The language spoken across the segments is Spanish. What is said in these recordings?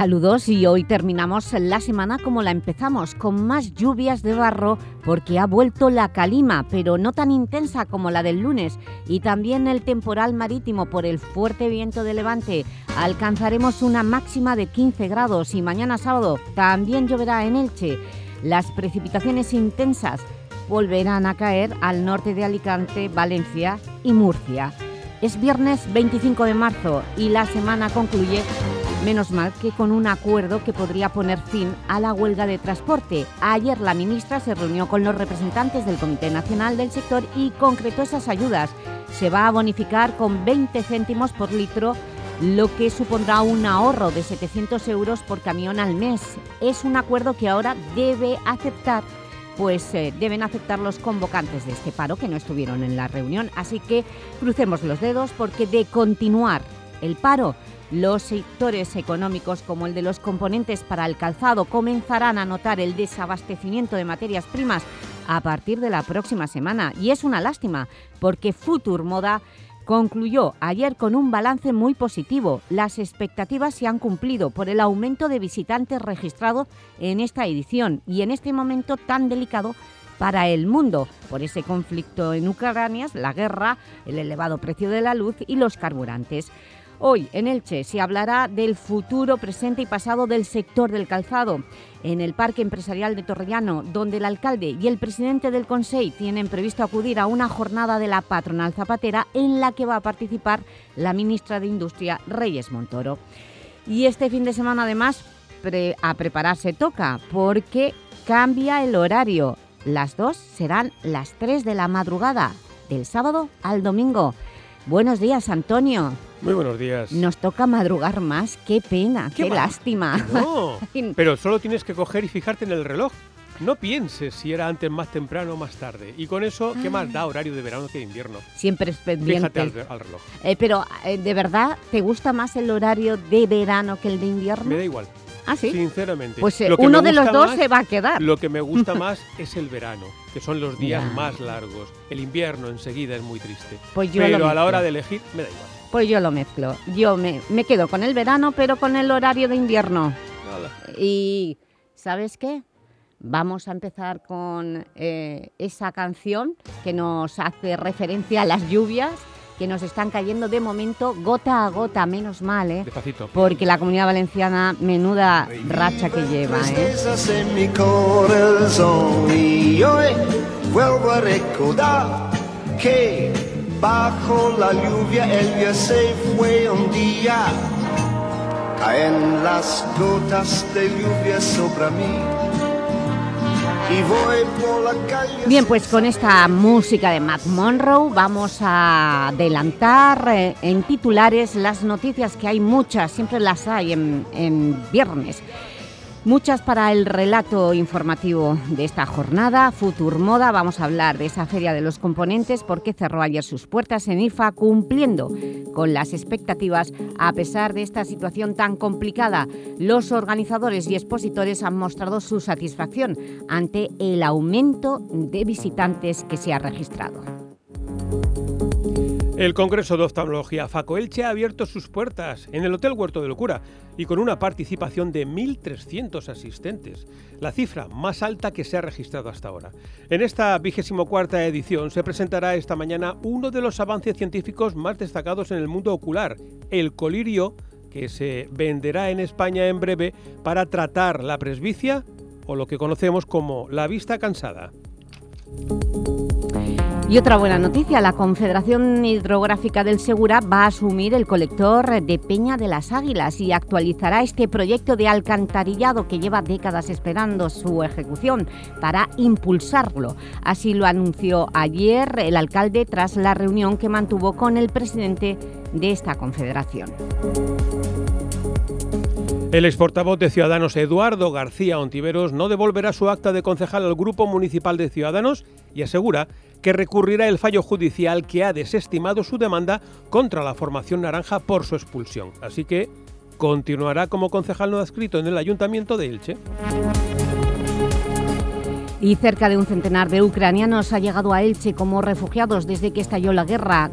Saludos y hoy terminamos la semana como la empezamos, con más lluvias de barro porque ha vuelto la calima, pero no tan intensa como la del lunes, y también el temporal marítimo por el fuerte viento de levante. Alcanzaremos una máxima de 15 grados y mañana sábado también lloverá en Elche. Las precipitaciones intensas volverán a caer al norte de Alicante, Valencia y Murcia. Es viernes 25 de marzo y la semana concluye Menos mal que con un acuerdo que podría poner fin a la huelga de transporte. Ayer la ministra se reunió con los representantes del Comité Nacional del Sector y concretó esas ayudas. Se va a bonificar con 20 céntimos por litro lo que supondrá un ahorro de 700 euros por camión al mes. Es un acuerdo que ahora debe aceptar pues eh, deben aceptar los convocantes de este paro que no estuvieron en la reunión. Así que crucemos los dedos porque de continuar el paro los sectores económicos como el de los componentes para el calzado comenzarán a notar el desabastecimiento de materias primas a partir de la próxima semana. Y es una lástima, porque Futur Moda concluyó ayer con un balance muy positivo. Las expectativas se han cumplido por el aumento de visitantes registrados en esta edición y en este momento tan delicado para el mundo, por ese conflicto en Ucrania, la guerra, el elevado precio de la luz y los carburantes. Hoy, en Elche, se hablará del futuro, presente y pasado del sector del calzado. En el Parque Empresarial de Torrellano, donde el alcalde y el presidente del Consejo tienen previsto acudir a una jornada de la patronal zapatera en la que va a participar la ministra de Industria, Reyes Montoro. Y este fin de semana, además, a prepararse toca, porque cambia el horario. Las dos serán las 3 de la madrugada, del sábado al domingo. Buenos días, Antonio. Muy buenos días. Nos toca madrugar más, qué pena, qué, lástima. No, pero solo tienes que coger y fijarte en el reloj. No pienses si era antes más temprano o más tarde. Y con eso, ¿qué más da horario de verano que de invierno? Siempre es pendiente. Fíjate al, reloj. Eh, pero, eh, ¿de verdad te gusta más el horario de verano que el de invierno? Me da igual. ¿Ah, sí? Sinceramente. Pues eh, uno de los dos se va a quedar. Lo que me gusta más es el verano, que son los días más largos. El invierno enseguida es muy triste. Pues yo pero a la hora de elegir, me da igual. Pues yo lo mezclo. Yo me, quedo con el verano, pero con el horario de invierno. Y ¿sabes qué? Vamos a empezar con eh, esa canción que nos hace referencia a las lluvias que nos están cayendo de momento gota a gota, menos mal, ¿eh? Despacito. Porque la Comunidad Valenciana, menuda racha que lleva, ¿eh? Bajo la lluvia ella se fue un día. Caen las gotas de lluvia sobre mí. Y voy por la calle Bien, pues con esta música de Matt Monroe vamos a adelantar eh, en titulares las noticias que hay muchas, siempre las hay en, en viernes. Muchas para el relato informativo de esta jornada. Futur Moda, vamos a hablar de esa Feria de los Componentes porque cerró ayer sus puertas en IFA cumpliendo con las expectativas a pesar de esta situación tan complicada. Los organizadores y expositores han mostrado su satisfacción ante el aumento de visitantes que se ha registrado. El Congreso de Oftalmología Faco Elche ha abierto sus puertas en el Hotel Huerto de Locura y con una participación de 1.300 asistentes, la cifra más alta que se ha registrado hasta ahora. En esta vigésimo cuarta edición se presentará esta mañana uno de los avances científicos más destacados en el mundo ocular, el colirio, que se venderá en España en breve para tratar la presbicia o lo que conocemos como la vista cansada. Y otra buena noticia, la Confederación Hidrográfica del Segura va a asumir el colector de Peña de las Águilas y actualizará este proyecto de alcantarillado que lleva décadas esperando su ejecución para impulsarlo. Así lo anunció ayer el alcalde tras la reunión que mantuvo con el presidente de esta confederación. El exportavoz de Ciudadanos Eduardo García Ontiveros no devolverá su acta de concejal al Grupo Municipal de Ciudadanos y asegura que recurrirá el fallo judicial que ha desestimado su demanda contra la formación naranja por su expulsión. Así que continuará como concejal no adscrito en el Ayuntamiento de Elche. Y cerca de un centenar de ucranianos ha llegado a Elche como refugiados desde que estalló la guerra.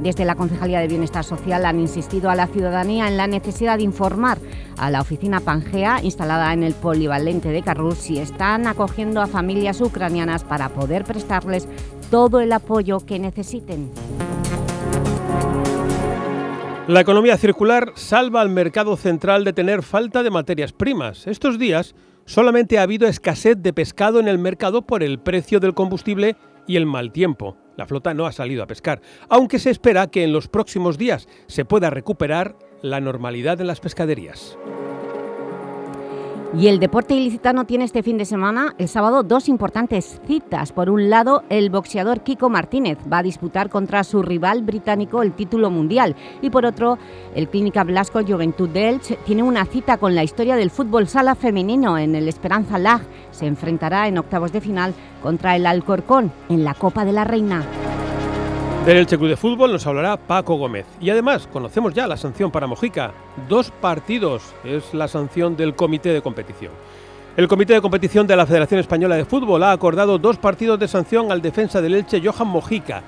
desde la Concejalía de Bienestar Social han insistido a la ciudadanía en la necesidad de informar a la oficina Pangea, instalada en el polivalente de Carrús, si están acogiendo a familias ucranianas para poder prestarles todo el apoyo que necesiten. La economía circular salva al mercado central de tener falta de materias primas. Estos días solamente ha habido escasez de pescado en el mercado por el precio del combustible y el mal tiempo. La flota no ha salido a pescar, aunque se espera que en los próximos días se pueda recuperar la normalidad en las pescaderías. Y el deporte ilicitano tiene este fin de semana, el sábado, dos importantes citas. Por un lado, el boxeador Kiko Martínez va a disputar contra su rival británico el título mundial. Y por otro, el Clínica Blasco Juventud de tiene una cita con la historia del fútbol sala femenino en el Esperanza Lag. Se enfrentará en octavos de final contra el Alcorcón en la Copa de la Reina. Del Elche Club de Fútbol nos hablará Paco Gómez. Y además, conocemos ya la sanción para Mojica. Dos partidos es la sanción del comité de competición. El comité de competición de la Federación Española de Fútbol ha acordado dos partidos de sanción al defensa del Elche Johan Mojica.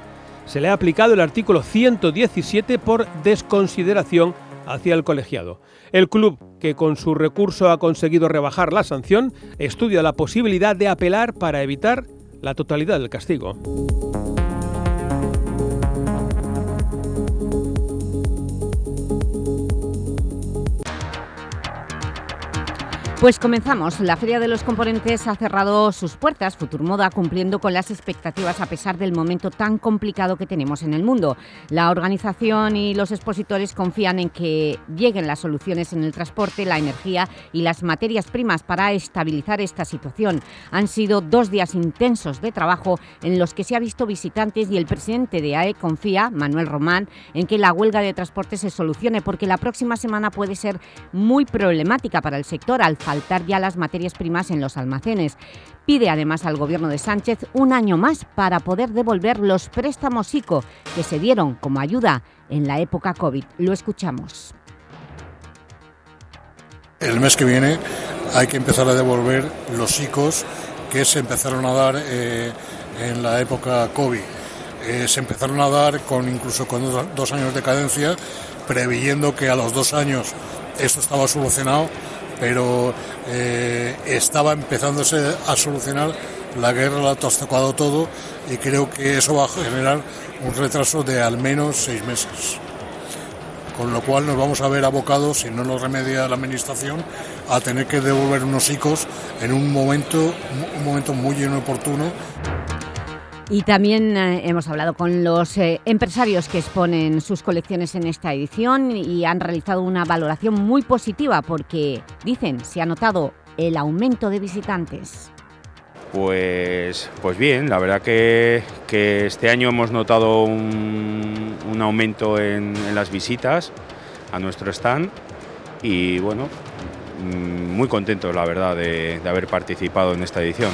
Se le ha aplicado el artículo 117 por desconsideración hacia el colegiado. El club, que con su recurso ha conseguido rebajar la sanción, estudia la posibilidad de apelar para evitar la totalidad del castigo. Pues comenzamos. La Feria de los Componentes ha cerrado sus puertas, Futurmoda, cumpliendo con las expectativas a pesar del momento tan complicado que tenemos en el mundo. La organización y los expositores confían en que lleguen las soluciones en el transporte, la energía y las materias primas para estabilizar esta situación. Han sido dos días intensos de trabajo en los que se ha visto visitantes y el presidente de AE confía, Manuel Román, en que la huelga de transporte se solucione porque la próxima semana puede ser muy problemática para el sector al faltar ya las materias primas en los almacenes. Pide además al Gobierno de Sánchez un año más para poder devolver los préstamos ICO que se dieron como ayuda en la época COVID. Lo escuchamos. El mes que viene hay que empezar a devolver los ICOs que se empezaron a dar eh, en la época COVID. Eh, se empezaron a dar con incluso con dos años de cadencia, preveyendo que a los dos años esto estaba solucionado pero eh, estaba empezándose a solucionar, la guerra lo ha tocado todo y creo que eso va a generar un retraso de al menos seis meses. Con lo cual nos vamos a ver abocados, si no lo remedia la Administración, a tener que devolver unos ICOs en un momento, un momento muy inoportuno. Y también eh, hemos hablado con los eh, empresarios que exponen sus colecciones en esta edición y han realizado una valoración muy positiva porque, dicen, se ha notado el aumento de visitantes. Pues, pues bien, la verdad que, este año hemos notado un, aumento en, las visitas a nuestro stand y bueno, mm, muy contentos la verdad de haber participado en esta edición.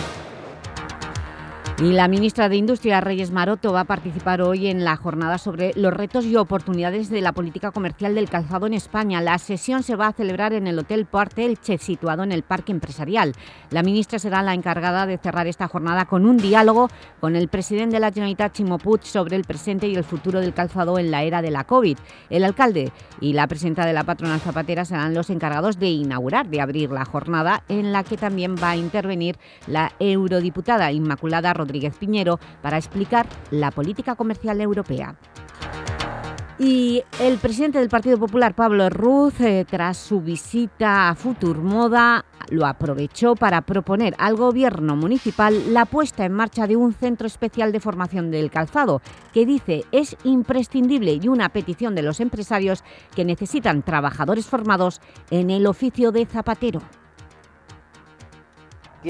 Y la ministra de Industria, Reyes Maroto, va a participar hoy en la jornada sobre los retos y oportunidades de la política comercial del calzado en España. La sesión se va a celebrar en el Hotel Parte Elche, situado en el Parque Empresarial. La ministra será la encargada de cerrar esta jornada con un diálogo con el presidente de la Generalitat, Chimo Puig, sobre el presente y el futuro del calzado en la era de la COVID. El alcalde y la presidenta de la patronal zapatera serán los encargados de inaugurar, de abrir la jornada, en la que también va a intervenir la eurodiputada Inmaculada Rodríguez Rodríguez Piñero para explicar la política comercial europea. Y el presidente del Partido Popular, Pablo Ruz, eh, tras su visita a Futurmoda, lo aprovechó para proponer al Gobierno municipal la puesta en marcha de un centro especial de formación del calzado, que dice es imprescindible y una petición de los empresarios que necesitan trabajadores formados en el oficio de zapatero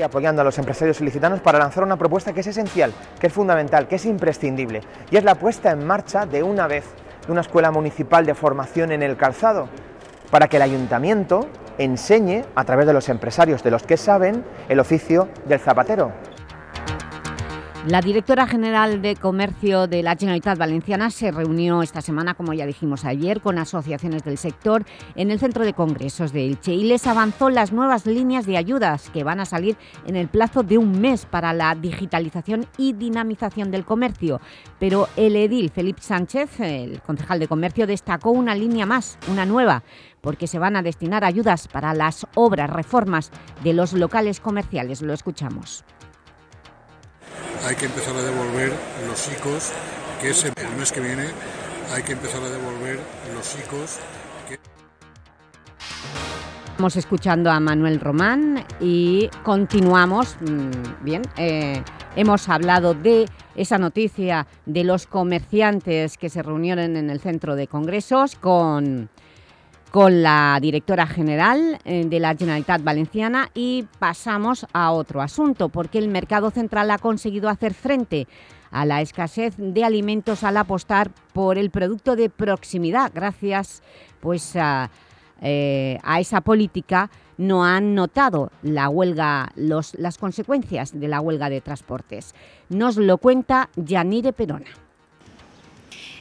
apoyando a los empresarios ilicitanos para lanzar una propuesta que es esencial, que es fundamental, que es imprescindible, y es la puesta en marcha de una vez de una escuela municipal de formación en el calzado, para que el ayuntamiento enseñe, a través de los empresarios, de los que saben, el oficio del zapatero. La directora general de Comercio de la Generalitat Valenciana se reunió esta semana, como ya dijimos ayer, con asociaciones del sector en el Centro de Congresos de Elche y les avanzó las nuevas líneas de ayudas que van a salir en el plazo de un mes para la digitalización y dinamización del comercio. Pero el edil Felipe Sánchez, el concejal de Comercio, destacó una línea más, una nueva, porque se van a destinar ayudas para las obras, reformas de los locales comerciales. Lo escuchamos hay que empezar a devolver los ICOs, que es el mes que viene, hay que empezar a devolver los ICOs. Estamos escuchando a Manuel Román y continuamos, mm, bien, eh, hemos hablado de esa noticia de los comerciantes que se reunieron en el centro de congresos con con la directora general eh, de la Generalitat Valenciana y pasamos a otro asunto, porque el mercado central ha conseguido hacer frente a la escasez de alimentos al apostar por el producto de proximidad. Gracias pues, a, eh, esa política no han notado la huelga, las consecuencias de la huelga de transportes. Nos lo cuenta Yanire Perona.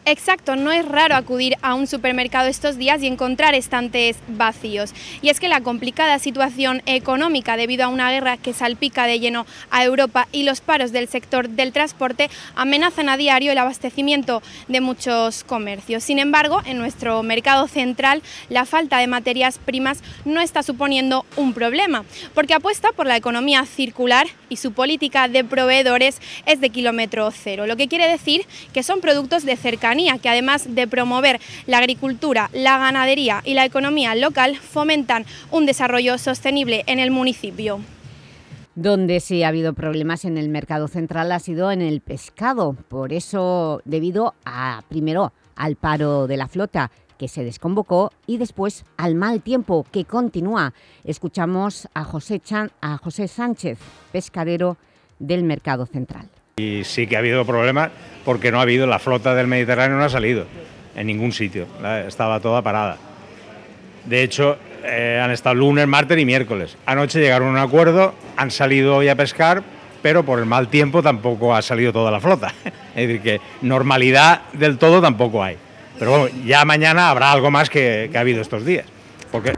Exacto, no es raro acudir a un supermercado estos días y encontrar estantes vacíos. Y es que la complicada situación económica debido a una guerra que salpica de lleno a Europa y los paros del sector del transporte amenazan a diario el abastecimiento de muchos comercios. Sin embargo, en nuestro mercado central la falta de materias primas no está suponiendo un problema, porque apuesta por la economía circular y su política de proveedores es de kilómetro cero, lo que quiere decir que son productos de cercanía que además de promover la agricultura, la ganadería y la economía local, fomentan un desarrollo sostenible en el municipio. Donde sí ha habido problemas en el mercado central ha sido en el pescado, por eso debido a, primero, al paro de la flota que se desconvocó y después al mal tiempo que continúa. Escuchamos a José, a José Sánchez, pescadero del mercado central. Y sí que ha habido problemas porque no ha habido, la flota del Mediterráneo no ha salido en ningún sitio, estaba toda parada. De hecho, eh, han estado lunes, martes y miércoles. Anoche llegaron a un acuerdo, han salido hoy a pescar, pero por el mal tiempo tampoco ha salido toda la flota. Es decir, que normalidad del todo tampoco hay. Pero bueno, ya mañana habrá algo más que, que ha habido estos días. Porque...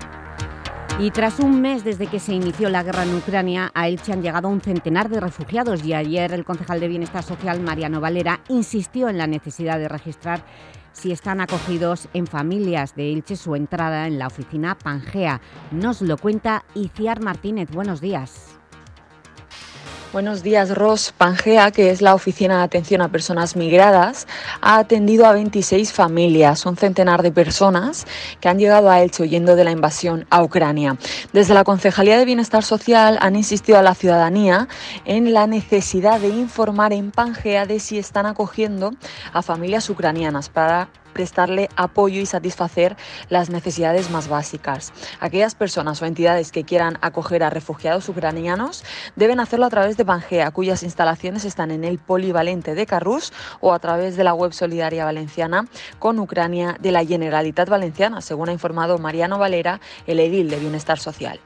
Y tras un mes desde que se inició la guerra en Ucrania, a Elche han llegado un centenar de refugiados y ayer el concejal de Bienestar Social, Mariano Valera, insistió en la necesidad de registrar si están acogidos en familias de Elche su entrada en la oficina Pangea. Nos lo cuenta Iciar Martínez. Buenos días. Buenos días, Ros. Pangea, que es la Oficina de Atención a Personas Migradas, ha atendido a 26 familias, un centenar de personas que han llegado a Elche huyendo de la invasión a Ucrania. Desde la Concejalía de Bienestar Social han insistido a la ciudadanía en la necesidad de informar en Pangea de si están acogiendo a familias ucranianas para prestarle apoyo y satisfacer las necesidades más básicas. Aquellas personas o entidades que quieran acoger a refugiados ucranianos deben hacerlo a través de Pangea, cuyas instalaciones están en el polivalente de Carrús o a través de la web solidaria valenciana con Ucrania de la Generalitat Valenciana, según ha informado Mariano Valera, el edil de Bienestar Social.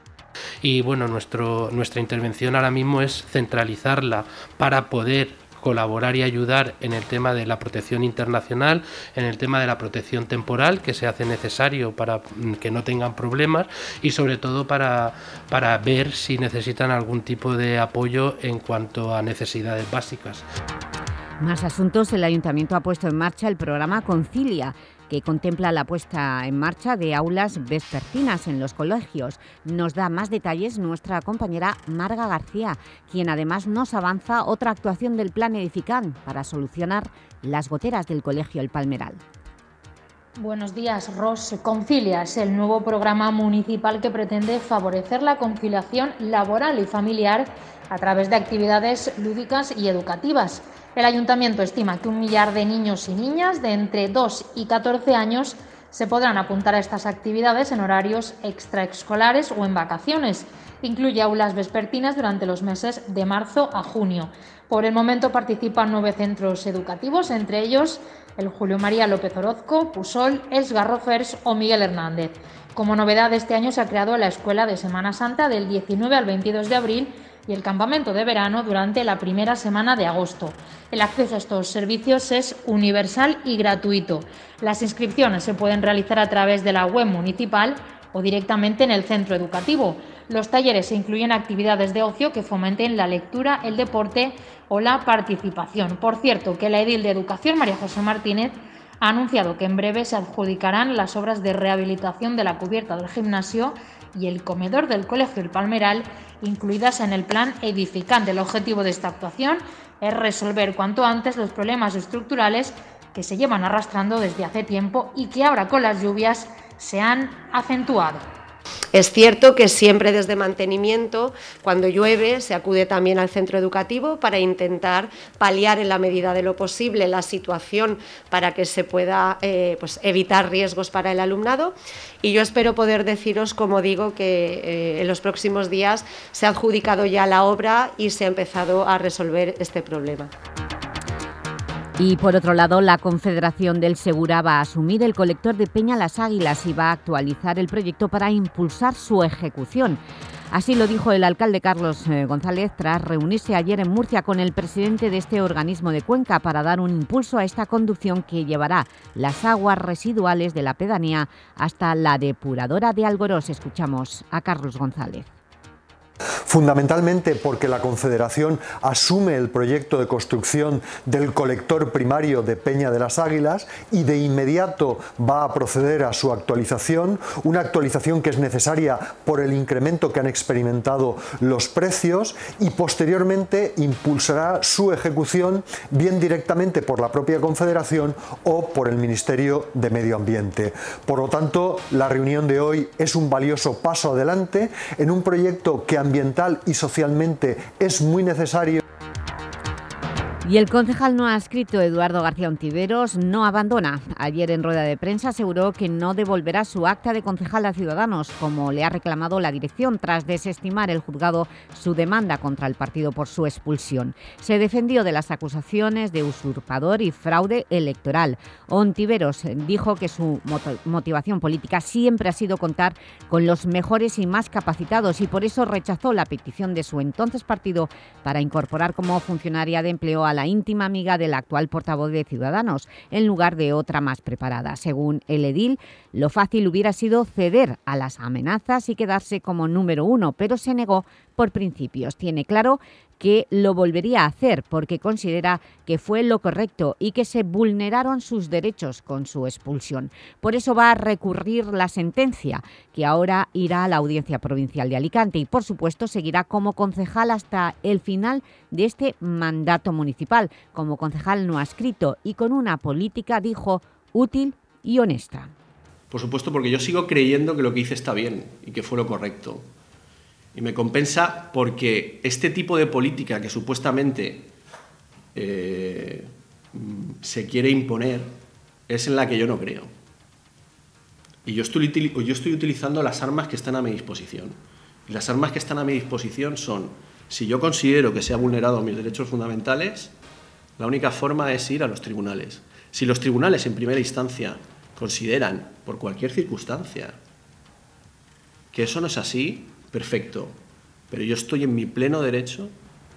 Y bueno, nuestro, nuestra intervención ahora mismo es centralizarla para poder colaborar y ayudar en el tema de la protección internacional, en el tema de la protección temporal que se hace necesario para mm, que no tengan problemas y sobre todo para, para ver si necesitan algún tipo de apoyo en cuanto a necesidades básicas. Más asuntos, el Ayuntamiento ha puesto en marcha el programa Concilia, que contempla la puesta en marcha de aulas vespertinas en los colegios. Nos da más detalles nuestra compañera Marga García, quien además nos avanza otra actuación del Plan Edifican para solucionar las goteras del Colegio El Palmeral. Buenos días, Ros. Concilia es el nuevo programa municipal que pretende favorecer la conciliación laboral y familiar a través de actividades lúdicas y educativas. El ayuntamiento estima que un millar de niños y niñas de entre 2 y 14 años se podrán apuntar a estas actividades en horarios extraescolares o en vacaciones. Incluye aulas vespertinas durante los meses de marzo a junio. Por el momento participan nueve centros educativos, entre ellos el Julio María López Orozco, Pusol, Els Garrofers o Miguel Hernández. Como novedad, este año se ha creado la Escuela de Semana Santa del 19 al 22 de abril y el campamento de verano durante la primera semana de agosto. El acceso a estos servicios es universal y gratuito. Las inscripciones se pueden realizar a través de la web municipal o directamente en el centro educativo. Los talleres incluyen actividades de ocio que fomenten la lectura, el deporte o la participación. Por cierto, que la edil de Educación, María José Martínez, ha anunciado que en breve se adjudicarán las obras de rehabilitación de la cubierta del gimnasio y el comedor del Colegio El Palmeral, incluidas en el plan edificante. El objetivo de esta actuación es resolver cuanto antes los problemas estructurales que se llevan arrastrando desde hace tiempo y que ahora con las lluvias se han acentuado. Es cierto que siempre desde mantenimiento, cuando llueve, se acude también al centro educativo para intentar paliar en la medida de lo posible la situación para que se pueda eh, pues, evitar riesgos para el alumnado. Y yo espero poder deciros, como digo, que eh, en los próximos días se ha adjudicado ya la obra y se ha empezado a resolver este problema. Y por otro lado, la Confederación del Segura va a asumir el colector de Peña Las Águilas y va a actualizar el proyecto para impulsar su ejecución. Así lo dijo el alcalde Carlos eh, González tras reunirse ayer en Murcia con el presidente de este organismo de Cuenca para dar un impulso a esta conducción que llevará las aguas residuales de la pedanía hasta la depuradora de Algorós. Escuchamos a Carlos González fundamentalmente porque la Confederación asume el proyecto de construcción del colector primario de Peña de las Águilas y de inmediato va a proceder a su actualización, una actualización que es necesaria por el incremento que han experimentado los precios y posteriormente impulsará su ejecución bien directamente por la propia Confederación o por el Ministerio de Medio Ambiente. Por lo tanto, la reunión de hoy es un valioso paso adelante en un proyecto que ambiental y socialmente es muy necesario. Y el concejal no ha escrito Eduardo García Ontiveros no abandona. Ayer en rueda de prensa aseguró que no devolverá su acta de concejal a Ciudadanos, como le ha reclamado la dirección tras desestimar el juzgado su demanda contra el partido por su expulsión. Se defendió de las acusaciones de usurpador y fraude electoral. Ontiveros dijo que su motivación política siempre ha sido contar con los mejores y más capacitados y por eso rechazó la petición de su entonces partido para incorporar como funcionaria de empleo a la íntima amiga del actual portavoz de Ciudadanos, en lugar de otra más preparada. Según el edil, lo fácil hubiera sido ceder a las amenazas y quedarse como número uno, pero se negó por principios. Tiene claro que lo volvería a hacer porque considera que fue lo correcto y que se vulneraron sus derechos con su expulsión. Por eso va a recurrir la sentencia, que ahora irá a la Audiencia Provincial de Alicante y, por supuesto, seguirá como concejal hasta el final de este mandato municipal, como concejal no escrito y con una política, dijo, útil y honesta. Por supuesto, porque yo sigo creyendo que lo que hice está bien y que fue lo correcto. Y me compensa porque este tipo de política que supuestamente eh, se quiere imponer es en la que yo no creo. Y yo estoy, yo estoy utilizando las armas que están a mi disposición. Y las armas que están a mi disposición son, si yo considero que se ha vulnerado mis derechos fundamentales, la única forma es ir a los tribunales. Si los tribunales en primera instancia consideran, por cualquier circunstancia, que eso no es así, perfecto, pero yo estoy en mi pleno derecho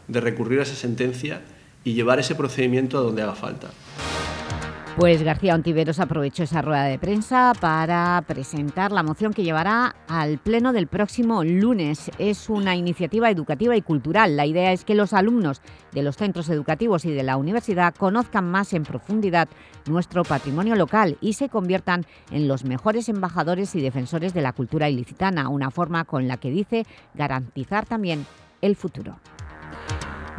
de recurrir a esa sentencia y llevar ese procedimiento a donde haga falta. Pues García Ontiveros aprovechó esa rueda de prensa para presentar la moción que llevará al pleno del próximo lunes. Es una iniciativa educativa y cultural. La idea es que los alumnos de los centros educativos y de la universidad conozcan más en profundidad nuestro patrimonio local y se conviertan en los mejores embajadores y defensores de la cultura ilicitana, una forma con la que dice garantizar también el futuro.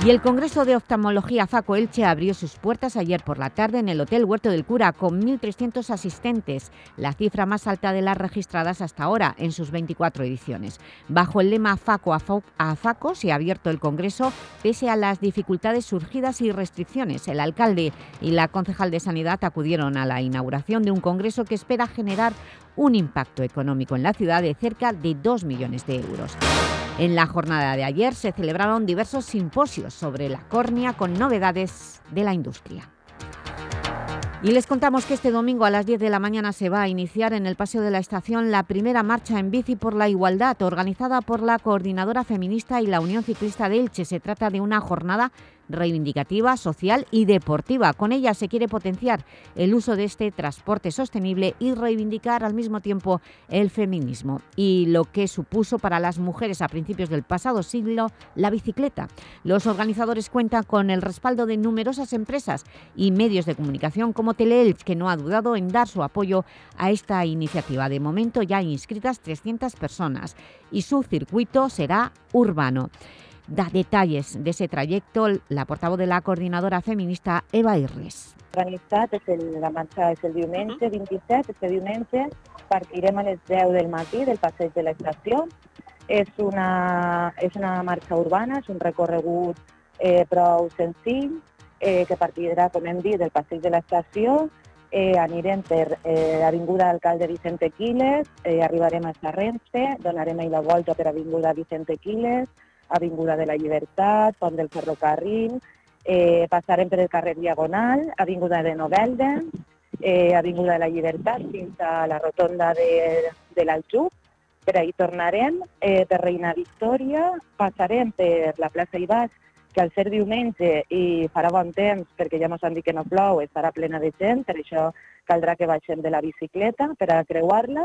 Y el Congreso de Oftalmología Faco Elche abrió sus puertas ayer por la tarde en el Hotel Huerto del Cura con 1.300 asistentes, la cifra más alta de las registradas hasta ahora en sus 24 ediciones. Bajo el lema Faco a Faco se ha abierto el Congreso pese a las dificultades surgidas y restricciones. El alcalde y la concejal de Sanidad acudieron a la inauguración de un congreso que espera generar un impacto económico en la ciudad de cerca de 2 millones de euros. En la jornada de ayer se celebraron diversos simposios sobre la córnea con novedades de la industria. Y les contamos que este domingo a las 10 de la mañana se va a iniciar en el Paseo de la Estación la primera marcha en bici por la igualdad, organizada por la Coordinadora Feminista y la Unión Ciclista de Elche. Se trata de una jornada reivindicativa, social y deportiva. Con ella se quiere potenciar el uso de este transporte sostenible y reivindicar al mismo tiempo el feminismo y lo que supuso para las mujeres a principios del pasado siglo la bicicleta. Los organizadores cuentan con el respaldo de numerosas empresas y medios de comunicación como Teleelch, que no ha dudado en dar su apoyo a esta iniciativa. De momento ya hay inscritas 300 personas y su circuito será urbano da detalles de ese trayecto la portavoz de la coordinadora feminista Eva Irres. Organitzat, és el, la marxa és el diumenge 27, este diumenge partirem a les 10 del matí del passeig de l'estació. És una, és una marxa urbana, és un recorregut eh, prou senzill, eh, que partirà, com hem dit, del passeig de l'estació, eh, anirem per eh, Avinguda Alcalde Vicente Quiles, eh, arribarem a Sarrense, donarem la volta per Avinguda Vicente Quiles, Avinguda de la Llibertat, Pont del Ferrocarril, eh, passarem per el carrer Diagonal, Avinguda de Novelda, eh, Avinguda de la Llibertat fins a la rotonda de, de l'Aljub, per ahir tornarem, eh, per Reina Victòria, passarem per la plaça Ibàs, que al ser diumenge i farà bon temps, perquè ja ens han dit que no plou, estarà plena de gent, per això caldrà que baixem de la bicicleta per a creuar-la,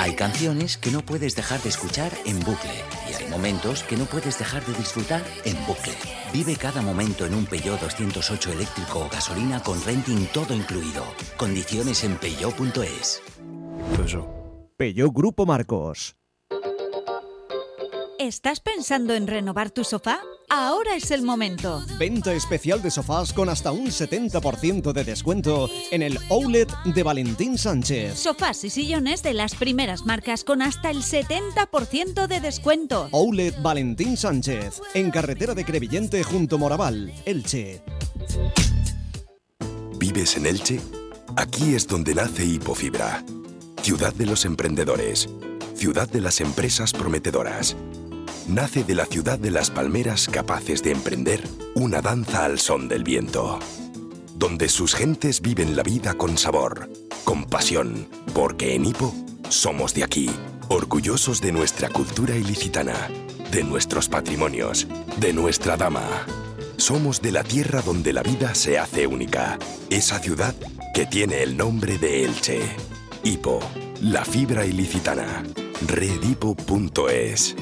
Hay canciones que no puedes dejar de escuchar en bucle y hay momentos que no puedes dejar de disfrutar en bucle. Vive cada momento en un Peugeot 208 eléctrico o gasolina con renting todo incluido. Condiciones en peugeot.es. Peugeot Grupo Marcos. ¿Estás pensando en renovar tu sofá? Ahora es el momento. Venta especial de sofás con hasta un 70% de descuento en el Outlet de Valentín Sánchez. Sofás y sillones de las primeras marcas con hasta el 70% de descuento. Outlet Valentín Sánchez, en carretera de Crevillente junto Moraval, Elche. ¿Vives en Elche? Aquí es donde nace Hipofibra. Ciudad de los emprendedores. Ciudad de las empresas prometedoras nace de la ciudad de las palmeras capaces de emprender una danza al son del viento, donde sus gentes viven la vida con sabor, con pasión, porque en Hipo somos de aquí, orgullosos de nuestra cultura ilicitana, de nuestros patrimonios, de nuestra dama. Somos de la tierra donde la vida se hace única, esa ciudad que tiene el nombre de Elche. Hipo, la fibra ilicitana. Redipo.es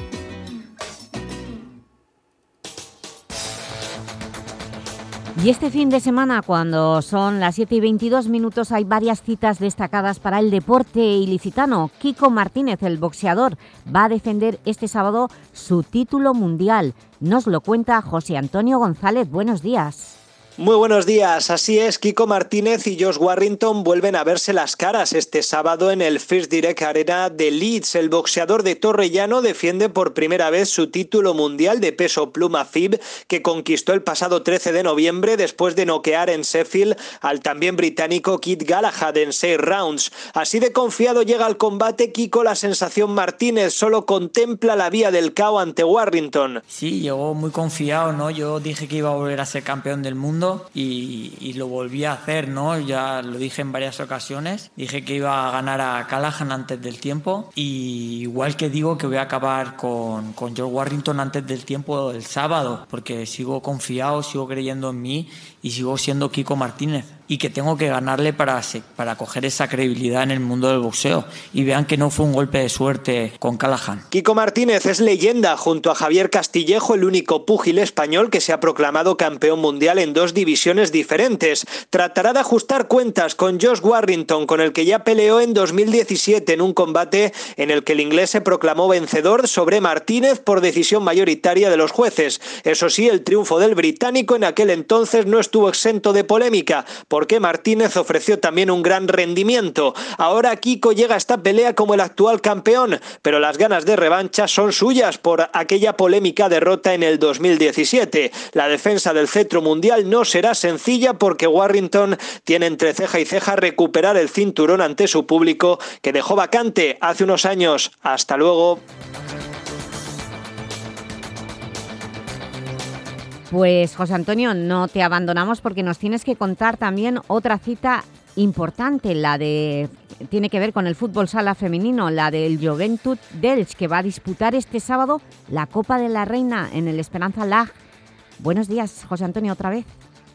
Y este fin de semana, cuando son las 7 y 22 minutos, hay varias citas destacadas para el deporte ilicitano. Kiko Martínez, el boxeador, va a defender este sábado su título mundial. Nos lo cuenta José Antonio González. Buenos días. Muy buenos días, así es, Kiko Martínez y Josh Warrington vuelven a verse las caras este sábado en el First Direct Arena de Leeds. El boxeador de Torrellano defiende por primera vez su título mundial de peso pluma FIB que conquistó el pasado 13 de noviembre después de noquear en Sheffield al también británico Kit Galahad en seis rounds. Así de confiado llega al combate Kiko la sensación Martínez, solo contempla la vía del KO ante Warrington. Sí, llegó muy confiado, ¿no? Yo dije que iba a volver a ser campeón del mundo y, lo volví a hacer, ¿no? Ya lo dije en varias ocasiones. Dije que iba a ganar a Callahan antes del tiempo y igual que digo que voy a acabar con, con George Warrington antes del tiempo el sábado, porque sigo confiado, sigo creyendo en mí y sigo siendo Kiko Martínez y que tengo que ganarle para, para coger esa credibilidad en el mundo del boxeo y vean que no fue un golpe de suerte con Callahan. Kiko Martínez es leyenda junto a Javier Castillejo, el único púgil español que se ha proclamado campeón mundial en dos divisiones diferentes. Tratará de ajustar cuentas con Josh Warrington, con el que ya peleó en 2017 en un combate en el que el inglés se proclamó vencedor sobre Martínez por decisión mayoritaria de los jueces. Eso sí, el triunfo del británico en aquel entonces no estuvo exento de polémica. Por porque Martínez ofreció también un gran rendimiento. Ahora Kiko llega a esta pelea como el actual campeón, pero las ganas de revancha son suyas por aquella polémica derrota en el 2017. La defensa del cetro mundial no será sencilla porque Warrington tiene entre ceja y ceja recuperar el cinturón ante su público que dejó vacante hace unos años. Hasta luego. Pues José Antonio, no te abandonamos porque nos tienes que contar también otra cita importante, la de tiene que ver con el fútbol sala femenino, la del Juventud Delch, que va a disputar este sábado la Copa de la Reina en el Esperanza Lag. Buenos días, José Antonio, otra vez.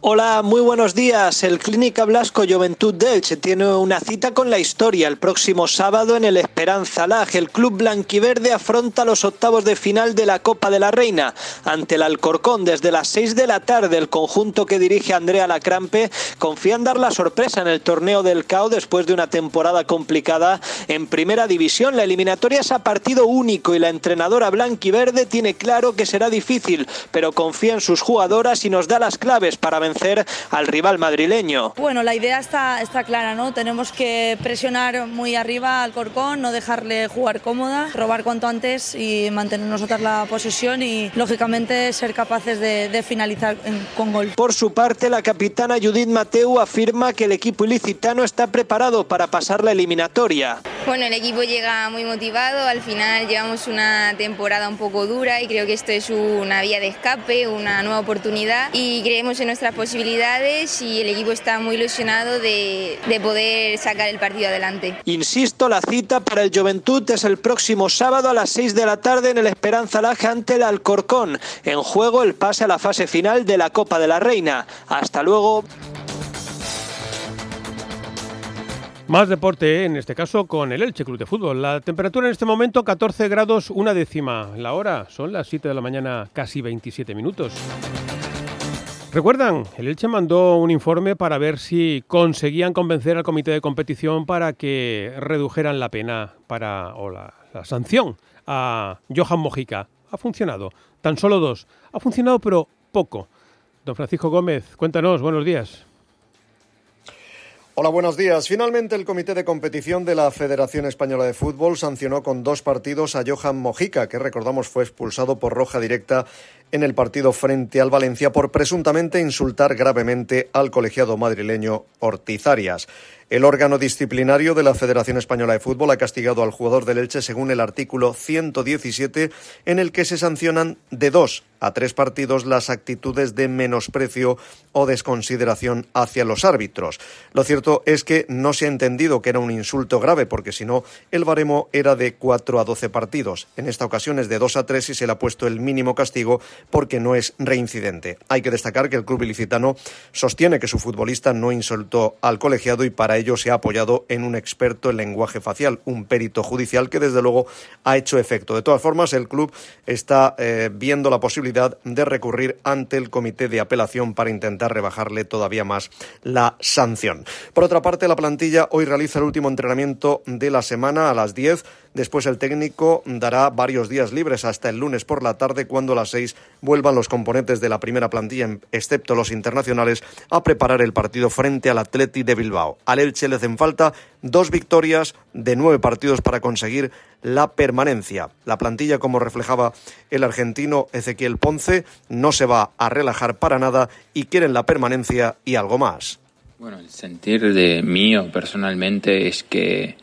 Hola, muy buenos días. El Clínica Blasco Juventud Delche tiene una cita con la historia el próximo sábado en el Esperanza Lag. El club blanquiverde afronta los octavos de final de la Copa de la Reina ante el Alcorcón desde las 6 de la tarde. El conjunto que dirige Andrea Lacrampe confía en dar la sorpresa en el torneo del CAO después de una temporada complicada en primera división. La eliminatoria es a partido único y la entrenadora blanquiverde tiene claro que será difícil, pero confía en sus jugadoras y nos da las claves para vencer al rival madrileño. Bueno, la idea está, está clara, ¿no? Tenemos que presionar muy arriba al Corcón, no dejarle jugar cómoda, robar cuanto antes y mantener nosotras la posesión y, lógicamente, ser capaces de, de finalizar en, con gol. Por su parte, la capitana Judith Mateu afirma que el equipo ilicitano está preparado para pasar la eliminatoria. Bueno, el equipo llega muy motivado, al final llevamos una temporada un poco dura y creo que esto es una vía de escape, una nueva oportunidad y creemos en nuestras posibilidades y el equipo está muy ilusionado de, de poder sacar el partido adelante. Insisto, la cita para el Juventud es el próximo sábado a las 6 de la tarde en el Esperanza Laje ante el Alcorcón. En juego el pase a la fase final de la Copa de la Reina. Hasta luego. Más deporte, en este caso con el Elche Club de Fútbol. La temperatura en este momento 14 grados una décima. La hora son las 7 de la mañana, casi 27 minutos. Recuerdan, el Elche mandó un informe para ver si conseguían convencer al comité de competición para que redujeran la pena para o la, la sanción a Johan Mojica. Ha funcionado. Tan solo dos. Ha funcionado, pero poco. Don Francisco Gómez, cuéntanos, buenos días. Hola, buenos días. Finalmente el Comité de Competición de la Federación Española de Fútbol sancionó con dos partidos a Johan Mojica, que recordamos fue expulsado por roja directa en el partido frente al Valencia por presuntamente insultar gravemente al colegiado madrileño Ortiz Arias. El órgano disciplinario de la Federación Española de Fútbol ha castigado al jugador del Elche según el artículo 117 en el que se sancionan de dos a tres partidos las actitudes de menosprecio o desconsideración hacia los árbitros. Lo cierto es que no se ha entendido que era un insulto grave porque si no el baremo era de cuatro a doce partidos. En esta ocasión es de dos a tres y se le ha puesto el mínimo castigo porque no es reincidente. Hay que destacar que el club ilicitano sostiene que su futbolista no insultó al colegiado y para ello se ha apoyado en un experto en lenguaje facial, un perito judicial que desde luego ha hecho efecto. De todas formas, el club está eh, viendo la posibilidad de recurrir ante el comité de apelación para intentar rebajarle todavía más la sanción. Por otra parte, la plantilla hoy realiza el último entrenamiento de la semana a las 10 Después el técnico dará varios días libres hasta el lunes por la tarde cuando a las seis vuelvan los componentes de la primera plantilla, excepto los internacionales, a preparar el partido frente al Atleti de Bilbao. Al Elche le hacen falta dos victorias de nueve partidos para conseguir la permanencia. La plantilla, como reflejaba el argentino Ezequiel Ponce, no se va a relajar para nada y quieren la permanencia y algo más. Bueno, el sentir de mío personalmente es que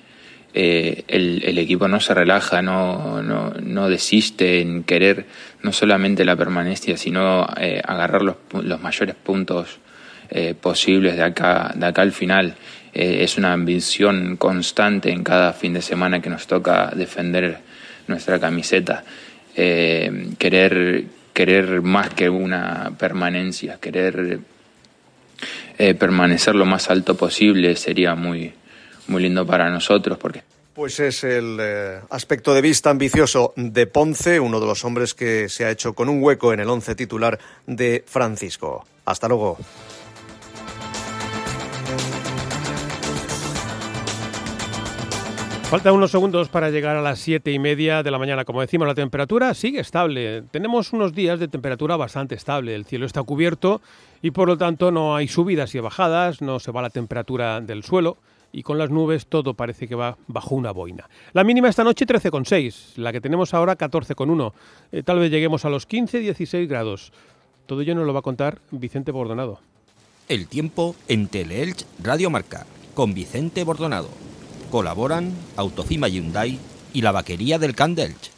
eh, el, equipo no se relaja, no, no, no, desiste en querer no solamente la permanencia, sino eh, agarrar los, los, mayores puntos eh, posibles de acá, de acá al final. Eh, es una ambición constante en cada fin de semana que nos toca defender nuestra camiseta. Eh, querer, querer más que una permanencia, querer permanecer lo más alto posible sería muy, muy lindo para nosotros porque pues es el eh, aspecto de vista ambicioso de Ponce, uno de los hombres que se ha hecho con un hueco en el once titular de Francisco. Hasta luego. Faltan unos segundos para llegar a las siete y media de la mañana. Como decimos, la temperatura sigue estable. Tenemos unos días de temperatura bastante estable. El cielo está cubierto y por lo tanto no hay subidas y bajadas, no se va la temperatura del suelo y con las nubes todo parece que va bajo una boina. La mínima esta noche 13,6, la que tenemos ahora 14,1. Eh, tal vez lleguemos a los 15, 16 grados. Todo ello nos lo va a contar Vicente Bordonado. El tiempo en Teleelch Radio Marca con Vicente Bordonado. Colaboran Autocima Hyundai y la vaquería del Candelch.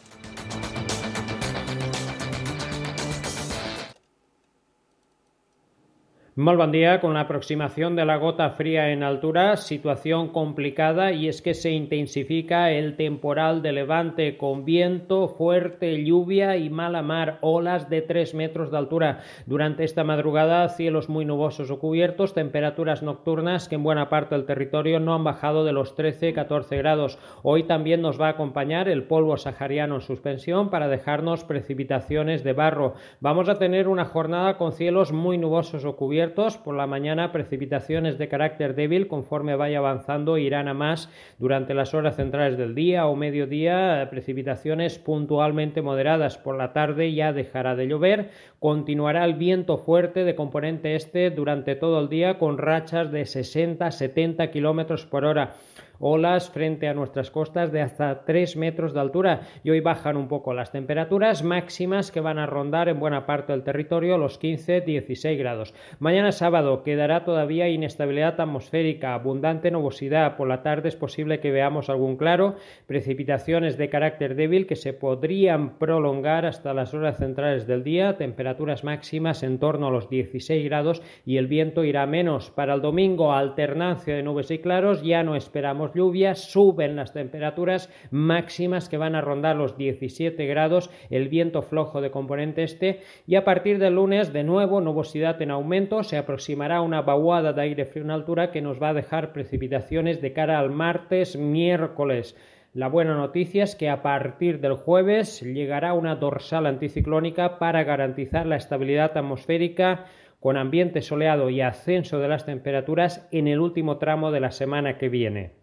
Muy buen día. Con la aproximación de la gota fría en altura, situación complicada y es que se intensifica el temporal de levante con viento, fuerte lluvia y mala mar, olas de 3 metros de altura. Durante esta madrugada, cielos muy nubosos o cubiertos, temperaturas nocturnas que en buena parte del territorio no han bajado de los 13-14 grados. Hoy también nos va a acompañar el polvo sahariano en suspensión para dejarnos precipitaciones de barro. Vamos a tener una jornada con cielos muy nubosos o cubiertos por la mañana precipitaciones de carácter débil conforme vaya avanzando irán a más durante las horas centrales del día o mediodía precipitaciones puntualmente moderadas por la tarde ya dejará de llover continuará el viento fuerte de componente este durante todo el día con rachas de 60-70 kilómetros por hora olas frente a nuestras costas de hasta 3 metros de altura y hoy bajan un poco las temperaturas máximas que van a rondar en buena parte del territorio los 15-16 grados. Mañana sábado quedará todavía inestabilidad atmosférica, abundante nubosidad, por la tarde es posible que veamos algún claro, precipitaciones de carácter débil que se podrían prolongar hasta las horas centrales del día, temperaturas máximas en torno a los 16 grados y el viento irá menos. Para el domingo alternancia de nubes y claros, ya no esperamos lluvias, suben las temperaturas máximas que van a rondar los 17 grados, el viento flojo de componente este y a partir del lunes de nuevo nubosidad en aumento, se aproximará una vaguada de aire frío en altura que nos va a dejar precipitaciones de cara al martes, miércoles. La buena noticia es que a partir del jueves llegará una dorsal anticiclónica para garantizar la estabilidad atmosférica con ambiente soleado y ascenso de las temperaturas en el último tramo de la semana que viene.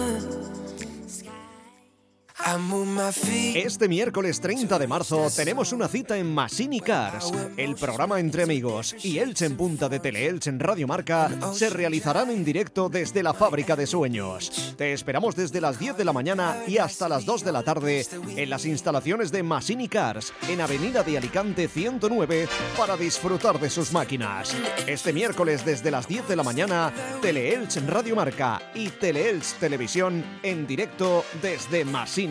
Este miércoles 30 de marzo tenemos una cita en Masini Cars. El programa Entre Amigos y Elche en Punta de Teleelch en Radio Marca se realizarán en directo desde la Fábrica de Sueños. Te esperamos desde las 10 de la mañana y hasta las 2 de la tarde en las instalaciones de Masini Cars en Avenida de Alicante 109 para disfrutar de sus máquinas. Este miércoles desde las 10 de la mañana, Teleelch en Radio Marca y Teleelch Televisión en directo desde Masini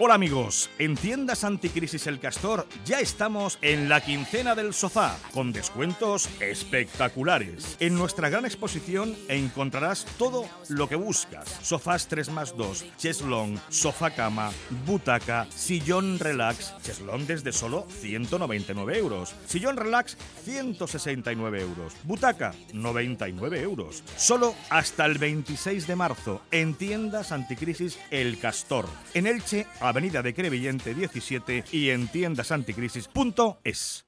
Hola amigos, en tiendas Anticrisis El Castor ya estamos en la quincena del sofá, con descuentos espectaculares. En nuestra gran exposición encontrarás todo lo que buscas. Sofás 3 más 2, cheslong, sofá cama, butaca, sillón relax, cheslong desde solo 199 euros, sillón relax 169 euros, butaca 99 euros. Solo hasta el 26 de marzo en tiendas Anticrisis El Castor. En Elche, Avenida de Crevillente 17 y en tiendasanticrisis.es.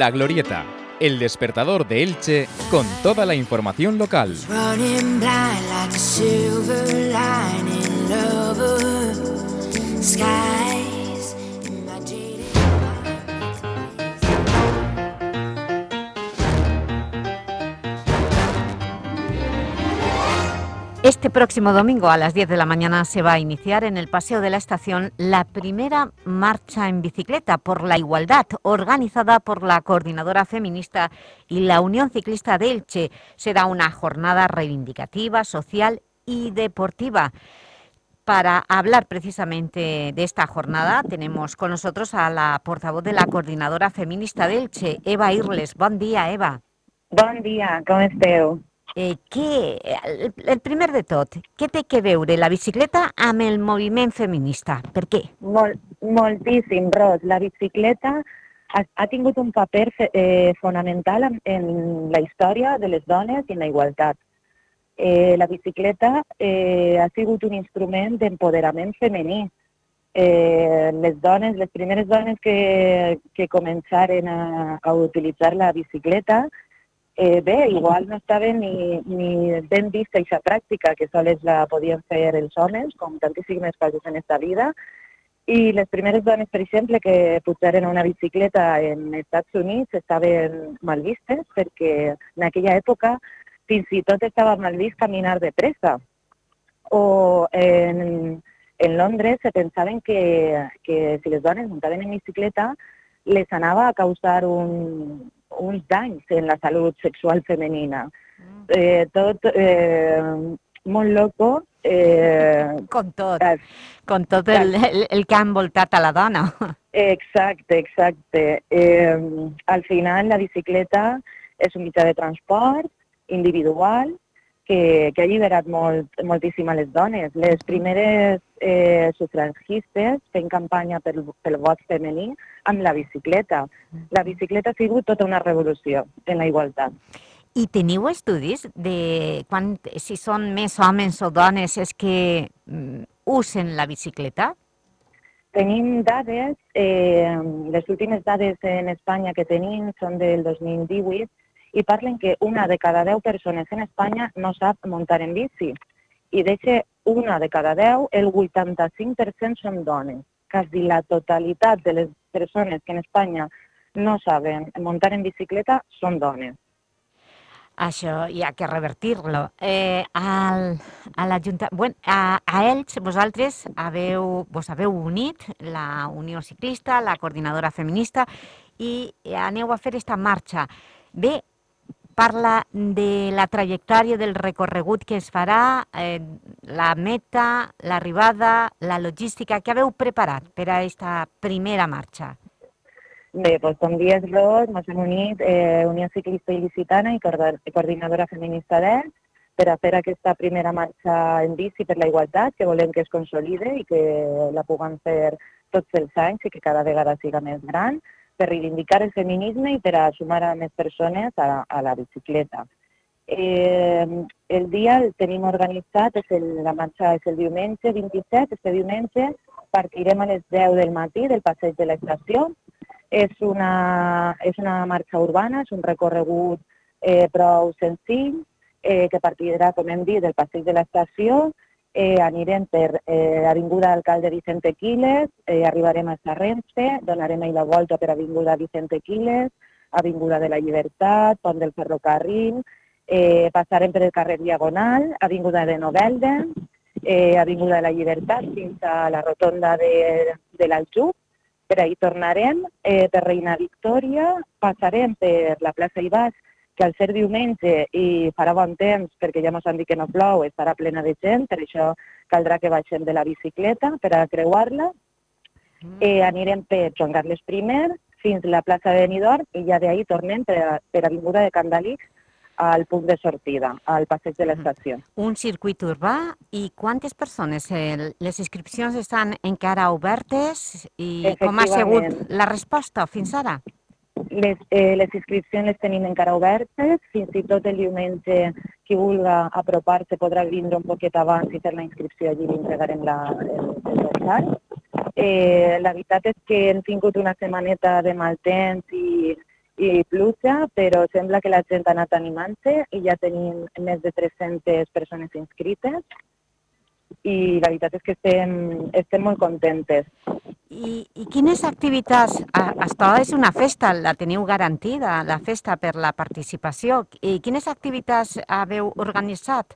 La Glorieta, el despertador de Elche con toda la información local. Este próximo domingo a las 10 de la mañana se va a iniciar en el Paseo de la Estación la primera marcha en bicicleta por la igualdad organizada por la Coordinadora Feminista y la Unión Ciclista de Elche. Será una jornada reivindicativa, social y deportiva. Para hablar precisamente de esta jornada tenemos con nosotros a la portavoz de la Coordinadora Feminista de Elche, Eva Irles. Bon dia, Eva. Bon dia, com esteu? Eh, què, el, el primer de tot, què té que veure la bicicleta amb el moviment feminista? Per què? Mol, moltíssim, Ros. La bicicleta ha, ha tingut un paper eh, fonamental en, en la història de les dones i en la igualtat. Eh, la bicicleta eh, ha sigut un instrument d'empoderament femení. Eh, les dones, les primeres dones que, que començaren a, a utilitzar la bicicleta eh, bé, igual no estava ni, ni ben vista aquesta pràctica, que sols la podien fer els homes, com tantíssimes coses en esta vida, i les primeres dones, per exemple, que pujaren a una bicicleta en Estats Units estaven mal vistes perquè en aquella època fins i tot estava mal vist caminar de pressa. O en, en Londres se pensaven que, que si les dones muntaven en bicicleta les anava a causar un, uns danys en la salut sexual femenina. Eh, tot eh, molt loco. Eh, con tot, con tot el, el, el que ha envoltat a la dona. Exacte, exacte. Eh, al final la bicicleta és un mitjà de transport individual que, que ha alliberat molt, moltíssim a les dones. Les primeres eh, sufragistes fent campanya pel, pel vot femení amb la bicicleta. La bicicleta ha sigut tota una revolució en la igualtat. I teniu estudis de quan, si són més homes o dones és que mm, usen la bicicleta? Tenim dades, eh, les últimes dades en Espanya que tenim són del 2018 i parlen que una de cada 10 persones en Espanya no sap muntar en bici. I d'eixe una de cada 10, el 85% són dones. Quasi la totalitat de les persones que en Espanya no saben muntar en bicicleta són dones. Això hi ha que revertir-lo. Eh, al, a la Junta... Bueno, a, a Elx, vosaltres haveu, vos haveu unit, la Unió Ciclista, la Coordinadora Feminista, i aneu a fer esta marxa. Bé, parla de la trajectòria del recorregut que es farà, eh, la meta, l'arribada, la logística que haveu preparat per a aquesta primera marxa. Bé, doncs com dies Ros, ens hem unit eh, Unió Ciclista Il·licitana i Coordinadora Feminista d'ES per a fer aquesta primera marxa en bici per la igualtat, que volem que es consolide i que la puguem fer tots els anys i que cada vegada siga més gran, per reivindicar el feminisme i per a sumar a més persones a, a la bicicleta. Eh, el dia el tenim organitzat, és el, la marxa és el diumenge 27, este diumenge partirem a les 10 del matí del passeig de l'estació. És una, és una marxa urbana, és un recorregut eh, prou senzill, eh, que partirà, com hem dit, del passeig de l'estació, eh, anirem per eh, Avinguda Alcalde Vicente Quiles, eh, arribarem a Sarrense, donarem ahir la volta per Avinguda Vicente Quiles, Avinguda de la Llibertat, Pont del Ferrocarril, eh, passarem per el carrer Diagonal, Avinguda de Novelden, eh, Avinguda de la Llibertat fins a la rotonda de, de l'Aljub, per ahir tornarem, eh, per Reina Victòria, passarem per la plaça Ibàs, que al ser diumenge i farà bon temps, perquè ja mos han dit que no plou, estarà plena de gent, per això caldrà que baixem de la bicicleta per a creuar-la. Eh, anirem per Joan Carles I fins a la plaça de Benidorm i ja d'ahir tornem per, a- per Avinguda de Candalix al punt de sortida, al passeig de l'estació. Un circuit urbà i quantes persones? El, les inscripcions estan encara obertes i com ha sigut la resposta fins ara? Les, eh, les inscripcions les tenim encara obertes, fins i tot el diumenge qui vulga apropar-se podrà vindre un poquet abans i fer la inscripció allí li entregarem la, el, el dorsal. Eh, la veritat és que hem tingut una setmaneta de mal temps i, i pluja, però sembla que la gent ha anat animant-se i ja tenim més de 300 persones inscrites i la veritat és que estem, estem molt contentes. I, I quines activitats? a- Hasta ara és una festa, la teniu garantida, la festa per la participació. I quines activitats haveu organitzat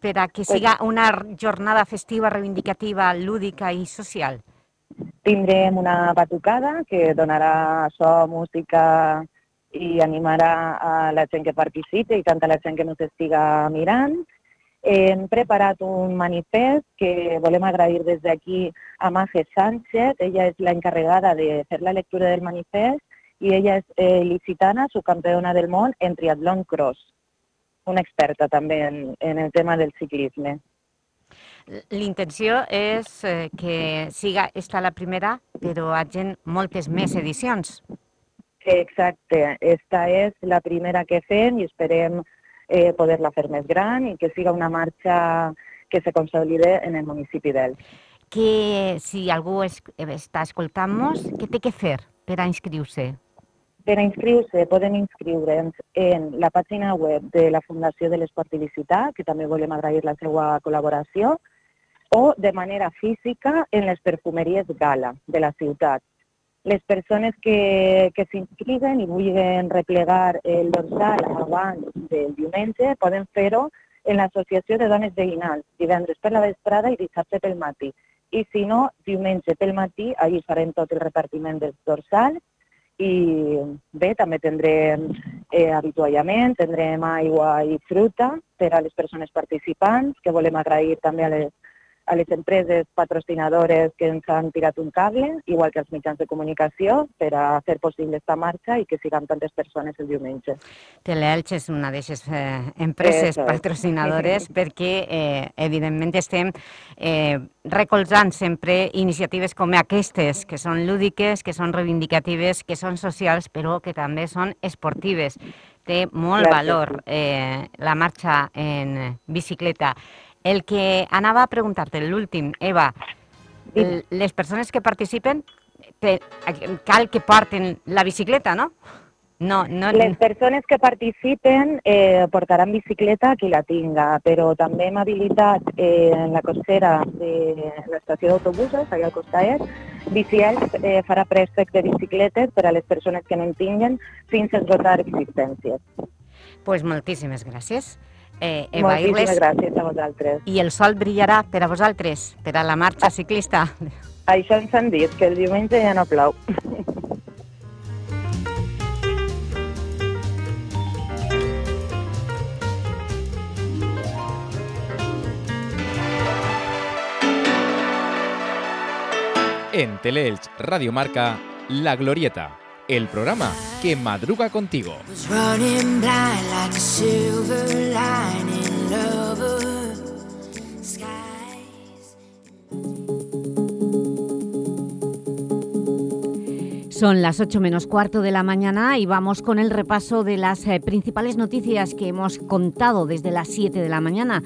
per a que siga una jornada festiva, reivindicativa, lúdica i social? Tindrem una batucada que donarà so, música i animarà a la gent que participi i tant a la gent que ens estiga mirant. Hem preparat un manifest que volem agrair des d'aquí a Maje Sánchez. Ella és la encarregada de fer la lectura del manifest i ella és eh, licitana, subcampeona del món en triatlón cross. Una experta també en, en el tema del ciclisme. L'intenció és eh, que siga esta la primera, però hagin moltes més edicions. Exacte, esta és la primera que fem i esperem eh, poder-la fer més gran i que siga una marxa que se consolide en el municipi d'Elx. Que si algú es, està escoltant-nos, què té que fer per a inscriure-se? Per a inscriure-se podem inscriure'ns en la pàgina web de la Fundació de l'Esport Il·licitat, que també volem agrair la seva col·laboració, o de manera física en les perfumeries Gala de la ciutat. Les persones que, que s'inscriguen i vulguin replegar el dorsal abans del diumenge poden fer-ho en l'Associació de Dones Veïnals, divendres per la vesprada i dissabte pel matí. I si no, diumenge pel matí, allí farem tot el repartiment dels dorsals i bé, també tindrem eh, avituallament, tindrem aigua i fruita per a les persones participants, que volem agrair també a les, a les empreses patrocinadores que ens han tirat un cable, igual que als mitjans de comunicació, per a fer possible esta marxa i que siguem tantes persones el diumenge. Teleelch és una d'aquestes eh, empreses Eso és. patrocinadores perquè, eh, evidentment, estem eh, recolzant sempre iniciatives com aquestes, que són lúdiques, que són reivindicatives, que són socials, però que també són esportives. Té molt Gràcies. valor eh, la marxa en bicicleta. El que anava a preguntar-te, l'últim, Eva, les persones que participen, te, cal que porten la bicicleta, no? No, no, Les persones que participen eh, portaran bicicleta qui la tinga, però també hem habilitat eh, en la costera de l'estació d'autobusos, allà al costat, Biciels eh, farà préstec de bicicletes per a les persones que no en tinguen fins a esgotar existències. pues moltíssimes gràcies. Eh, Eva Moltíssimes Irles, gràcies a vosaltres. i el sol brillarà per a vosaltres, per a la marxa ciclista. Això ens han dit, que el diumenge ja no plou. En Teleelch Radio Marca, La Glorieta, el programa que madruga contigo. Son las 8 menos cuarto de la mañana y vamos con el repaso de las eh, principales noticias que hemos contado desde las 7 de la mañana.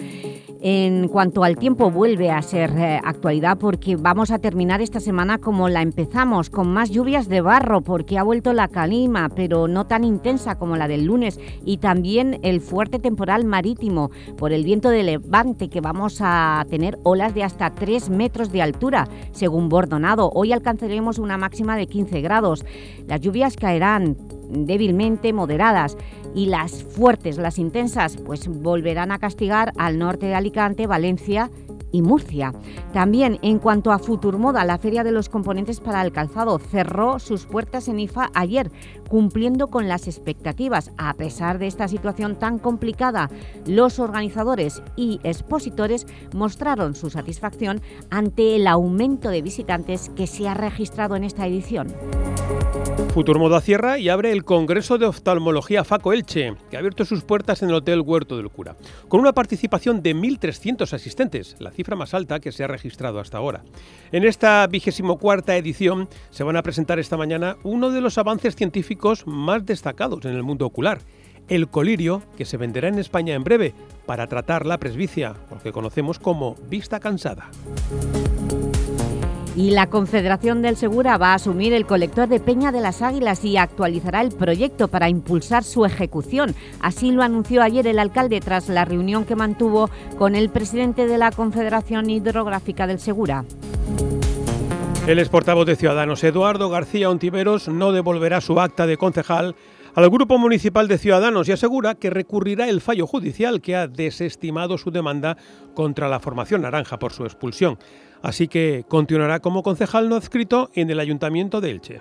En cuanto al tiempo, vuelve a ser eh, actualidad porque vamos a terminar esta semana como la empezamos, con más lluvias de barro porque ha vuelto la calima, pero no tan intensa como la del lunes, y también el fuerte temporal marítimo por el viento de levante que vamos a tener olas de hasta 3 metros de altura, según Bordonado. Hoy alcanzaremos una máxima de 15 grados. Las lluvias caerán débilmente moderadas y las fuertes, las intensas, pues volverán a castigar al norte de Alicante, Valencia y Murcia. También, en cuanto a Futurmoda, la Feria de los Componentes para el Calzado cerró sus puertas en IFA ayer, cumpliendo con las expectativas. A pesar de esta situación tan complicada, los organizadores y expositores mostraron su satisfacción ante el aumento de visitantes que se ha registrado en esta edición. Futurmoda cierra y abre el Congreso de Oftalmología Faco Que ha abierto sus puertas en el Hotel Huerto del Cura, con una participación de 1.300 asistentes, la cifra más alta que se ha registrado hasta ahora. En esta vigésimo cuarta edición se van a presentar esta mañana uno de los avances científicos más destacados en el mundo ocular, el colirio, que se venderá en España en breve para tratar la presbicia, lo que conocemos como vista cansada. Y la Confederación del Segura va a asumir el colector de Peña de las Águilas y actualizará el proyecto para impulsar su ejecución. Así lo anunció ayer el alcalde tras la reunión que mantuvo con el presidente de la Confederación Hidrográfica del Segura. El exportavoz de Ciudadanos, Eduardo García Ontiveros, no devolverá su acta de concejal al Grupo Municipal de Ciudadanos y asegura que recurrirá el fallo judicial que ha desestimado su demanda contra la formación naranja por su expulsión. Así que continuará como concejal no adscrito en el Ayuntamiento de Elche.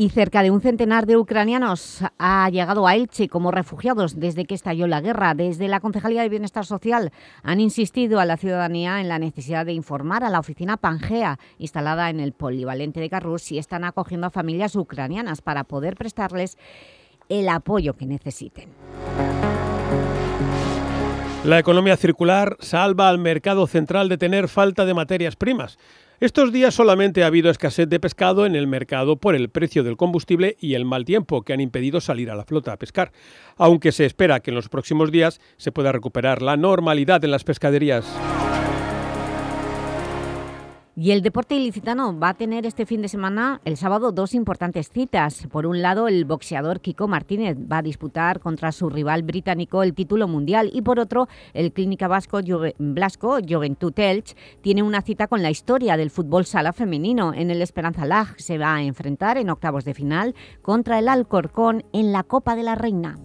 Y cerca de un centenar de ucranianos ha llegado a Elche como refugiados desde que estalló la guerra. Desde la Concejalía de Bienestar Social han insistido a la ciudadanía en la necesidad de informar a la oficina Pangea, instalada en el polivalente de Carrús, si están acogiendo a familias ucranianas para poder prestarles el apoyo que necesiten. La economía circular salva al mercado central de tener falta de materias primas. Estos días solamente ha habido escasez de pescado en el mercado por el precio del combustible y el mal tiempo que han impedido salir a la flota a pescar, aunque se espera que en los próximos días se pueda recuperar la normalidad en las pescaderías. Y el deporte ilicitano va a tener este fin de semana, el sábado, dos importantes citas. Por un lado, el boxeador Kiko Martínez va a disputar contra su rival británico el título mundial y por otro, el Clínica Vasco Blasco, Juventud Elche, tiene una cita con la historia del fútbol sala femenino. En el Esperanza Lag se va a enfrentar en octavos de final contra el Alcorcón en la Copa de la Reina.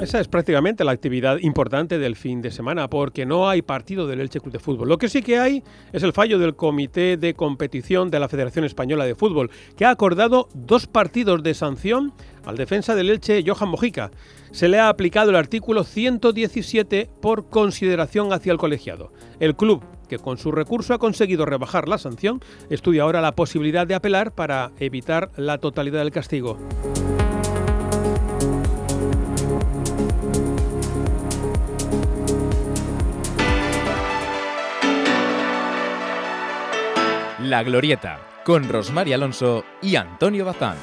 Esa es prácticamente la actividad importante del fin de semana, porque no hay partido del Elche Club de Fútbol. Lo que sí que hay es el fallo del Comité de Competición de la Federación Española de Fútbol, que ha acordado dos partidos de sanción al defensa del Elche, Johan Mojica. Se le ha aplicado el artículo 117 por consideración hacia el colegiado. El club, que con su recurso ha conseguido rebajar la sanción, estudia ahora la posibilidad de apelar para evitar la totalidad del castigo. La Glorieta, con Rosmar Alonso y Antonio Bazán.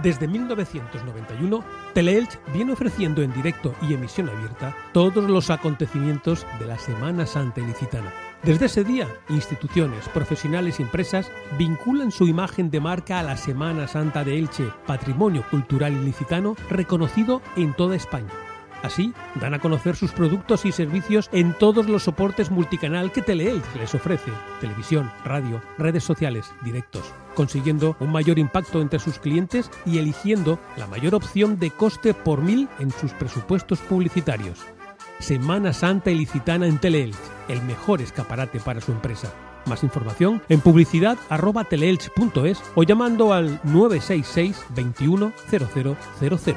Desde 1991, Teleelch viene ofreciendo en directo y emisión abierta todos los acontecimientos de la Semana Santa Ilicitana. Desde ese día, instituciones, profesionales y empresas vinculan su imagen de marca a la Semana Santa de Elche, patrimonio cultural ilicitano reconocido en toda España. Así, dan a conocer sus productos y servicios en todos los soportes multicanal que Teleelch les ofrece, televisión, radio, redes sociales, directos, consiguiendo un mayor impacto entre sus clientes y eligiendo la mayor opción de coste por mil en sus presupuestos publicitarios. Semana Santa Ilicitana en Teleelch, el mejor escaparate para su empresa. Más información en publicidad arroba teleelch.es o llamando al 966 21 0000.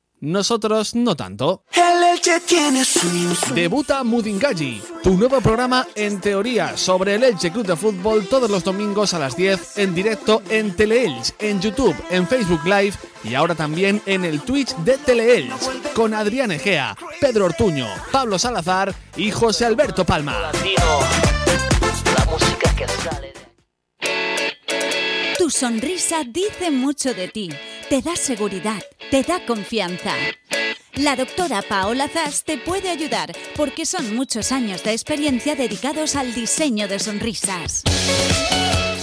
Nosotros no tanto. El Elche tiene. Debuta Mudingaji, tu nuevo programa en teoría sobre el Elche Club de Fútbol todos los domingos a las 10 en directo en Teleelch, en YouTube, en Facebook Live y ahora también en el Twitch de Teleelch con Adrián Egea, Pedro Ortuño, Pablo Salazar y José Alberto Palma. Sonrisa dice mucho de ti, te da seguridad, te da confianza. La doctora Paola Zas te puede ayudar porque son muchos años de experiencia dedicados al diseño de sonrisas.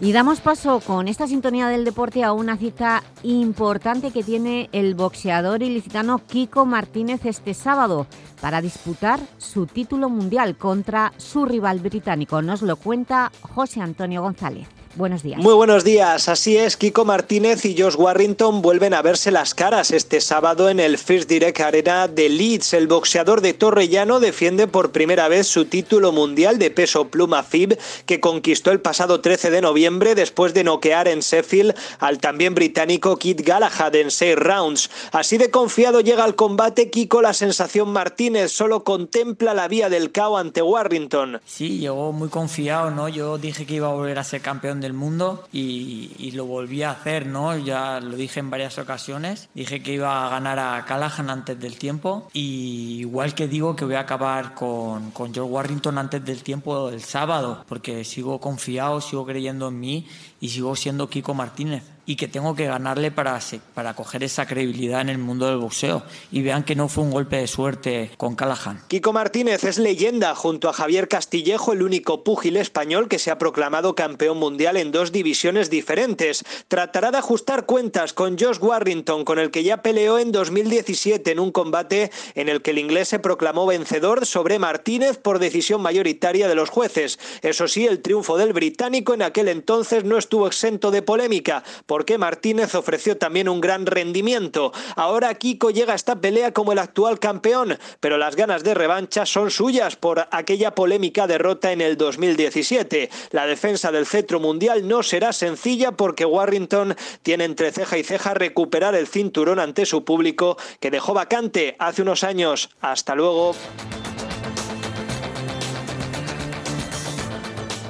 Y damos paso con esta sintonía del deporte a una cita importante que tiene el boxeador ilicitano Kiko Martínez este sábado para disputar su título mundial contra su rival británico. Nos lo cuenta José Antonio González. Buenos días. Muy buenos días. Así es, Kiko Martínez y Josh Warrington vuelven a verse las caras este sábado en el First Direct Arena de Leeds. El boxeador de Torrellano defiende por primera vez su título mundial de peso pluma FIB que conquistó el pasado 13 de noviembre después de noquear en Sheffield al también británico Kit Galahad en seis rounds. Así de confiado llega al combate Kiko la sensación Martínez solo contempla la vía del KO ante Warrington. Sí, llegó muy confiado, ¿no? Yo dije que iba a volver a ser campeón del mundo y, lo volví a hacer, ¿no? Ya lo dije en varias ocasiones. Dije que iba a ganar a Callahan antes del tiempo y igual que digo que voy a acabar con, con George Warrington antes del tiempo el sábado, porque sigo confiado, sigo creyendo en mí y sigo siendo Kiko Martínez y que tengo que ganarle para, para coger esa credibilidad en el mundo del boxeo y vean que no fue un golpe de suerte con Callahan. Kiko Martínez es leyenda junto a Javier Castillejo, el único púgil español que se ha proclamado campeón mundial en dos divisiones diferentes. Tratará de ajustar cuentas con Josh Warrington, con el que ya peleó en 2017 en un combate en el que el inglés se proclamó vencedor sobre Martínez por decisión mayoritaria de los jueces. Eso sí, el triunfo del británico en aquel entonces no estuvo exento de polémica, porque Martínez ofreció también un gran rendimiento. Ahora Kiko llega a esta pelea como el actual campeón, pero las ganas de revancha son suyas por aquella polémica derrota en el 2017. La defensa del cetro mundial no será sencilla porque Warrington tiene entre ceja y ceja recuperar el cinturón ante su público que dejó vacante hace unos años. Hasta luego.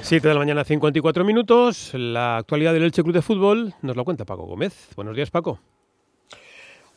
7 de la mañana, 54 minutos. La actualidad del Elche Club de Fútbol nos lo cuenta Paco Gómez. Buenos días, Paco.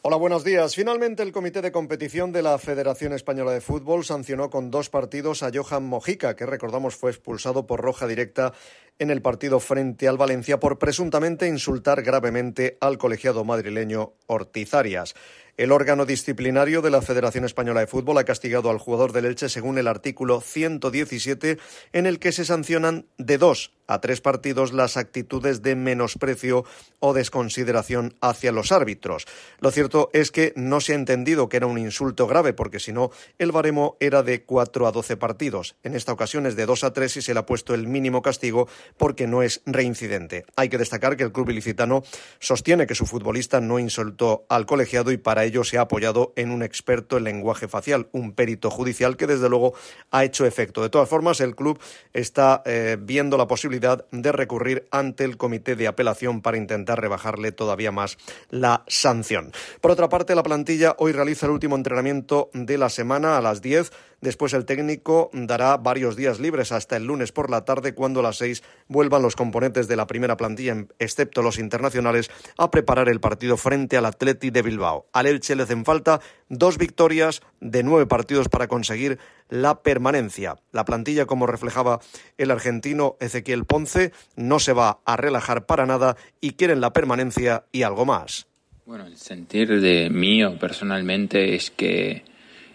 Hola, buenos días. Finalmente, el Comité de Competición de la Federación Española de Fútbol sancionó con dos partidos a Johan Mojica, que recordamos fue expulsado por roja directa en el partido frente al Valencia por presuntamente insultar gravemente al colegiado madrileño Ortiz Arias. El órgano disciplinario de la Federación Española de Fútbol ha castigado al jugador del Elche según el artículo 117, en el que se sancionan de dos a tres partidos las actitudes de menosprecio o desconsideración hacia los árbitros. Lo cierto es que no se ha entendido que era un insulto grave, porque si no, el baremo era de cuatro a doce partidos. En esta ocasión es de dos a tres y se le ha puesto el mínimo castigo porque no es reincidente. Hay que destacar que el club ilicitano sostiene que su futbolista no insultó al colegiado y para ello se ha apoyado en un experto en lenguaje facial, un perito judicial que desde luego ha hecho efecto. De todas formas, el club está eh, viendo la posibilidad de recurrir ante el comité de apelación para intentar rebajarle todavía más la sanción. Por otra parte, la plantilla hoy realiza el último entrenamiento de la semana a las 10. Después el técnico dará varios días libres hasta el lunes por la tarde cuando a las 6 vuelvan los componentes de la primera plantilla, excepto los internacionales, a preparar el partido frente al Atleti de Bilbao. Al Elche le hacen falta dos victorias de nueve partidos para conseguir la permanencia. La plantilla, como reflejaba el argentino Ezequiel Ponce, no se va a relajar para nada y quieren la permanencia y algo más. Bueno, el sentir de mío personalmente es que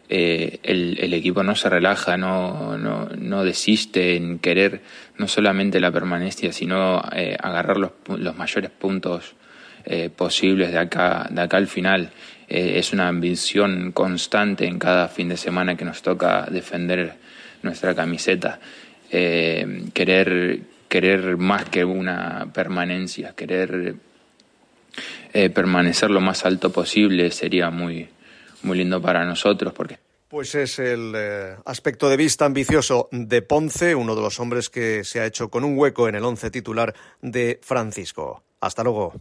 eh, el, equipo no se relaja, no, no, no desiste en querer no solamente la permanencia, sino eh, agarrar los, los mayores puntos eh, posibles de acá, de acá al final. Eh, es una ambición constante en cada fin de semana que nos toca defender nuestra camiseta. Eh, querer, querer más que una permanencia, querer eh, permanecer lo más alto posible sería muy, muy lindo para nosotros porque Pues es el aspecto de vista ambicioso de Ponce, uno de los hombres que se ha hecho con un hueco en el once titular de Francisco. Hasta luego.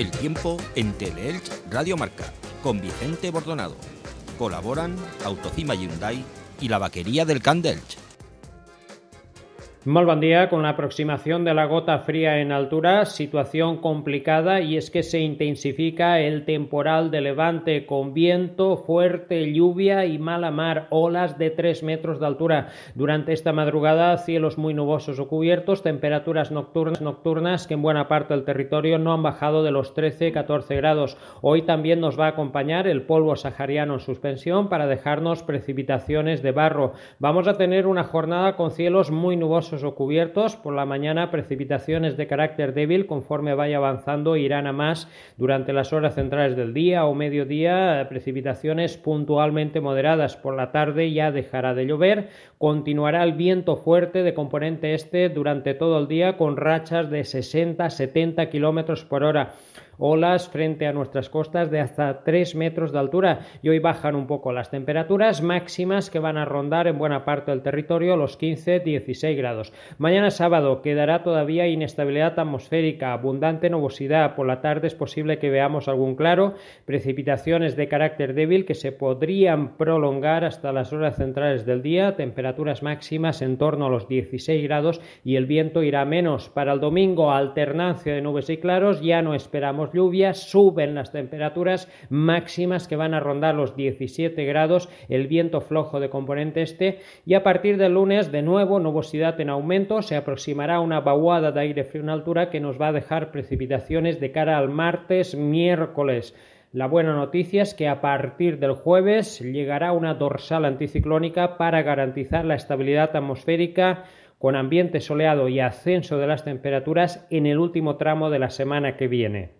El tiempo en Teleelch Radio Marca con Vicente Bordonado. Colaboran Autocima Hyundai y la vaquería del Candelch. Muy buen día. Con la aproximación de la gota fría en altura, situación complicada y es que se intensifica el temporal de levante con viento, fuerte lluvia y mala mar, olas de 3 metros de altura. Durante esta madrugada, cielos muy nubosos o cubiertos, temperaturas nocturnas, nocturnas que en buena parte del territorio no han bajado de los 13-14 grados. Hoy también nos va a acompañar el polvo sahariano en suspensión para dejarnos precipitaciones de barro. Vamos a tener una jornada con cielos muy nubosos o cubiertos. Por la mañana precipitaciones de carácter débil conforme vaya avanzando irán a más durante las horas centrales del día o mediodía. Precipitaciones puntualmente moderadas. Por la tarde ya dejará de llover. Continuará el viento fuerte de componente este durante todo el día con rachas de 60-70 kilómetros por hora olas frente a nuestras costas de hasta 3 metros de altura y hoy bajan un poco las temperaturas máximas que van a rondar en buena parte del territorio los 15-16 grados. Mañana sábado quedará todavía inestabilidad atmosférica, abundante nubosidad, por la tarde es posible que veamos algún claro, precipitaciones de carácter débil que se podrían prolongar hasta las horas centrales del día, temperaturas máximas en torno a los 16 grados y el viento irá menos. Para el domingo alternancia de nubes y claros, ya no esperamos lluvias, suben las temperaturas máximas que van a rondar los 17 grados, el viento flojo de componente este y a partir del lunes de nuevo nubosidad en aumento, se aproximará una vaguada de aire frío en altura que nos va a dejar precipitaciones de cara al martes, miércoles. La buena noticia es que a partir del jueves llegará una dorsal anticiclónica para garantizar la estabilidad atmosférica con ambiente soleado y ascenso de las temperaturas en el último tramo de la semana que viene.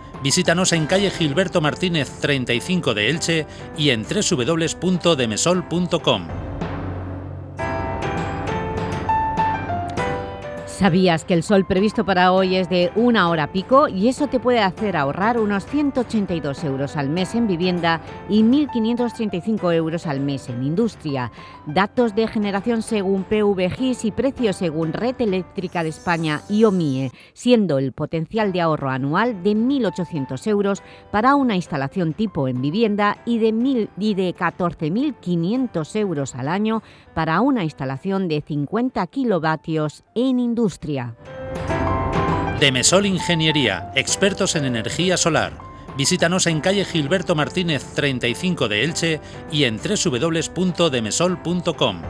Visítanos en calle Gilberto Martínez 35 de Elche y en www.demesol.com. ¿Sabías que el sol previsto para hoy es de una hora pico y eso te puede hacer ahorrar unos 182 euros al mes en vivienda y 1.535 euros al mes en industria? Datos de generación según PVGIS y precios según Red Eléctrica de España y OMIE, siendo el potencial de ahorro anual de 1.800 euros para una instalación tipo en vivienda y de, 1.000 y de 14.500 euros al año para una instalación de 50 kilovatios en industria. Demesol Ingeniería, expertos en energía solar. Visítanos en calle Gilberto Martínez 35 de Elche y en www.demesol.com.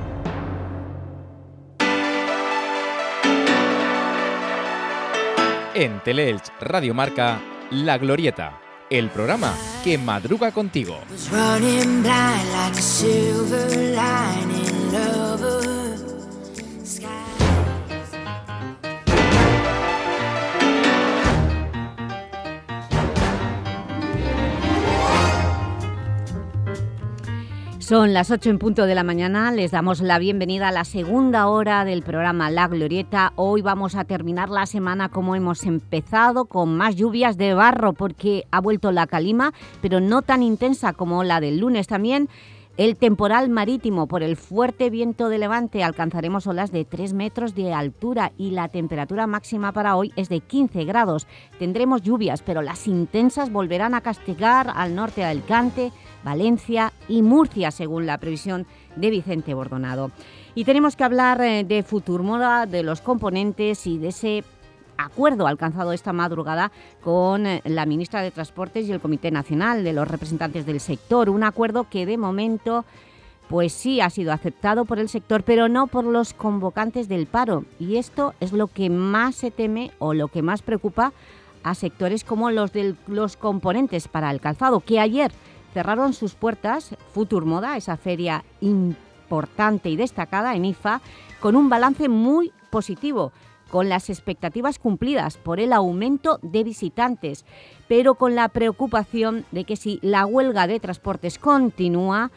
En Teleelch Radio Marca, La Glorieta, el programa que madruga contigo. Son las 8 en punto de la mañana, les damos la bienvenida a la segunda hora del programa La Glorieta. Hoy vamos a terminar la semana como hemos empezado, con más lluvias de barro porque ha vuelto la calima, pero no tan intensa como la del lunes también. El temporal marítimo por el fuerte viento de levante alcanzaremos olas de 3 metros de altura y la temperatura máxima para hoy es de 15 grados. Tendremos lluvias, pero las intensas volverán a castigar al norte de Alicante, Valencia y Murcia, según la previsión de Vicente Bordonado. Y tenemos que hablar eh, de Futurmoda, de los componentes y de ese acuerdo alcanzado esta madrugada con eh, la ministra de Transportes y el Comité Nacional de los representantes del sector. Un acuerdo que de momento pues sí ha sido aceptado por el sector, pero no por los convocantes del paro. Y esto es lo que más se teme o lo que más preocupa a sectores como los de los componentes para el calzado, que ayer cerraron sus puertas Futur Moda, esa feria importante y destacada en IFA, con un balance muy positivo, con las expectativas cumplidas por el aumento de visitantes, pero con la preocupación de que si la huelga de transportes continúa,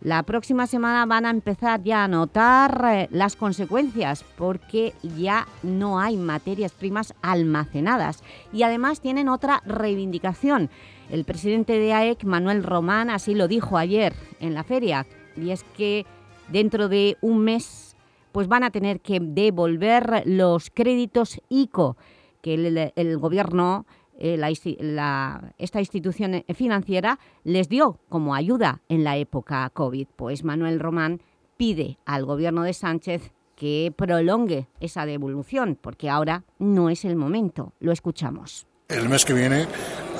La próxima semana van a empezar ya a notar eh, las consecuencias porque ya no hay materias primas almacenadas y además tienen otra reivindicación. El presidente de AEC, Manuel Román, así lo dijo ayer en la feria y es que dentro de un mes pues van a tener que devolver los créditos ICO que el, Gobierno eh, la, esta institución financiera les dio como ayuda en la época COVID. Pues Manuel Román pide al Gobierno de Sánchez que prolongue esa devolución, porque ahora no es el momento. Lo escuchamos. El mes que viene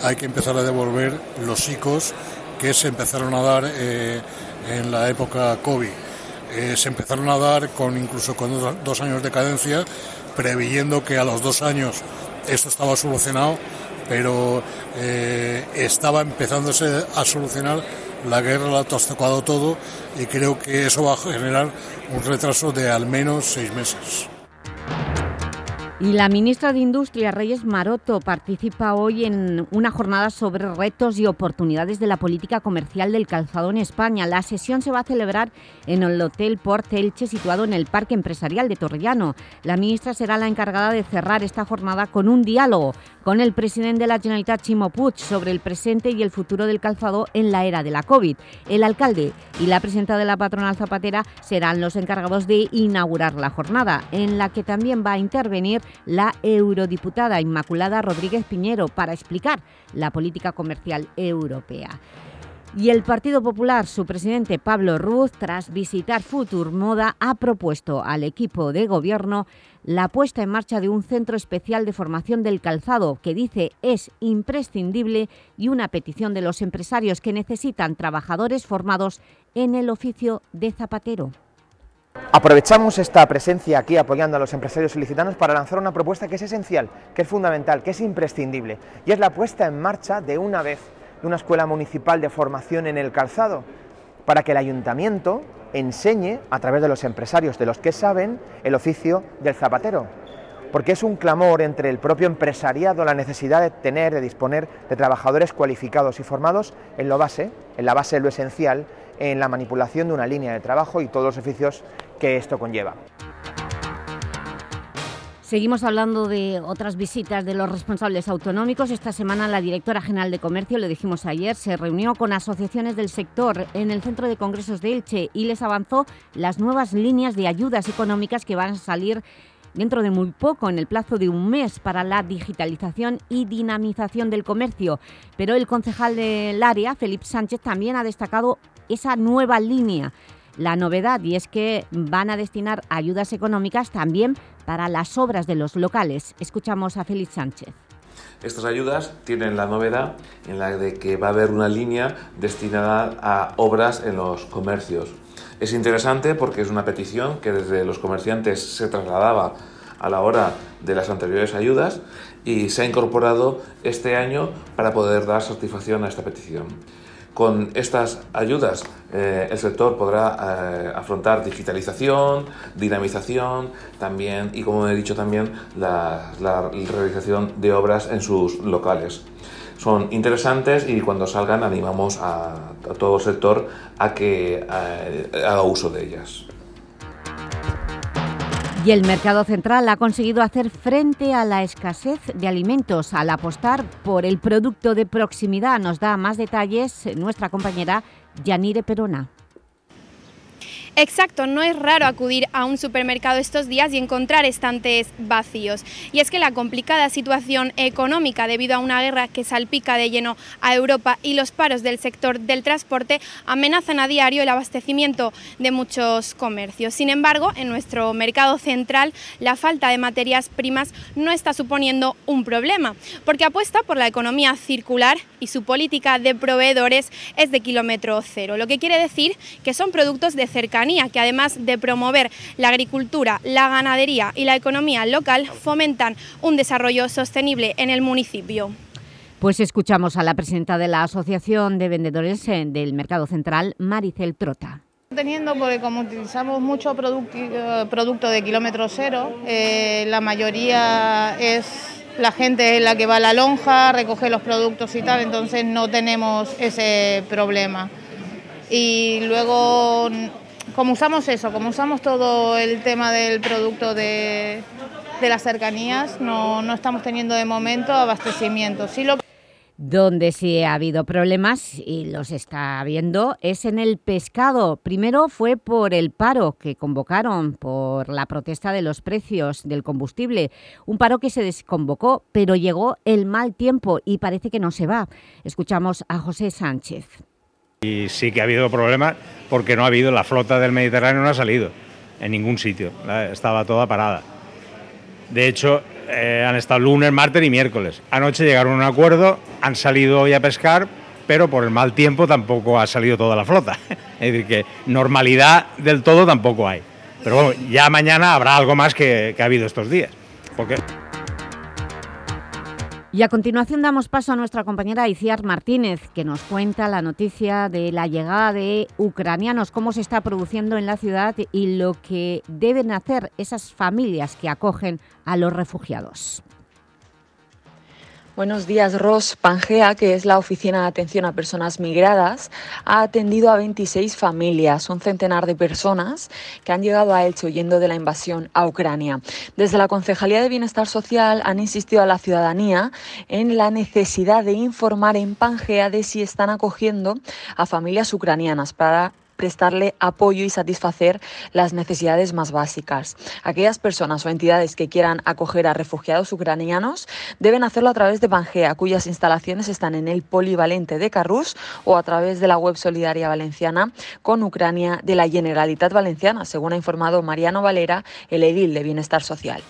hay que empezar a devolver los ICOs que se empezaron a dar eh, en la época COVID. Eh, se empezaron a dar con incluso con dos, años de cadencia, preveyendo que a los dos años esto estaba solucionado pero eh, estaba empezándose a solucionar, la guerra lo ha trastocado todo y creo que eso va a generar un retraso de al menos seis meses. Y la ministra de Industria, Reyes Maroto, participa hoy en una jornada sobre retos y oportunidades de la política comercial del calzado en España. La sesión se va a celebrar en el Hotel Port Elche, situado en el Parque Empresarial de Torrellano. La ministra será la encargada de cerrar esta jornada con un diálogo con el presidente de la Generalitat, Chimo Puig, sobre el presente y el futuro del calzado en la era de la COVID. El alcalde y la presidenta de la patronal zapatera serán los encargados de inaugurar la jornada, en la que también va a intervenir la eurodiputada Inmaculada Rodríguez Piñero para explicar la política comercial europea. Y el Partido Popular, su presidente Pablo Ruz, tras visitar Futur Moda, ha propuesto al equipo de gobierno la puesta en marcha de un centro especial de formación del calzado que dice es imprescindible y una petición de los empresarios que necesitan trabajadores formados en el oficio de zapatero. Aprovechamos esta presencia aquí apoyando a los empresarios ilicitanos para lanzar una propuesta que es esencial, que es fundamental, que es imprescindible y es la puesta en marcha de una vez de una escuela municipal de formación en el calzado para que el ayuntamiento enseñe a través de los empresarios, de los que saben, el oficio del zapatero. Porque es un clamor entre el propio empresariado la necesidad de tener, de disponer de trabajadores cualificados y formados en lo base, en la base de lo esencial, en la manipulación de una línea de trabajo y todos los oficios que esto conlleva. Seguimos hablando de otras visitas de los responsables autonómicos. Esta semana la directora general de Comercio, lo dijimos ayer, se reunió con asociaciones del sector en el Centro de Congresos de Elche y les avanzó las nuevas líneas de ayudas económicas que van a salir dentro de muy poco, en el plazo de un mes, para la digitalización y dinamización del comercio. Pero el concejal del área, Felipe Sánchez, también ha destacado esa nueva línea la novedad y es que van a destinar ayudas económicas también para las obras de los locales. Escuchamos a Félix Sánchez. Estas ayudas tienen la novedad en la de que va a haber una línea destinada a obras en los comercios. Es interesante porque es una petición que desde los comerciantes se trasladaba a la hora de las anteriores ayudas y se ha incorporado este año para poder dar satisfacción a esta petición. Con estas ayudas eh, el sector podrá eh, afrontar digitalización, dinamización también y como he dicho también la, la realización de obras en sus locales. Son interesantes y cuando salgan animamos a, a todo el sector a que eh, haga uso de ellas. Y el Mercado Central ha conseguido hacer frente a la escasez de alimentos al apostar por el producto de proximidad. Nos da más detalles nuestra compañera Yanire Perona. Exacto, no es raro acudir a un supermercado estos días y encontrar estantes vacíos. Y es que la complicada situación económica debido a una guerra que salpica de lleno a Europa y los paros del sector del transporte amenazan a diario el abastecimiento de muchos comercios. Sin embargo, en nuestro mercado central la falta de materias primas no está suponiendo un problema, porque apuesta por la economía circular y su política de proveedores es de kilómetro cero, lo que quiere decir que son productos de cercanía que además de promover la agricultura, la ganadería y la economía local, fomentan un desarrollo sostenible en el municipio. Pues escuchamos a la presidenta de la Asociación de Vendedores eh, del Mercado Central, Maricel Trota. Teniendo, porque como utilizamos mucho producto, producto de kilómetro cero, eh, la mayoría es la gente la que va a la lonja, recoge los productos y tal, entonces no tenemos ese problema. y luego como usamos eso, como usamos todo el tema del producto de, las cercanías, no, estamos teniendo de momento abastecimiento. Donde sí ha habido problemas, y los está habiendo, es en el pescado. Primero fue por el paro que convocaron por la protesta de los precios del combustible. Un paro que se desconvocó, pero llegó el mal tiempo y parece que no se va. Escuchamos a José Sánchez. Y sí que ha habido problemas porque no ha habido, la flota del Mediterráneo no ha salido en ningún sitio, estaba toda parada. De hecho, eh, han estado lunes, martes y miércoles. Anoche llegaron a un acuerdo, han salido hoy a pescar, pero por el mal tiempo tampoco ha salido toda la flota. Es decir, que normalidad del todo tampoco hay. Pero bueno, ya mañana habrá algo más que, que ha habido estos días. Porque... Y a continuación damos paso a nuestra compañera Iciar Martínez, que nos cuenta la noticia de la llegada de ucranianos, cómo se está produciendo en la ciudad y lo que deben hacer esas familias que acogen a los refugiados. Buenos días, Ros. Pangea, que es la Oficina de Atención a Personas Migradas, ha atendido a 26 familias, un centenar de personas que han llegado a Elche huyendo de la invasión a Ucrania. Desde la Concejalía de Bienestar Social han insistido a la ciudadanía en la necesidad de informar en Pangea de si están acogiendo a familias ucranianas para prestarle apoyo y satisfacer las necesidades más básicas. Aquellas personas o entidades que quieran acoger a refugiados ucranianos deben hacerlo a través de Pangea, cuyas instalaciones están en el polivalente de Carrús o a través de la web solidaria valenciana con Ucrania de la Generalitat Valenciana, según ha informado Mariano Valera, el edil de Bienestar Social.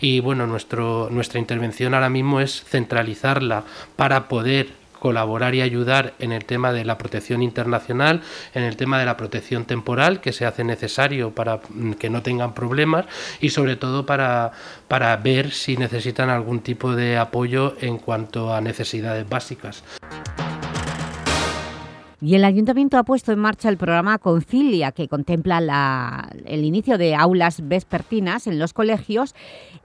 Y bueno, nuestro, nuestra intervención ahora mismo es centralizarla para poder colaborar y ayudar en el tema de la protección internacional, en el tema de la protección temporal que se hace necesario para mm, que no tengan problemas y sobre todo para, para ver si necesitan algún tipo de apoyo en cuanto a necesidades básicas. Y el Ayuntamiento ha puesto en marcha el programa Concilia, que contempla la, el inicio de aulas vespertinas en los colegios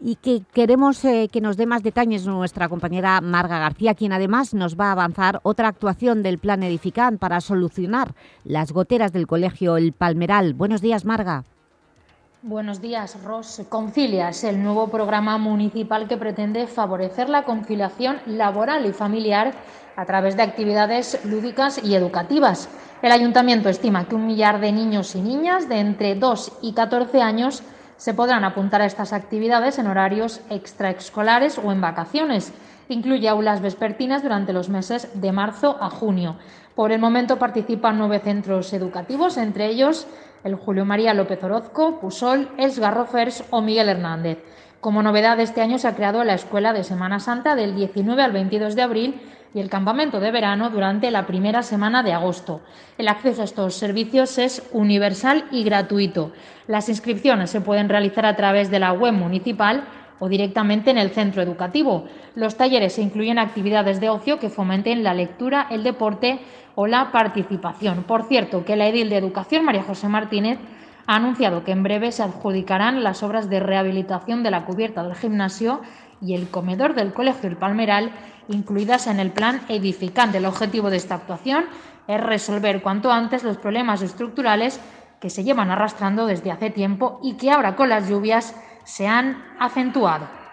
y que queremos eh, que nos dé más detalles nuestra compañera Marga García, quien además nos va a avanzar otra actuación del Plan Edificant para solucionar las goteras del colegio El Palmeral. Buenos días, Marga. Buenos días, Ros. Concilia es el nuevo programa municipal que pretende favorecer la conciliación laboral y familiar a través de actividades lúdicas y educativas. El ayuntamiento estima que un millar de niños y niñas de entre 2 y 14 años se podrán apuntar a estas actividades en horarios extraescolares o en vacaciones. Incluye aulas vespertinas durante los meses de marzo a junio. Por el momento participan nueve centros educativos, entre ellos el Julio María López Orozco, Pusol, Els Garrofers o Miguel Hernández. Como novedad, este año se ha creado la Escuela de Semana Santa del 19 al 22 de abril y el campamento de verano durante la primera semana de agosto. El acceso a estos servicios es universal y gratuito. Las inscripciones se pueden realizar a través de la web municipal o directamente en el centro educativo. Los talleres incluyen actividades de ocio que fomenten la lectura, el deporte o la participación. Por cierto, que la edil de Educación, María José Martínez, ha anunciado que en breve se adjudicarán las obras de rehabilitación de la cubierta del gimnasio y el comedor del Colegio El Palmeral incluidas en el plan edificante. El objetivo de esta actuación es resolver cuanto antes los problemas estructurales que se llevan arrastrando desde hace tiempo y que ahora con las lluvias se han acentuado.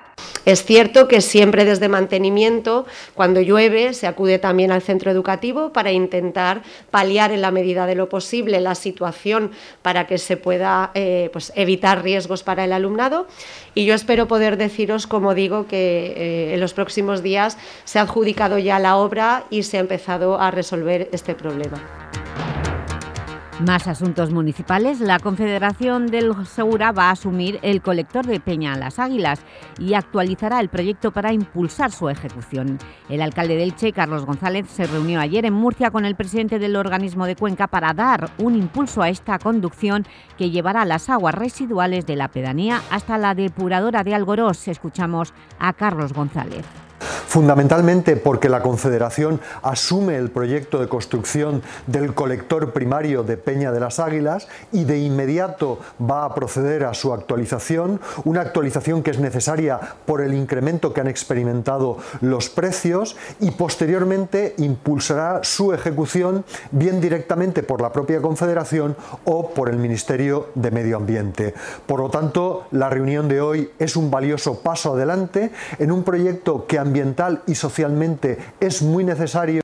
Es cierto que siempre desde mantenimiento, cuando llueve, se acude también al centro educativo para intentar paliar en la medida de lo posible la situación para que se pueda eh, pues, evitar riesgos para el alumnado. Y yo espero poder deciros, como digo, que eh, en los próximos días se ha adjudicado ya la obra y se ha empezado a resolver este problema. Más asuntos municipales. La Confederación del Segura va a asumir el colector de Peña Las Águilas y actualizará el proyecto para impulsar su ejecución. El alcalde del Che, Carlos González, se reunió ayer en Murcia con el presidente del organismo de Cuenca para dar un impulso a esta conducción que llevará las aguas residuales de la pedanía hasta la depuradora de Algorós. Escuchamos a Carlos González. Fundamentalmente porque la Confederación asume el proyecto de construcción del colector primario de Peña de las Águilas y de inmediato va a proceder a su actualización, una actualización que es necesaria por el incremento que han experimentado los precios y posteriormente impulsará su ejecución bien directamente por la propia Confederación o por el Ministerio de Medio Ambiente. Por lo tanto, la reunión de hoy es un valioso paso adelante en un proyecto que y socialmente es muy necesario.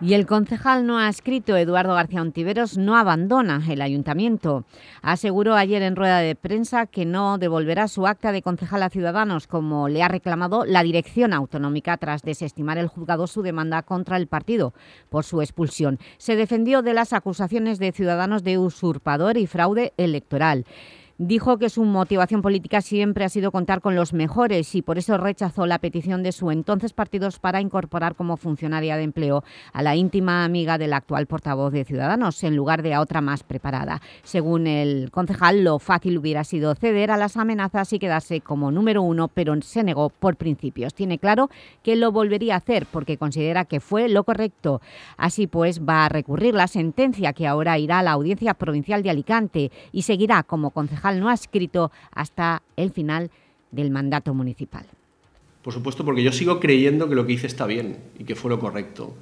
Y el concejal no ha escrito Eduardo García Ontiveros no abandona el ayuntamiento. Aseguró ayer en rueda de prensa que no devolverá su acta de concejal a Ciudadanos, como le ha reclamado la dirección autonómica tras desestimar el juzgado su demanda contra el partido por su expulsión. Se defendió de las acusaciones de Ciudadanos de usurpador y fraude electoral. Dijo que su motivación política siempre ha sido contar con los mejores y por eso rechazó la petición de su entonces partidos para incorporar como funcionaria de empleo a la íntima amiga del actual portavoz de Ciudadanos, en lugar de a otra más preparada. Según el concejal, lo fácil hubiera sido ceder a las amenazas y quedarse como número uno, pero se negó por principios. Tiene claro que lo volvería a hacer porque considera que fue lo correcto. Así pues, va a recurrir la sentencia que ahora irá a la Audiencia Provincial de Alicante y seguirá como concejal no ha escrito hasta el final del mandato municipal. Por supuesto, porque yo sigo creyendo que lo que hice está bien y que fue lo correcto.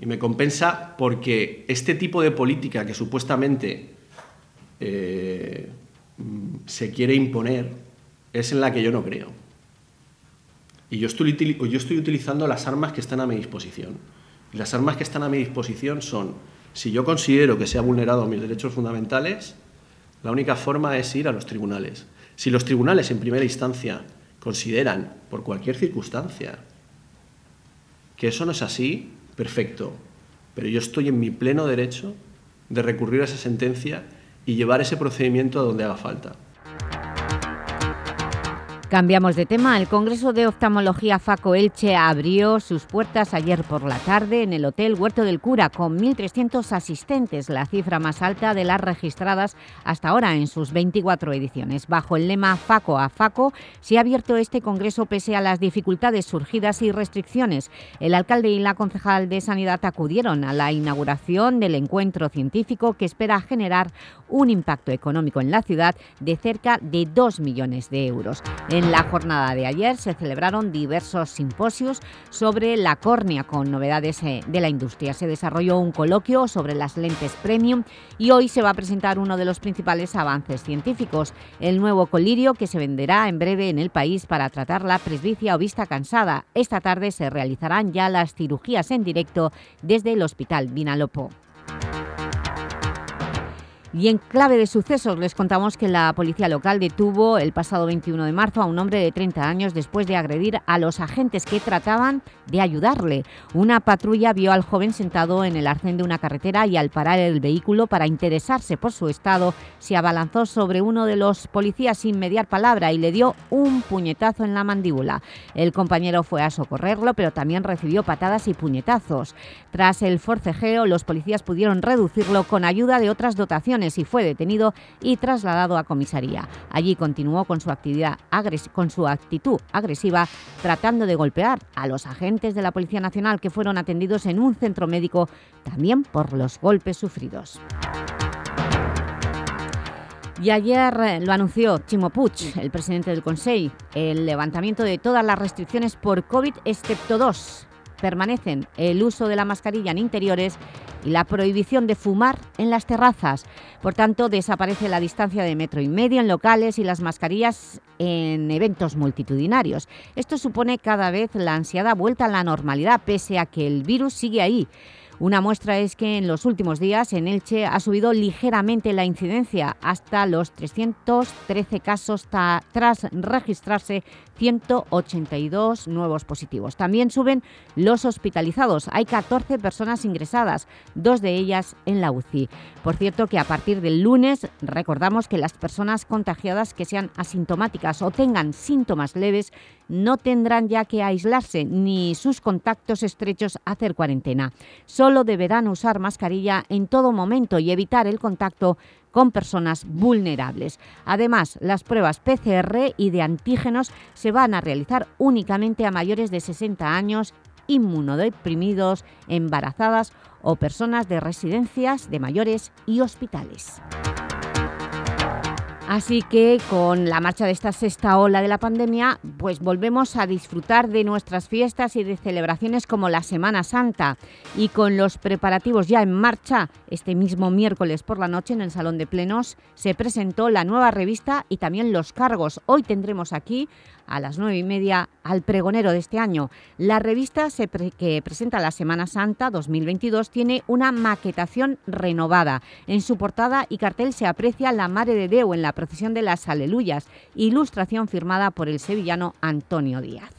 Y me compensa porque este tipo de política que supuestamente eh, se quiere imponer es en la que yo no creo. Y yo estoy, yo estoy utilizando las armas que están a mi disposición. Y las armas que están a mi disposición son, si yo considero que se ha vulnerado mis derechos fundamentales, la única forma es ir a los tribunales. Si los tribunales en primera instancia consideran, por cualquier circunstancia, que eso no es así, perfecto. Pero yo estoy en mi pleno derecho de recurrir a esa sentencia y llevar ese procedimiento a donde haga falta. Cambiamos de tema. El Congreso de Oftalmología FACO Elche abrió sus puertas ayer por la tarde en el Hotel Huerto del Cura con 1.300 asistentes, la cifra más alta de las registradas hasta ahora en sus 24 ediciones. Bajo el lema FACO a FACO se ha abierto este Congreso pese a las dificultades surgidas y restricciones. El alcalde y la concejal de Sanidad acudieron a la inauguración del encuentro científico que espera generar un impacto económico en la ciudad de cerca de 2 millones de euros. La jornada de ayer se celebraron diversos simposios sobre la córnea con novedades eh, de la industria. Se desarrolló un coloquio sobre las lentes premium y hoy se va a presentar uno de los principales avances científicos, el nuevo colirio que se venderá en breve en el país para tratar la presbicia o vista cansada. Esta tarde se realizarán ya las cirugías en directo desde el Hospital Vinalopó. Y en clave de sucesos les contamos que la policía local detuvo el pasado 21 de marzo a un hombre de 30 años después de agredir a los agentes que trataban de ayudarle. Una patrulla vio al joven sentado en el arcén de una carretera y al parar el vehículo para interesarse por su estado, se abalanzó sobre uno de los policías sin mediar palabra y le dio un puñetazo en la mandíbula. El compañero fue a socorrerlo, pero también recibió patadas y puñetazos. Tras el forcejeo, los policías pudieron reducirlo con ayuda de otras dotaciones y fue detenido y trasladado a comisaría. Allí continuó con su, actividad con su actitud agresiva tratando de golpear a los agentes de la Policía Nacional que fueron atendidos en un centro médico también por los golpes sufridos. Y ayer eh, lo anunció Chimo Puig, el presidente del Consejo, el levantamiento de todas las restricciones por COVID excepto dos. Permanecen el uso de la mascarilla en interiores y la prohibición de fumar en las terrazas. Por tanto, desaparece la distancia de metro y medio en locales y las mascarillas en eventos multitudinarios. Esto supone cada vez la ansiada vuelta a la normalidad, pese a que el virus sigue ahí. Una muestra es que en los últimos días en Elche ha subido ligeramente la incidencia hasta los 313 casos tras registrarse 182 nuevos positivos. También suben los hospitalizados. Hay 14 personas ingresadas, dos de ellas en la UCI. Por cierto que a partir del lunes recordamos que las personas contagiadas que sean asintomáticas o tengan síntomas leves no tendrán ya que aislarse ni sus contactos estrechos hacer cuarentena. Solo deberán usar mascarilla en todo momento y evitar el contacto con personas vulnerables. Además, las pruebas PCR y de antígenos se van a realizar únicamente a mayores de 60 años inmunodeprimidos, embarazadas o personas de residencias de mayores y hospitales. Así que con la marcha de esta sexta ola de la pandemia, pues volvemos a disfrutar de nuestras fiestas y de celebraciones como la Semana Santa. Y con los preparativos ya en marcha, este mismo miércoles por la noche en el Salón de Plenos se presentó la nueva revista y también los cargos. Hoy tendremos aquí a las nueve y media al pregonero de este año. La revista que presenta la Semana Santa 2022 tiene una maquetación renovada. En su portada y cartel se aprecia la Mare de Deu en la procesión de las Aleluyas, ilustración firmada por el sevillano Antonio Díaz.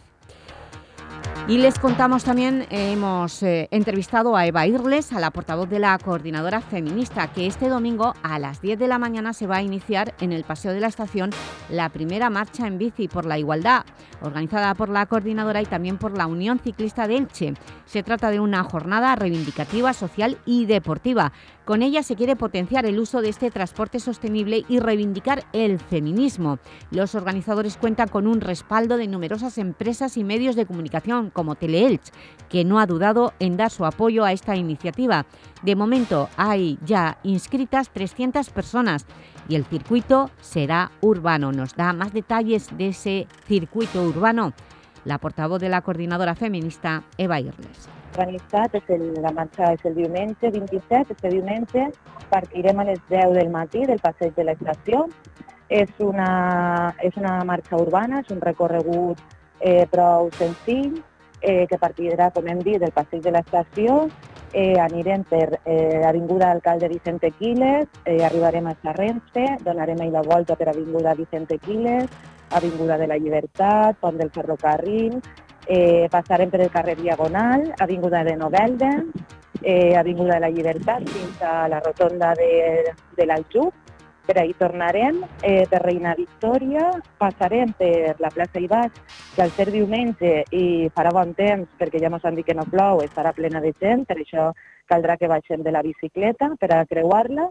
Y les contamos también, eh, hemos eh, entrevistado a Eva Irles, a la portavoz de la Coordinadora Feminista, que este domingo a las 10 de la mañana se va a iniciar en el Paseo de la Estación la primera marcha en bici por la igualdad, organizada por la Coordinadora y también por la Unión Ciclista de Elche. Se trata de una jornada reivindicativa, social y deportiva. Con ella se quiere potenciar el uso de este transporte sostenible y reivindicar el feminismo. Los organizadores cuentan con un respaldo de numerosas empresas y medios de comunicación como Teleelch, que no ha dudado en dar su apoyo a esta iniciativa. De momento hay ya inscritas 300 personas y el circuito será urbano. Nos da más detalles de ese circuito urbano la portavoz de la coordinadora feminista, Eva Irles. Organitzat, és el, la marxa és el diumenge 27, este diumenge partirem a les 10 del matí del passeig de l'estació. És una, és una marxa urbana, és un recorregut eh, prou senzill, eh, que partirà, com hem dit, del passeig de l'estació, eh, anirem per eh, Avinguda Alcalde Vicente Quiles, eh, arribarem a Sarrense, donarem ahir la volta per Avinguda Vicente Quiles, Avinguda de la Llibertat, Pont del Ferrocarril, eh, passarem per el carrer Diagonal, Avinguda de Novelda, eh, Avinguda de la Llibertat fins a la rotonda de, de l'Aljub, per ahir tornarem eh, per Reina Victòria, passarem per la plaça Ibaix, que al ser diumenge i farà bon temps, perquè ja mos han dit que no plou, estarà plena de gent, per això caldrà que baixem de la bicicleta per a creuar-la.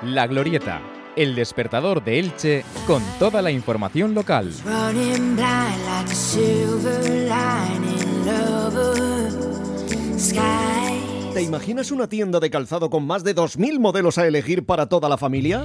La Glorieta, el despertador de Elche con toda la información local. ¿Te imaginas una tienda de calzado con más de 2.000 modelos a elegir para toda la familia?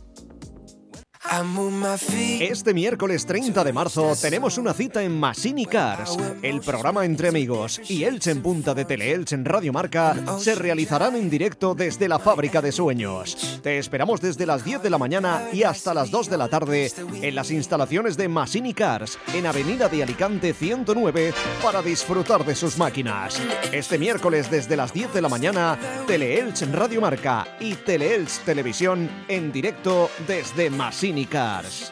Este miércoles 30 de marzo tenemos una cita en Masini Cars. El programa Entre Amigos y Elche en Punta de Teleelche en Radio Marca se realizarán en directo desde la Fábrica de Sueños. Te esperamos desde las 10 de la mañana y hasta las 2 de la tarde en las instalaciones de Masini Cars en Avenida de Alicante 109 para disfrutar de sus máquinas. Este miércoles desde las 10 de la mañana, Teleelche en Radio Marca y Teleelche Televisión en directo desde Masini Cars.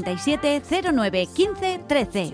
637 09 15 13.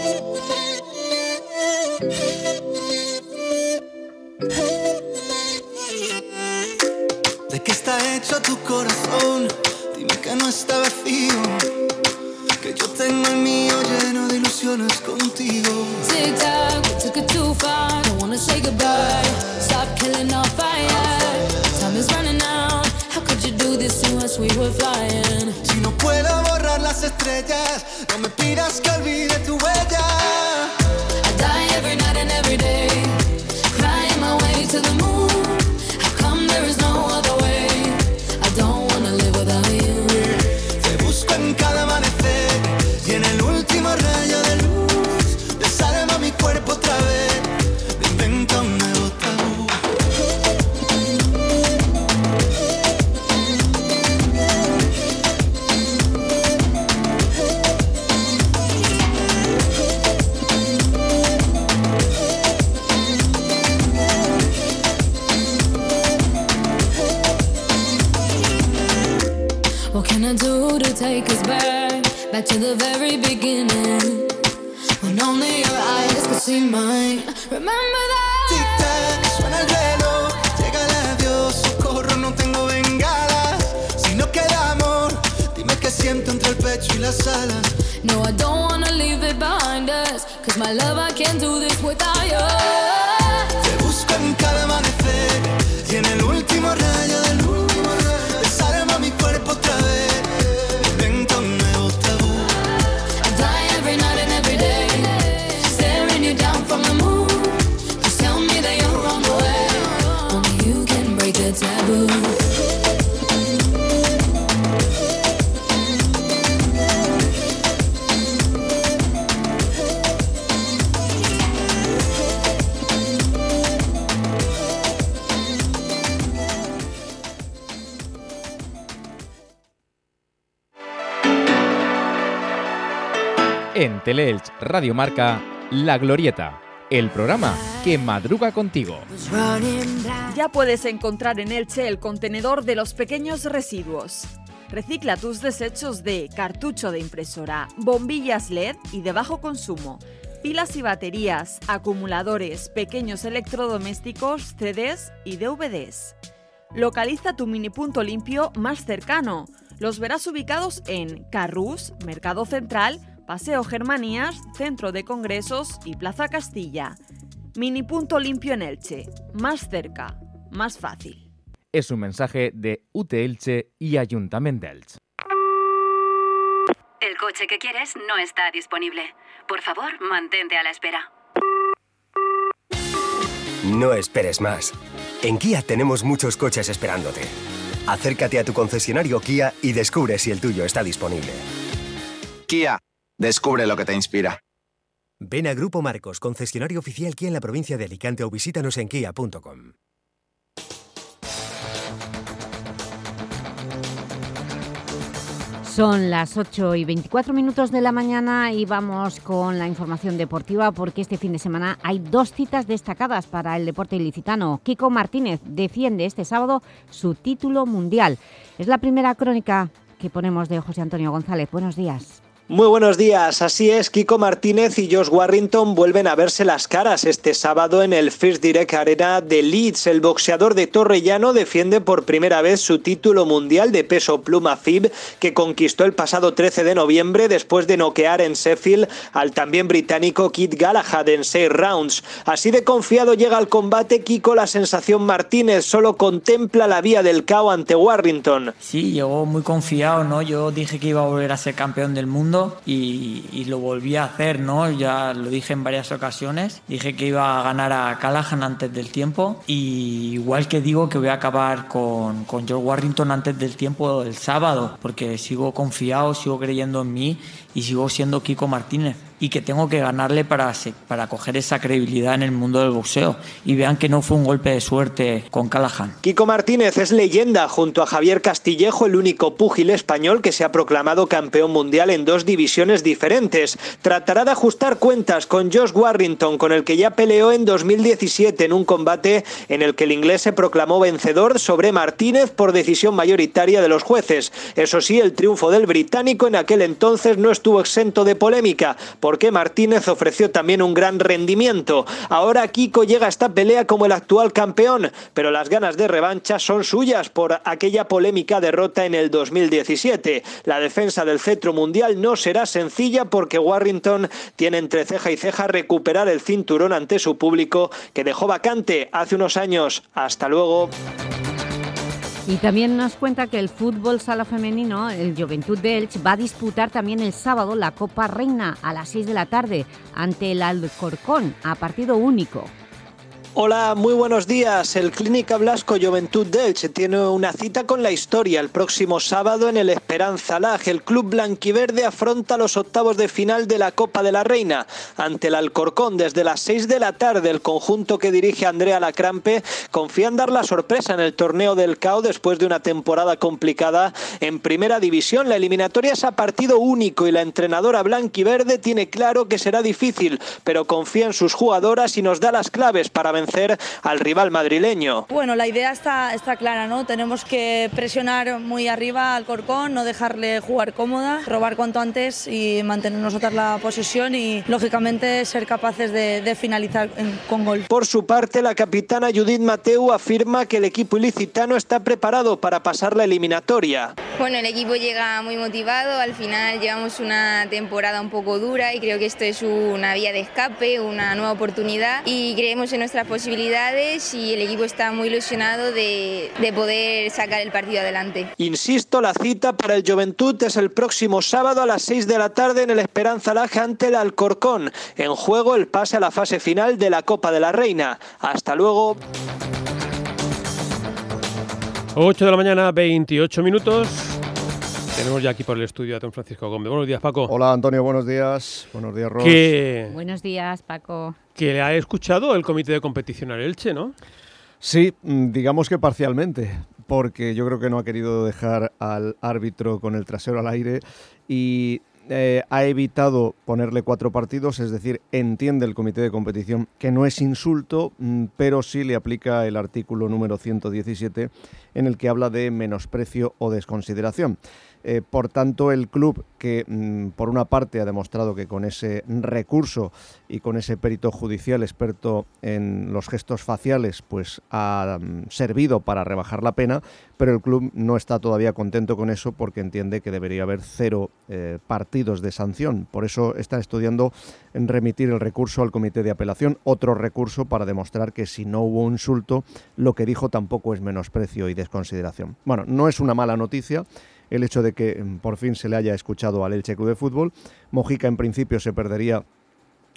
¿De qué está hecho tu corazón? Dime que no está vacío. Que yo tengo el mío lleno de ilusiones contigo. Tic tac, we took it too far. Don't wanna say goodbye. Stop killing our fire. Time is running out. How could you do this to us? We were flying. Si no puedo borrar las estrellas, no me pidas que olvide tu huella. Take us back? Back to the very beginning. When only your eyes could see mine. Remember that? Tic-tac, suena el reloj, llega el adiós, socorro, no tengo bengalas. Si no queda amor, dime qué siento entre el pecho y las alas. No, I don't wanna leave it behind us. Cause my love, I can't do this without you. Te busco en cada amanecer y en el último rayo de En Teleelch Radio Marca, La Glorieta, el programa que madruga contigo. Ya puedes encontrar en Elche el contenedor de los pequeños residuos. Recicla tus desechos de cartucho de impresora, bombillas LED y de bajo consumo, pilas y baterías, acumuladores, pequeños electrodomésticos, CDs y DVDs. Localiza tu mini punto limpio más cercano. Los verás ubicados en Carrús, Mercado Central, Paseo Germanías, Centro de Congresos y Plaza Castilla. Mini punto limpio en Elche. Más cerca, más fácil. Es un mensaje de UT Elche y Ayuntamiento de Elche. El coche que quieres no está disponible. Por favor, mantente a la espera. No esperes más. En Kia tenemos muchos coches esperándote. Acércate a tu concesionario Kia y descubre si el tuyo está disponible. Kia, descubre lo que te inspira. Ven a Grupo Marcos, concesionario oficial Kia en la provincia de Alicante o visítanos en kia.com. Son las 8 y 24 minutos de la mañana y vamos con la información deportiva porque este fin de semana hay dos citas destacadas para el deporte ilicitano. Kiko Martínez defiende este sábado su título mundial. Es la primera crónica que ponemos de José Antonio González. Buenos días. Muy buenos días, así es, Kiko Martínez y Josh Warrington vuelven a verse las caras este sábado en el First Direct Arena de Leeds. El boxeador de Torrellano defiende por primera vez su título mundial de peso pluma FIB que conquistó el pasado 13 de noviembre después de noquear en Sheffield al también británico Kit Galahad en seis rounds. Así de confiado llega al combate Kiko la sensación Martínez, solo contempla la vía del KO ante Warrington. Sí, llegó muy confiado, ¿no? Yo dije que iba a volver a ser campeón del mundo y, lo volví a hacer, ¿no? Ya lo dije en varias ocasiones. Dije que iba a ganar a Callahan antes del tiempo y igual que digo que voy a acabar con, con George Warrington antes del tiempo el sábado porque sigo confiado, sigo creyendo en mí y sigo siendo Kiko Martínez. Y que tengo que ganarle para, para coger esa credibilidad en el mundo del boxeo y vean que no fue un golpe de suerte con Callahan. Kiko Martínez es leyenda junto a Javier Castillejo, el único púgil español que se ha proclamado campeón mundial en dos divisiones diferentes. Tratará de ajustar cuentas con Josh Warrington, con el que ya peleó en 2017 en un combate en el que el inglés se proclamó vencedor sobre Martínez por decisión mayoritaria de los jueces. Eso sí, el triunfo del británico en aquel entonces no estuvo exento de polémica, porque Martínez ofreció también un gran rendimiento. Ahora Kiko llega a esta pelea como el actual campeón, pero las ganas de revancha son suyas por aquella polémica derrota en el 2017. La defensa del cetro mundial no será sencilla porque Warrington tiene entre ceja y ceja recuperar el cinturón ante su público que dejó vacante hace unos años. Hasta luego. Y también nos cuenta que el fútbol sala femenino, el Juventud de Elche, va a disputar también el sábado la Copa Reina a las 6 de la tarde ante el Alcorcón a partido único. Hola, muy buenos días. El Clínica Blasco Juventud de Elche tiene una cita con la historia el próximo sábado en el Esperanza Lag. El club blanquiverde afronta los octavos de final de la Copa de la Reina ante el Alcorcón desde las 6 de la tarde. El conjunto que dirige Andrea Lacrampe confía en dar la sorpresa en el torneo del CAO después de una temporada complicada en primera división. La eliminatoria es a partido único y la entrenadora blanquiverde tiene claro que será difícil, pero confía en sus jugadoras y nos da las claves para vencer al rival madrileño. Bueno, la idea está, está clara, ¿no? Tenemos que presionar muy arriba al Corcón, no dejarle jugar cómoda, robar cuanto antes y mantener nosotras la posesión y, lógicamente, ser capaces de, de finalizar en- con gol. Por su parte, la capitana Judith Mateu afirma que el equipo ilicitano está preparado para pasar la eliminatoria. Bueno, el equipo llega muy motivado, al final llevamos una temporada un poco dura y creo que esto es una vía de escape, una nueva oportunidad y creemos en nuestras posibilidades y el equipo está muy ilusionado de, de poder sacar el partido adelante. Insisto, la cita para el Juventud es el próximo sábado a las 6 de la tarde en el Esperanza Laje ante el Alcorcón. En juego el pase a la fase final de la Copa de la Reina. Hasta luego. 8 de la mañana, 28 minutos. Tenemos ya aquí por el estudio a don Francisco Gómez. Buenos días, Paco. Hola, Antonio, buenos días. Buenos días, Ros. Que, Buenos días, Paco. que le ha escuchado el comité de competición al Elche, ¿no? Sí, mm, digamos que parcialmente, porque yo creo que no ha querido dejar al árbitro con el trasero al aire y eh, ha evitado ponerle cuatro partidos, es decir, entiende el comité de competición que no es insulto, mm, pero sí le aplica el artículo número 117 en el que habla de menosprecio o desconsideración. Eh, por tanto, el club que mm, por una parte ha demostrado que con ese recurso y con ese perito judicial experto en los gestos faciales, pues ha mm, servido para rebajar la pena, pero el club no está todavía contento con eso porque entiende que debería haber cero eh, partidos de sanción. Por eso está estudiando en remitir el recurso al comité de apelación, otro recurso para demostrar que si no hubo insulto, lo que dijo tampoco es menosprecio y desconsideración. Bueno, no es una mala noticia el hecho de que mm, por fin se le haya escuchado al Elche Club de Fútbol. Mojica en principio se perdería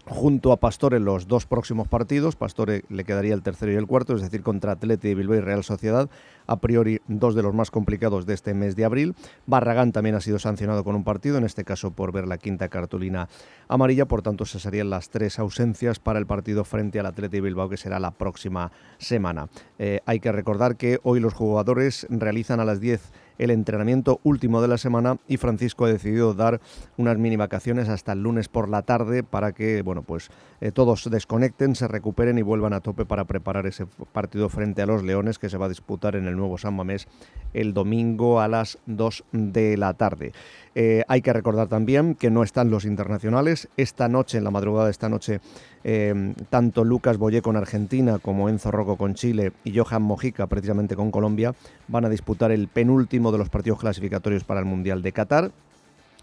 junto a Pastore los dos próximos partidos. Pastore le quedaría el tercero y el cuarto, es decir, contra Atleti de Bilbao y Real Sociedad. A priori, dos de los más complicados de este mes de abril. Barragán también ha sido sancionado con un partido, en este caso por ver la quinta cartulina amarilla. Por tanto, se serían las tres ausencias para el partido frente al Atleti de Bilbao, que será la próxima semana. Eh, hay que recordar que hoy los jugadores realizan a las 10 el entrenamiento último de la semana y Francisco ha decidido dar unas mini vacaciones hasta el lunes por la tarde para que bueno pues eh, todos desconecten, se recuperen y vuelvan a tope para preparar ese partido frente a los Leones que se va a disputar en el nuevo San Mamés el domingo a las 2 de la tarde. Eh, hay que recordar también que no están los internacionales. Esta noche, en la madrugada de esta noche, eh, tanto Lucas Boyé con Argentina como Enzo Rocco con Chile y Johan Mojica, precisamente con Colombia, van a disputar el penúltimo de los partidos clasificatorios para el Mundial de Qatar.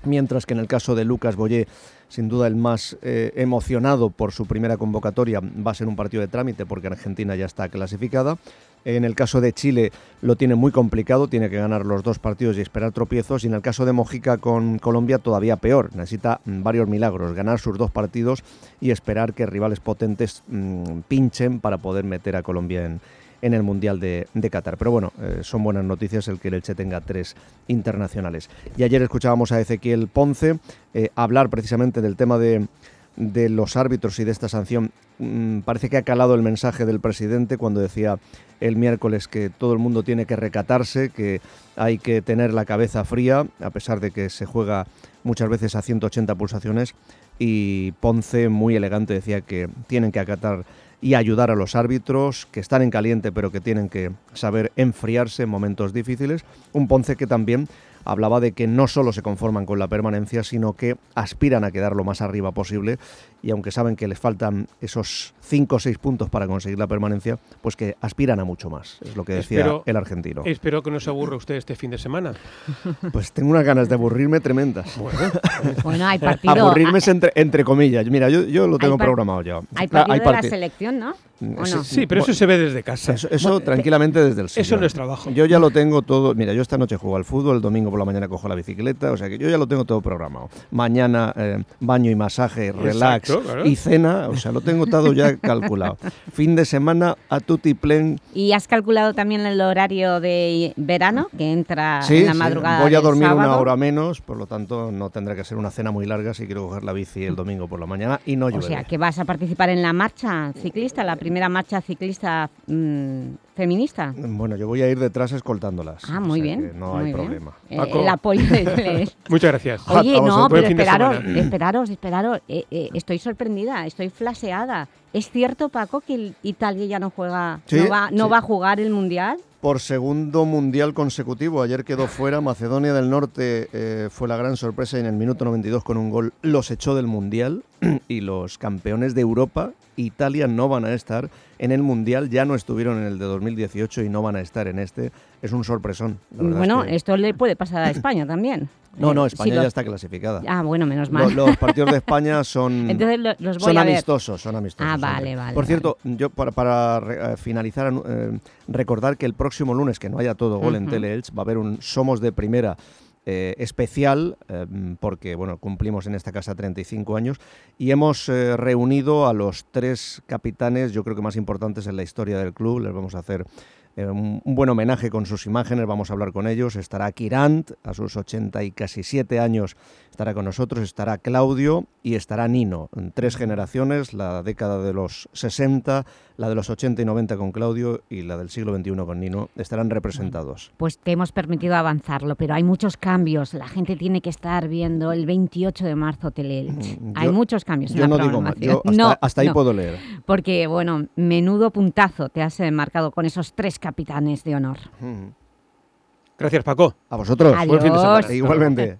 Mientras que en el caso de Lucas Boyé, sin duda el más eh, emocionado por su primera convocatoria, va a ser un partido de trámite porque Argentina ya está clasificada. En el caso de Chile lo tiene muy complicado, tiene que ganar los dos partidos y esperar tropiezos. Y en el caso de Mojica con Colombia todavía peor, necesita varios milagros, ganar sus dos partidos y esperar que rivales potentes mm, pinchen para poder meter a Colombia en, en el Mundial de, Qatar. Pero bueno, eh, son buenas noticias el que el Elche tenga tres internacionales. Y ayer escuchábamos a Ezequiel Ponce eh, hablar precisamente del tema de, de los árbitros y de esta sanción. Mm, parece que ha calado el mensaje del presidente cuando decía el miércoles que todo el mundo tiene que recatarse, que hay que tener la cabeza fría, a pesar de que se juega muchas veces a 180 pulsaciones. Y Ponce, muy elegante, decía que tienen que acatar y ayudar a los árbitros, que están en caliente, pero que tienen que saber enfriarse en momentos difíciles. Un Ponce que también hablaba de que no solo se conforman con la permanencia, sino que aspiran a quedar lo más arriba posible y aunque saben que les faltan esos 5 o 6 puntos para conseguir la permanencia, pues que aspiran a mucho más, es lo que decía Espero- el argentino. Espero que no se aburra usted este fin de semana. Pues tengo unas ganas de aburrirme tremendas. Bueno, hay partido- Aburrirme es entre, entre comillas. Mira, yo, yo lo tengo programado ya. Hay partido de la selección, ¿no? ¿O Sí, no? Sí, pero eso se ve desde casa. Eso, eso Bueno, tranquilamente desde el sillón. Eso no es trabajo. Yo ya lo tengo todo. Mira, yo esta noche juego al fútbol, el domingo por la mañana cojo la bicicleta, o sea que yo ya lo tengo todo programado. Mañana eh, baño y masaje, relax Exacto, claro. y cena, o sea, lo tengo todo ya calculado. Fin de semana a tutti plen. ¿Y has calculado también el horario de verano que entra Sí, en la sí, madrugada voy a dormir una hora menos, por lo tanto no tendrá que ser una cena muy larga si quiero coger la bici el domingo por la mañana y no O llueve. sea, que vas a participar en la marcha ciclista, la primera marcha ciclista mm, feminista. Bueno, yo voy a ir detrás escoltándolas. Ah, o muy sea bien. no muy hay bien. problema. Eh, el apoyo de. Muchas gracias. Oye, no, pero esperaros, esperaros, esperaros. Eh, eh, estoy sorprendida, estoy flaseada. ¿Es cierto, Paco, que el Italia ya no juega, Sí, no, va, no sí. va a jugar el Mundial? Por segundo mundial consecutivo, ayer quedó fuera. Macedonia del Norte eh, fue la gran sorpresa y en el minuto 92 con un gol los echó del mundial. y los campeones de Europa, Italia, no van a estar en el mundial. Ya no estuvieron en el de 2018 y no van a estar en este. Es un sorpresón. la verdad es Bueno, que- esto le puede pasar a España también. No, no, Eh, España los- ya está clasificada. Ah, bueno, menos mal. los partidos de España son, Entonces lo- los voy son a amistosos, son amistosos. Ah, vale, vale, Por vale. cierto, yo para, eh, finalizar, eh, recordar que el próximo lunes, que no haya todo gol en. Teleelch, va a haber un Somos de Primera eh, especial, eh, porque bueno, cumplimos en esta casa 35 años, y hemos eh, reunido a los tres capitanes, yo creo que más importantes en la historia del club, les vamos a hacer un, un buen homenaje con sus imágenes, vamos a hablar con ellos. Estará Kirant, a sus 80 y casi 7 años, estará con nosotros, estará Claudio y estará Nino. En tres generaciones, la década de los 60, la de los 80 y 90 con Claudio y la del siglo XXI con Nino, estarán representados. Pues te hemos permitido avanzarlo, pero hay muchos cambios. La gente tiene que estar viendo el 28 de marzo Teleelch. hay yo- muchos cambios en yo la no digo más, programación. yo hasta- No, hasta ahí no. puedo leer. Porque, bueno, menudo puntazo te has marcado con esos tres capitanes de honor. Gracias, Paco. A vosotros. Adiós. Buen fin de semana. Igualmente.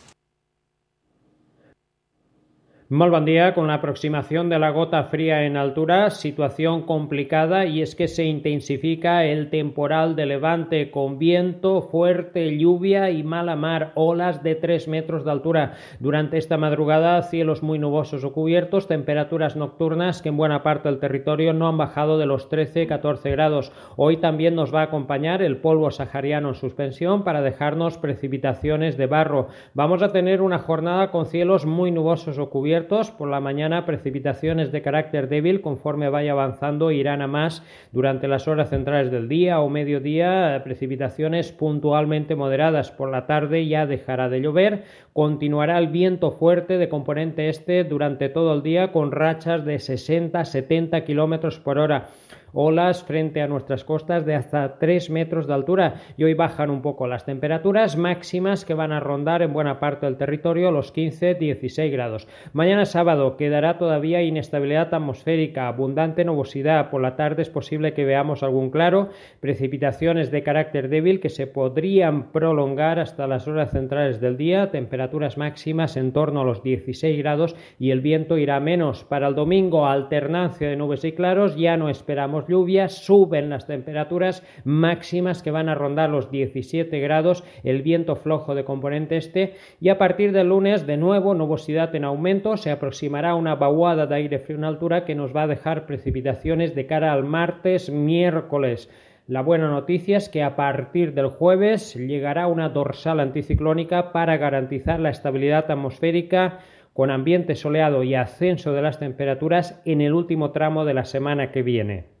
dia, con la aproximación de la gota fría en altura, situación complicada y es que se intensifica el temporal de levante con viento, fuerte lluvia y mala mar, olas de 3 metros de altura. Durante esta madrugada, cielos muy nubosos o cubiertos, temperaturas nocturnas que en buena parte del territorio no han bajado de los 13-14 grados. Hoy también nos va a acompañar el polvo sahariano en suspensión para dejarnos precipitaciones de barro. Vamos a tener una jornada con cielos muy nubosos o cubiertos. Por la mañana precipitaciones de carácter débil conforme vaya avanzando irán a más durante las horas centrales del día o mediodía. Precipitaciones puntualmente moderadas. Por la tarde ya dejará de llover. Continuará el viento fuerte de componente este durante todo el día con rachas de 60-70 kilómetros por hora olas frente a nuestras costas de hasta 3 metros de altura y hoy bajan un poco las temperaturas máximas que van a rondar en buena parte del territorio los 15-16 grados. Mañana sábado quedará todavía inestabilidad atmosférica, abundante nubosidad, por la tarde es posible que veamos algún claro, precipitaciones de carácter débil que se podrían prolongar hasta las horas centrales del día, temperaturas máximas en torno a los 16 grados y el viento irá menos. Para el domingo alternancia de nubes y claros, ya no esperamos lluvias, suben las temperaturas máximas que van a rondar los 17 grados, el viento flojo de componente este y a partir del lunes de nuevo nubosidad en aumento, se aproximará una vaguada de aire frío en altura que nos va a dejar precipitaciones de cara al martes, miércoles. La buena noticia es que a partir del jueves llegará una dorsal anticiclónica para garantizar la estabilidad atmosférica con ambiente soleado y ascenso de las temperaturas en el último tramo de la semana que viene.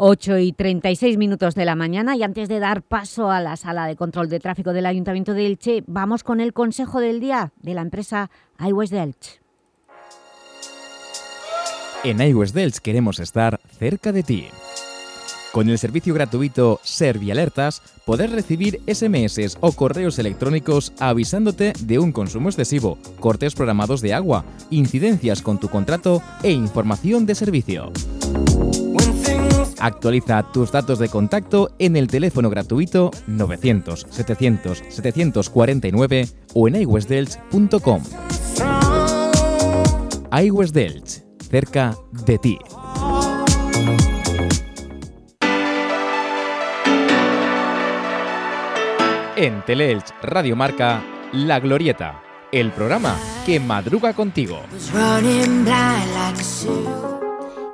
8 y 36 minutos de la mañana y antes de dar paso a la sala de control de tráfico del Ayuntamiento de Elche, vamos con el consejo del día de la empresa iWest de. En iWest Delch queremos estar cerca de ti. Con el servicio gratuito Servialertas podrás recibir SMS o correos electrónicos avisándote de un consumo excesivo, cortes programados de agua, incidencias con tu contrato e información de servicio. Actualiza tus datos de contacto en el teléfono gratuito 900 700 749 o en iWestDelch.com. iWest Delch, cerca de ti. En Teleelch Radio Marca, La Glorieta, el programa que madruga contigo.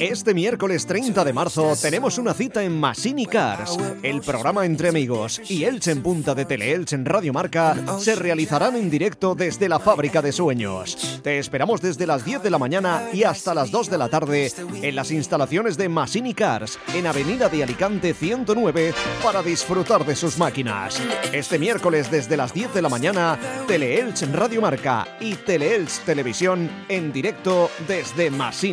Este miércoles 30 de marzo tenemos una cita en Masini Cars. El programa Entre Amigos y Elche en Punta de Teleelche en Radio Marca se realizarán en directo desde la Fábrica de Sueños. Te esperamos desde las 10 de la mañana y hasta las 2 de la tarde en las instalaciones de Masini Cars en Avenida de Alicante 109 para disfrutar de sus máquinas. Este miércoles desde las 10 de la mañana, Teleelche en Radio Marca y Teleelche Televisión en directo desde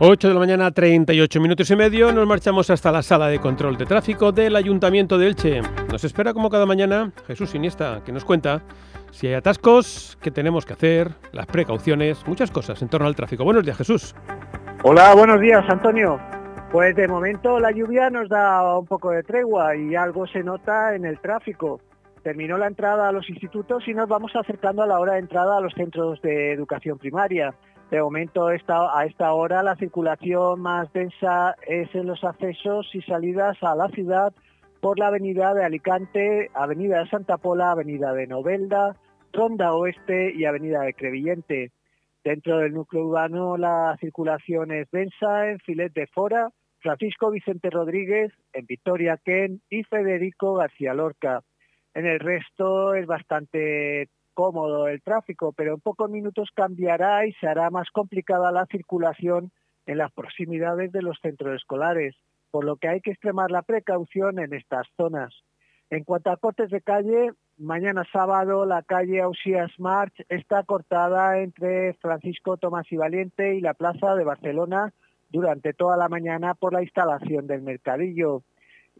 8 de la mañana, 38 minutos y medio. Nos marchamos hasta la sala de control de tráfico del Ayuntamiento de Elche. Nos espera, como cada mañana, Jesús Iniesta, que nos cuenta si hay atascos, qué tenemos que hacer, las precauciones, muchas cosas en torno al tráfico. Buenos días, Jesús. Hola, buenos días, Antonio. Pues de momento la lluvia nos da un poco de tregua y algo se nota en el tráfico. Terminó la entrada a los institutos y nos vamos acercando a la hora de entrada a los centros de educación primaria. De momento a esta hora la circulación más densa es en los accesos y salidas a la ciudad por la avenida de Alicante, avenida de Santa Pola, avenida de Novelda, Ronda Oeste y avenida de Crevillente. Dentro del núcleo urbano la circulación es densa en Filet de Fora, Francisco Vicente Rodríguez, en Victoria Ken y Federico García Lorca. En el resto es bastante cómodo el tráfico, pero en pocos minutos cambiará y se hará más complicada la circulación en las proximidades de los centros escolares, por lo que hay que extremar la precaución en estas zonas. En cuanto a cortes de calle, mañana sábado la calle Ausías March está cortada entre Francisco Tomás y Valiente y la Plaza de Barcelona durante toda la mañana por la instalación del mercadillo.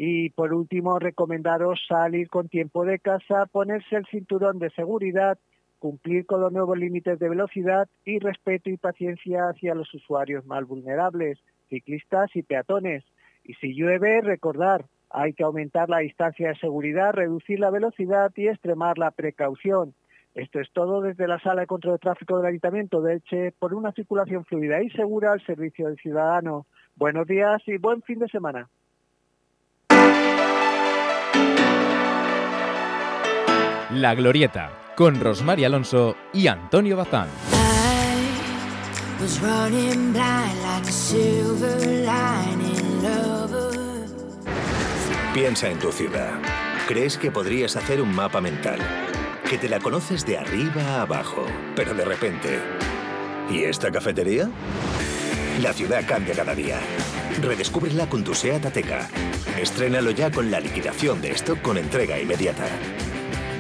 Y por último, recomendaros salir con tiempo de casa, ponerse el cinturón de seguridad, cumplir con los nuevos límites de velocidad y respeto y paciencia hacia los usuarios más vulnerables, ciclistas y peatones. Y si llueve, recordar, hay que aumentar la distancia de seguridad, reducir la velocidad y extremar la precaución. Esto es todo desde la Sala de Control de Tráfico del Ayuntamiento de Elche por una circulación fluida y segura al servicio del ciudadano. Buenos días y buen fin de semana. La Glorieta, con Rosmar Alonso y Antonio Bazán. Piensa en tu ciudad. ¿Crees que podrías hacer un mapa mental? Que te la conoces de arriba a abajo, pero de repente... ¿Y esta cafetería? La ciudad cambia cada día. Redescúbrela con tu SEAT Ateca. Estrénalo ya con la liquidación de stock con entrega inmediata.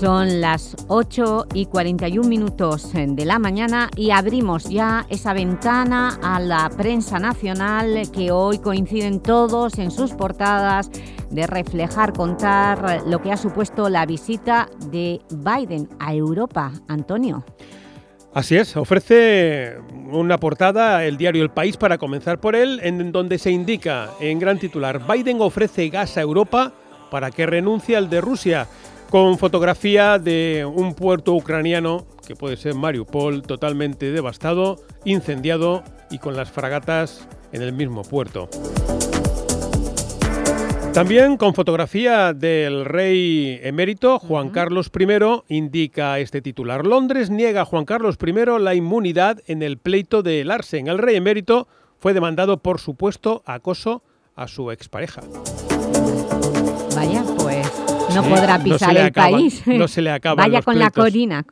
Son las 8 y 41 minutos de la mañana y abrimos ya esa ventana a la prensa nacional que hoy coinciden todos en sus portadas de reflejar, contar lo que ha supuesto la visita de Biden a Europa. Antonio. Así es, ofrece una portada el diario El País para comenzar por él, en donde se indica en gran titular Biden ofrece gas a Europa para que renuncie al de Rusia con fotografía de un puerto ucraniano, que puede ser Mariupol, totalmente devastado, incendiado y con las fragatas en el mismo puerto. También con fotografía del rey emérito Juan Carlos I, indica este titular. Londres niega a Juan Carlos I la inmunidad en el pleito de Larsen. El rey emérito fue demandado por supuesto acoso a su expareja. Vaya, pues no Sí, podrá pisar el acaban- país. no se le acaban Vaya con la corina.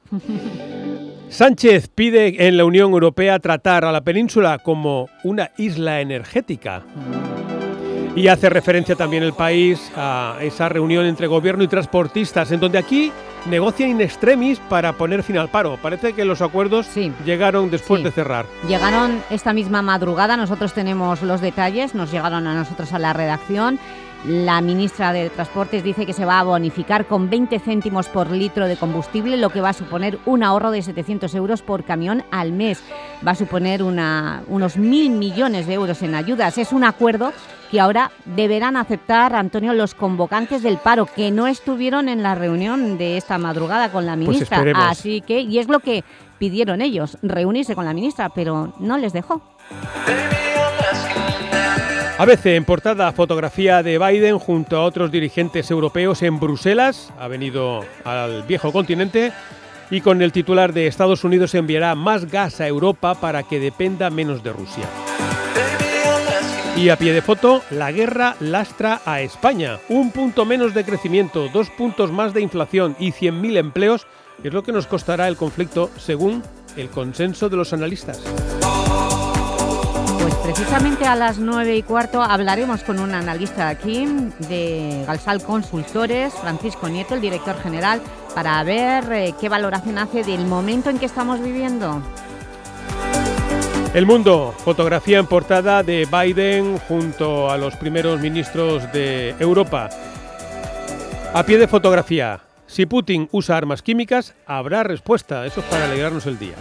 Sánchez pide en la Unión Europea tratar a la península como una isla energética. Y hace referencia también el país a esa reunión entre gobierno y transportistas, en donde aquí negocian in extremis para poner fin al paro. Parece que los acuerdos llegaron después Sí. de cerrar. Llegaron esta misma madrugada, nosotros tenemos los detalles, nos llegaron a nosotros a la redacción. La ministra de Transportes dice que se va a bonificar con 20 céntimos por litro de combustible, lo que va a suponer un ahorro de 700 euros por camión al mes. Va a suponer una- unos mil millones de euros en ayudas. Es un acuerdo que ahora deberán aceptar, Antonio, los convocantes del paro, que no estuvieron en la reunión de esta madrugada con la Pues ministra. Así que, y es lo que pidieron ellos, reunirse con la ministra, pero no les dejó. A veces en portada fotografía de Biden junto a otros dirigentes europeos en Bruselas, ha venido al viejo continente, y con el titular de Estados Unidos enviará más gas a Europa para que dependa menos de Rusia. Y a pie de foto, la guerra lastra a España. Un punto menos de crecimiento, dos puntos más de inflación y 100.000 empleos es lo que nos costará el conflicto según el consenso de los analistas. Precisamente a las nueve y cuarto hablaremos con un analista aquí de Galsal Consultores, Francisco Nieto, el director general, para ver eh, qué valoración hace del momento en que estamos viviendo. El Mundo, fotografía en portada de Biden junto a los primeros ministros de Europa. A pie de fotografía, si Putin usa armas químicas, habrá respuesta. Eso es para alegrarnos el día.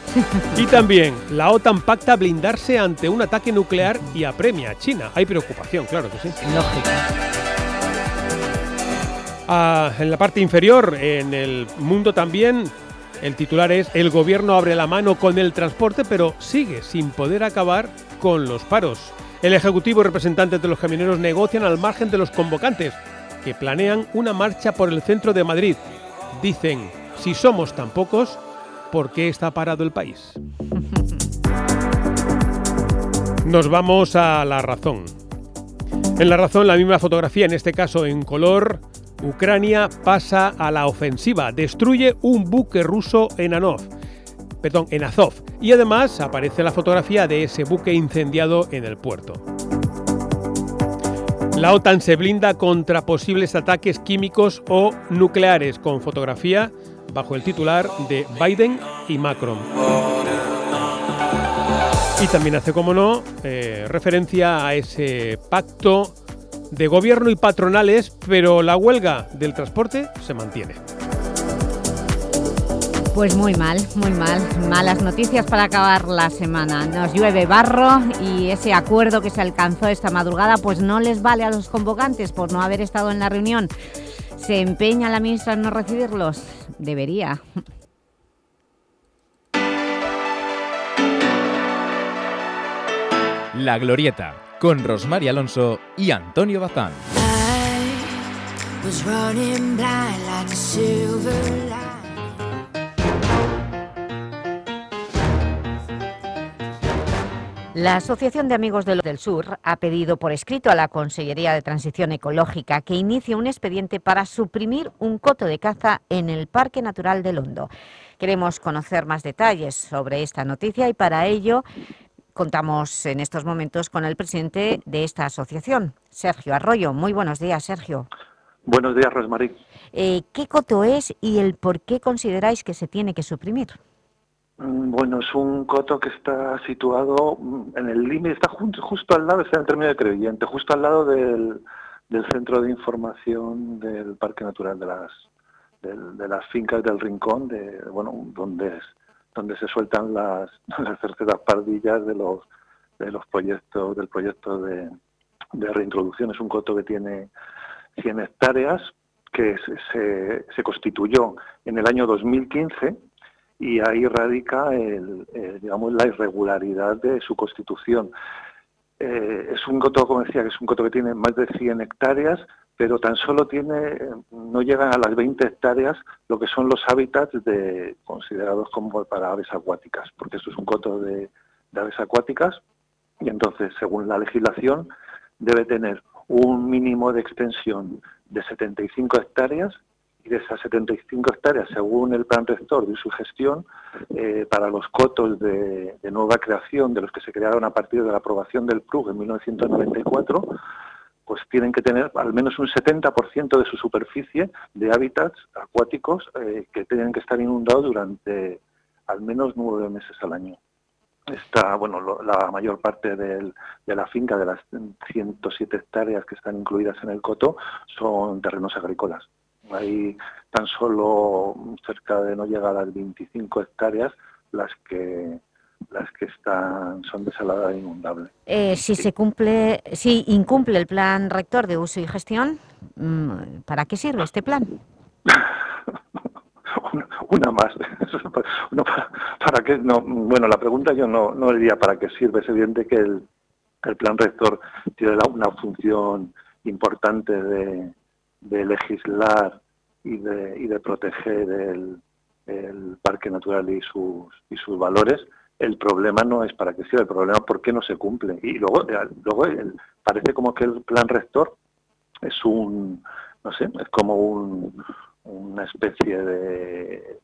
Y también, la OTAN pacta blindarse ante un ataque nuclear y apremia a China. Hay preocupación, claro que sí. Lógico. Ah, en la parte inferior, en el mundo también, el titular es El gobierno abre la mano con el transporte, pero sigue sin poder acabar con los paros. El Ejecutivo y representantes de los camioneros negocian al margen de los convocantes, que planean una marcha por el centro de Madrid. Dicen, si somos tan pocos, ¿por qué está parado el país? Nos vamos a la razón. En la razón, la misma fotografía, en este caso en color, Ucrania pasa a la ofensiva, destruye un buque ruso en Anov, perdón, en Azov, y además aparece la fotografía de ese buque incendiado en el puerto. La OTAN se blinda contra posibles ataques químicos o nucleares, con fotografía bajo el titular de Biden y Macron. Y también hace, como no, eh, referencia a ese pacto de gobierno y patronales, pero la huelga del transporte se mantiene. Pues muy mal, muy mal. Malas noticias para acabar la semana. Nos llueve barro y ese acuerdo que se alcanzó esta madrugada pues no les vale a los convocantes por no haber estado en la reunión. ¿Se empeña la ministra en no recibirlos? Debería. La Glorieta, con Rosmar Alonso y Antonio Bazán. was running blind like a silver line. La Asociación de Amigos del, del Sur ha pedido por escrito a la Consellería de Transición Ecológica que inicie un expediente para suprimir un coto de caza en el Parque Natural del Hondo. Queremos conocer más detalles sobre esta noticia y para ello contamos en estos momentos con el presidente de esta asociación, Sergio Arroyo. Muy buenos días, Sergio. Buenos días, Rosmarí. Eh, ¿Qué coto es y el por qué consideráis que se tiene que suprimir? Mm, Bueno, es un coto que está situado mm, en el límite, está justo al lado, está en el término de Crevillente, justo al lado del, centro de información del Parque Natural de las fincas del Rincón, de bueno, donde se sueltan las, las pardillas de los proyectos del proyecto de, reintroducción. Es un coto que tiene 100 hectáreas que se constituyó en el año 2015 y ahí radica el, digamos la irregularidad de su constitución. Eh, es un coto, como decía, que es un coto que tiene más de 100 hectáreas, pero tan solo tiene, no llegan a las 20 hectáreas lo que son los hábitats de, considerados como para aves acuáticas, porque esto es un coto de aves acuáticas y entonces, según la legislación, debe tener un mínimo de extensión de 75 hectáreas y de esas 75 hectáreas, según el plan rector de su gestión, eh, para los cotos de, nueva creación, de los que se crearon a partir de la aprobación del PRUG en 1994, pues tienen que tener al menos un 70% de su superficie de hábitats acuáticos eh, que tienen que estar inundados durante al menos nueve meses al año. Está, bueno, la mayor parte de la finca, de las 107 hectáreas que están incluidas en el coto, son terrenos agrícolas. Hay tan solo cerca de no llegar a las 25 hectáreas las que las que están son desalada e inundable. Eh, si se cumple, si incumple el plan rector de uso y gestión, mm, ¿para qué sirve este plan? una más. Uno para, para qué no, bueno, la pregunta yo no, no diría para qué sirve. Es evidente que el, el plan rector tiene una función importante de, de legislar y de, y de proteger el, el parque natural y sus, y sus valores. El problema no es para qué sirve, el problema es por qué no se cumple. Y luego, luego el- parece como que el plan rector es un, no sé, es como un, una especie de,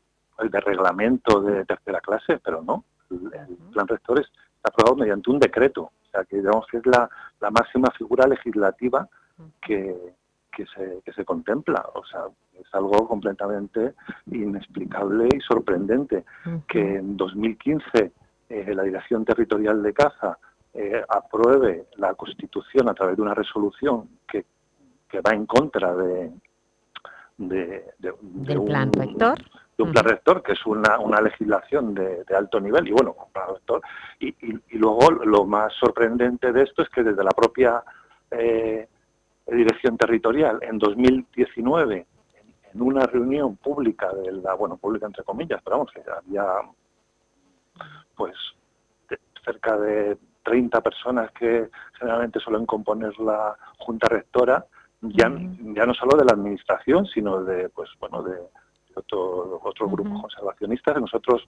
de reglamento de tercera clase, pero no. El, plan rector es- está aprobado mediante un decreto, o sea que digamos que es la, la máxima figura legislativa que, que, se, que se contempla. O sea, es algo completamente inexplicable y sorprendente que en 2015 eh, la Dirección Territorial de Caza eh, apruebe la Constitución a través de una resolución que, que va en contra de, de, de- de Del un, plan rector. de un plan rector, que es una, una legislación de, de alto nivel, y bueno, un plan rector. Y, y- y luego lo más sorprendente de esto es que desde la propia eh, Dirección Territorial, en 2019, en, en una reunión pública de la, bueno, pública entre comillas, pero vamos, que había pues de- cerca de 30 personas que generalmente suelen componer la Junta Rectora, ya, ya no solo de la Administración, sino de, pues bueno, de, otro, otros grupos conservacionistas. Nosotros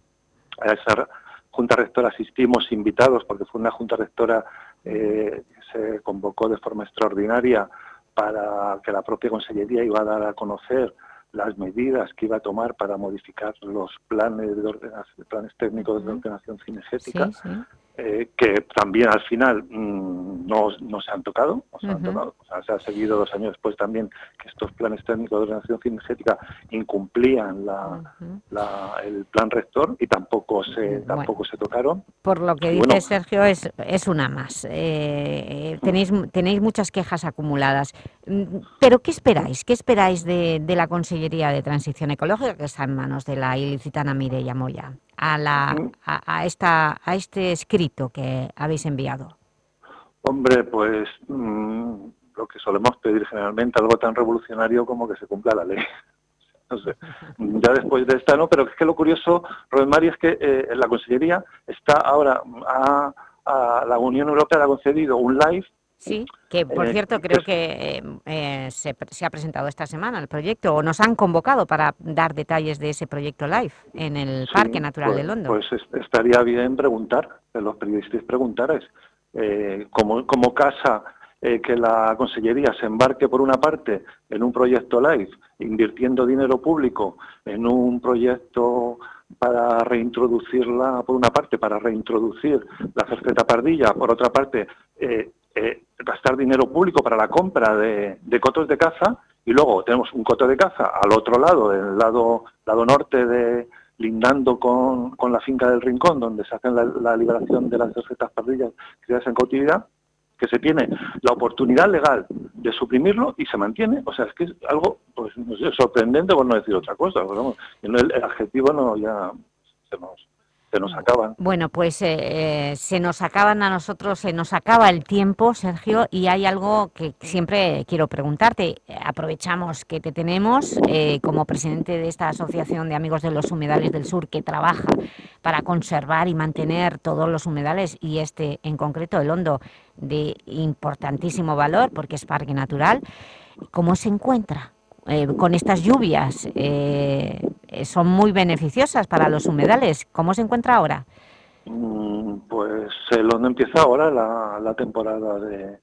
a esa Junta Rectora asistimos invitados, porque fue una Junta Rectora eh, que se convocó de forma extraordinaria para que la propia Consellería iba a dar a conocer las medidas que iba a tomar para modificar los planes de ordenación, planes técnicos de ordenación cinegética, Sí, sí. Eh, que también al final mm, no, no se han tocado, no se han tocado. O sea, se ha seguido dos años después también que estos planes técnicos de ordenación cinegética incumplían la, la- el plan rector y tampoco se tampoco se tocaron. Por lo que dice bueno, Sergio, es, es una más. Eh, eh, tenéis, tenéis muchas quejas acumuladas. Mm, ¿Pero qué esperáis? ¿Qué esperáis de, de la Consellería de Transición Ecológica, que está en manos de la ilicitana Mireia Moya, a, la, a, a esta, a este escrito que habéis enviado? Hombre, pues mm, lo que solemos pedir generalmente, algo tan revolucionario como que se cumpla la ley. No sé, ya después de esta no, pero es que lo curioso, Rubén Mari, es que eh, la Consellería está ahora, a, a la Unión Europea le ha concedido un live Sí, que por Eh, cierto que creo que eh, se, se ha presentado esta semana el proyecto, o nos han convocado para dar detalles de ese proyecto live en el Sí, Parque Natural pues, de Londo. Pues es- estaría bien preguntar, que los periodistas preguntarais, eh, como, como casa eh, que la Consellería se embarque por una parte en un proyecto LIFE, invirtiendo dinero público en un proyecto para reintroducirla, por una parte, para reintroducir la cerceta pardilla, por otra parte, eh, eh, gastar dinero público para la compra de, cotos de caza, y luego tenemos un coto de caza al otro lado, del lado, lado norte de lindando con, con la finca del Rincón, donde se hace la, liberación de las cercetas pardillas criadas en cautividad, que se tiene la oportunidad legal de suprimirlo y se mantiene. O sea, es que es algo pues, no sé, sorprendente, por no decir otra cosa. no, el, el adjetivo no ya se nos, se nos acaban. Bueno, pues eh, eh, se nos acaban a nosotros, se nos acaba el tiempo, Sergio, y hay algo que siempre quiero preguntarte. Aprovechamos que te tenemos eh, como presidente de esta Asociación de Amigos de los Humedales del Sur que trabaja para conservar y mantener todos los humedales y este en concreto, el Hondo, de importantísimo valor porque es parque natural. ¿Cómo se encuentra? Eh, con estas lluvias eh, eh, son muy beneficiosas para los humedales. ¿Cómo se encuentra ahora? Mm, Pues el Hondo empieza ahora la, temporada de,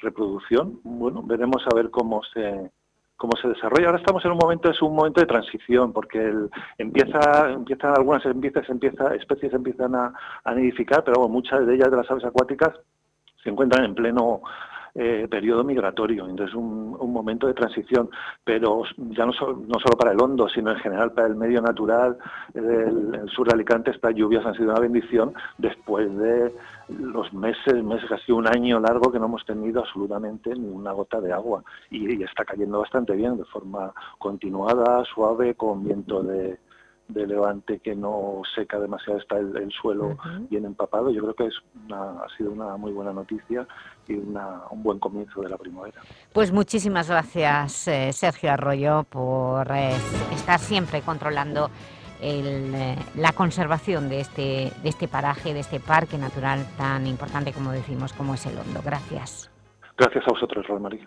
reproducción. Bueno, veremos a ver cómo se cómo se desarrolla. Ahora estamos en un momento es un momento de transición porque el, empieza empiezan algunas especies empieza especies empiezan a, a nidificar, pero bueno, muchas de ellas de las aves acuáticas se encuentran en pleno eh, periodo migratorio, entonces un, momento de transición, pero ya no, so- no solo para el hondo, sino en general para el medio natural del el sur de Alicante, estas lluvias han sido una bendición después de los meses, meses, casi un año largo que no hemos tenido absolutamente ni una gota de agua. Y está cayendo bastante bien, de forma continuada, suave, con viento de, de levante que no seca demasiado, está el, el suelo bien empapado. Yo creo que es una- ha sido una muy buena noticia y una- un buen comienzo de la primavera. Pues muchísimas gracias, eh, Sergio Arroyo, por eh, estar siempre controlando el, eh, la conservación de este, de este paraje, de este parque natural tan importante como decimos, como es el Hondo. Gracias. Gracias a vosotros, Rosmaría.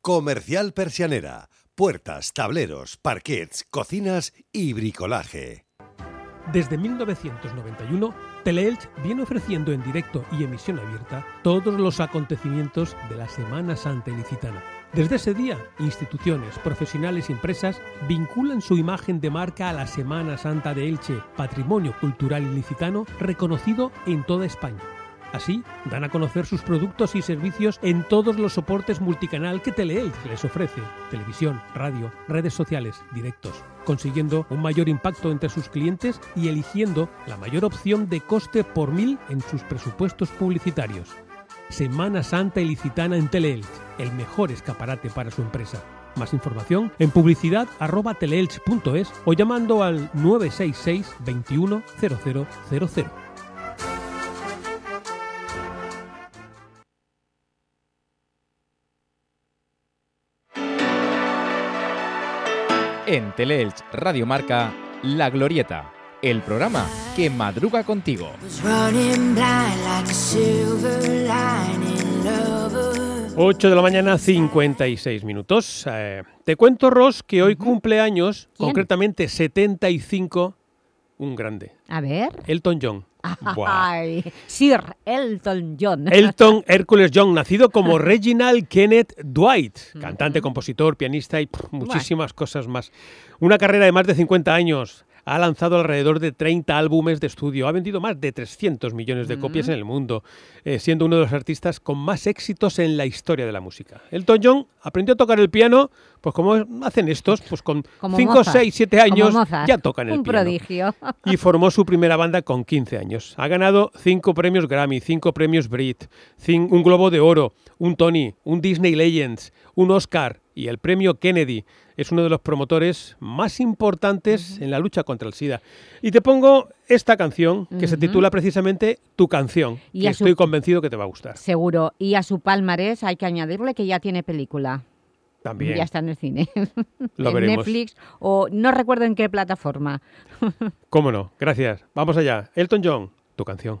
Comercial Persianera. Puertas, tableros, parquets, cocinas y bricolaje. Desde 1991, Teleelch viene ofreciendo en directo y emisión abierta todos los acontecimientos de la Semana Santa ilicitana. Desde ese día, instituciones, profesionales y empresas vinculan su imagen de marca a la Semana Santa de Elche, patrimonio cultural ilicitano reconocido en toda España. Así, dan a conocer sus productos y servicios en todos los soportes multicanal que Teleelch les ofrece, televisión, radio, redes sociales, directos, consiguiendo un mayor impacto entre sus clientes y eligiendo la mayor opción de coste por mil en sus presupuestos publicitarios. Semana Santa Ilicitana en Teleelch, el mejor escaparate para su empresa. Más información en publicidad o llamando al 966 21 0000. En Teleelch Radio Marca, La Glorieta, el programa que madruga contigo. 8 de la mañana, 56 minutos. Eh, te cuento, Ross, que hoy cumple años, concretamente 75, un grande, A ver. Elton John. Ay, Sir Elton John. Elton Hércules John, nacido como Reginald Kenneth Dwight, cantante, compositor, pianista y pff, muchísimas cosas más. Una carrera de más de 50 años. Ha lanzado alrededor de 30 álbumes de estudio. Ha vendido más de 300 millones de copias en el mundo, eh, siendo uno de los artistas con más éxitos en la historia de la música. Elton John aprendió a tocar el piano, pues como hacen estos, pues con Como 5, Mozart, 6, 7 como años ya tocan el Un piano prodigio. y formó su primera banda con 15 años. Ha ganado 5 premios Grammy, 5 premios Brit, un Globo de Oro, un Tony, un Disney Legends, un Oscar y el premio Kennedy. Es uno de los promotores más importantes en la lucha contra el SIDA. Y te pongo esta canción que se titula precisamente Tu canción, Y que estoy convencido que te va a gustar. Seguro. Y a su palmarés hay que añadirle que ya tiene película. También. Ya está en el cine. Lo en veremos. Netflix o no recuerdo en qué plataforma. ¿Cómo no? Gracias. Vamos allá. Elton John, tu canción.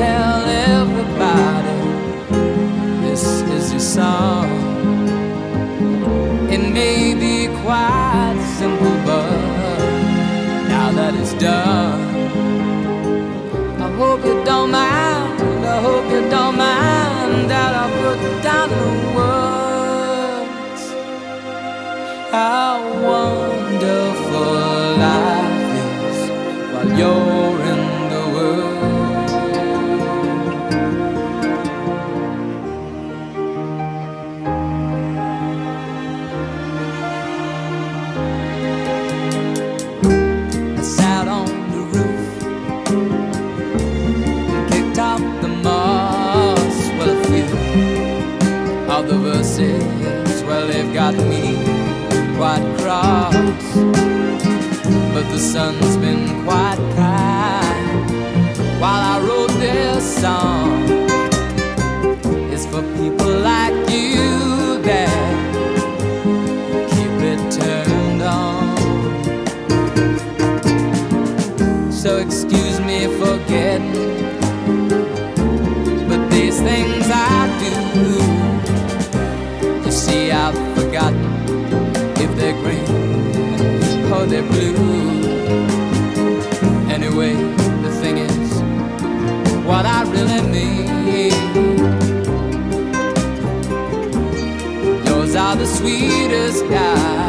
Tell everybody this is your song. It may be quite simple, but now that it's done, I hope you don't mind. I hope you don't mind that I put down the words how wonderful the sun's been quite kind while I wrote this song. It's for people like you that keep it turned on. So excuse me for getting, but these things I do. You see, I've forgotten if they're green or they're blue. are the sweetest guys.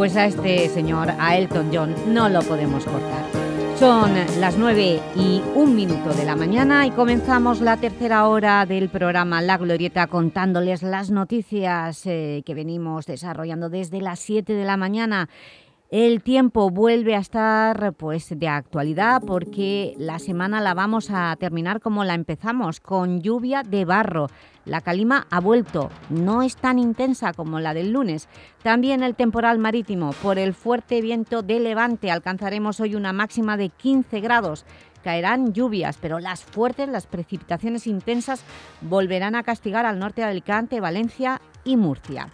Pues a este señor, a Elton John, no lo podemos cortar. Son las 9 y un minuto de la mañana y comenzamos la tercera hora del programa La Glorieta contándoles las noticias eh, que venimos desarrollando desde las 7 de la mañana. El tiempo vuelve a estar pues, de actualidad porque la semana la vamos a terminar como la empezamos, con lluvia de barro. La calima ha vuelto, no es tan intensa como la del lunes. También el temporal marítimo, por el fuerte viento de levante, alcanzaremos hoy una máxima de 15 grados. Caerán lluvias, pero las fuertes, las precipitaciones intensas, volverán a castigar al norte de Alicante, Valencia y Murcia.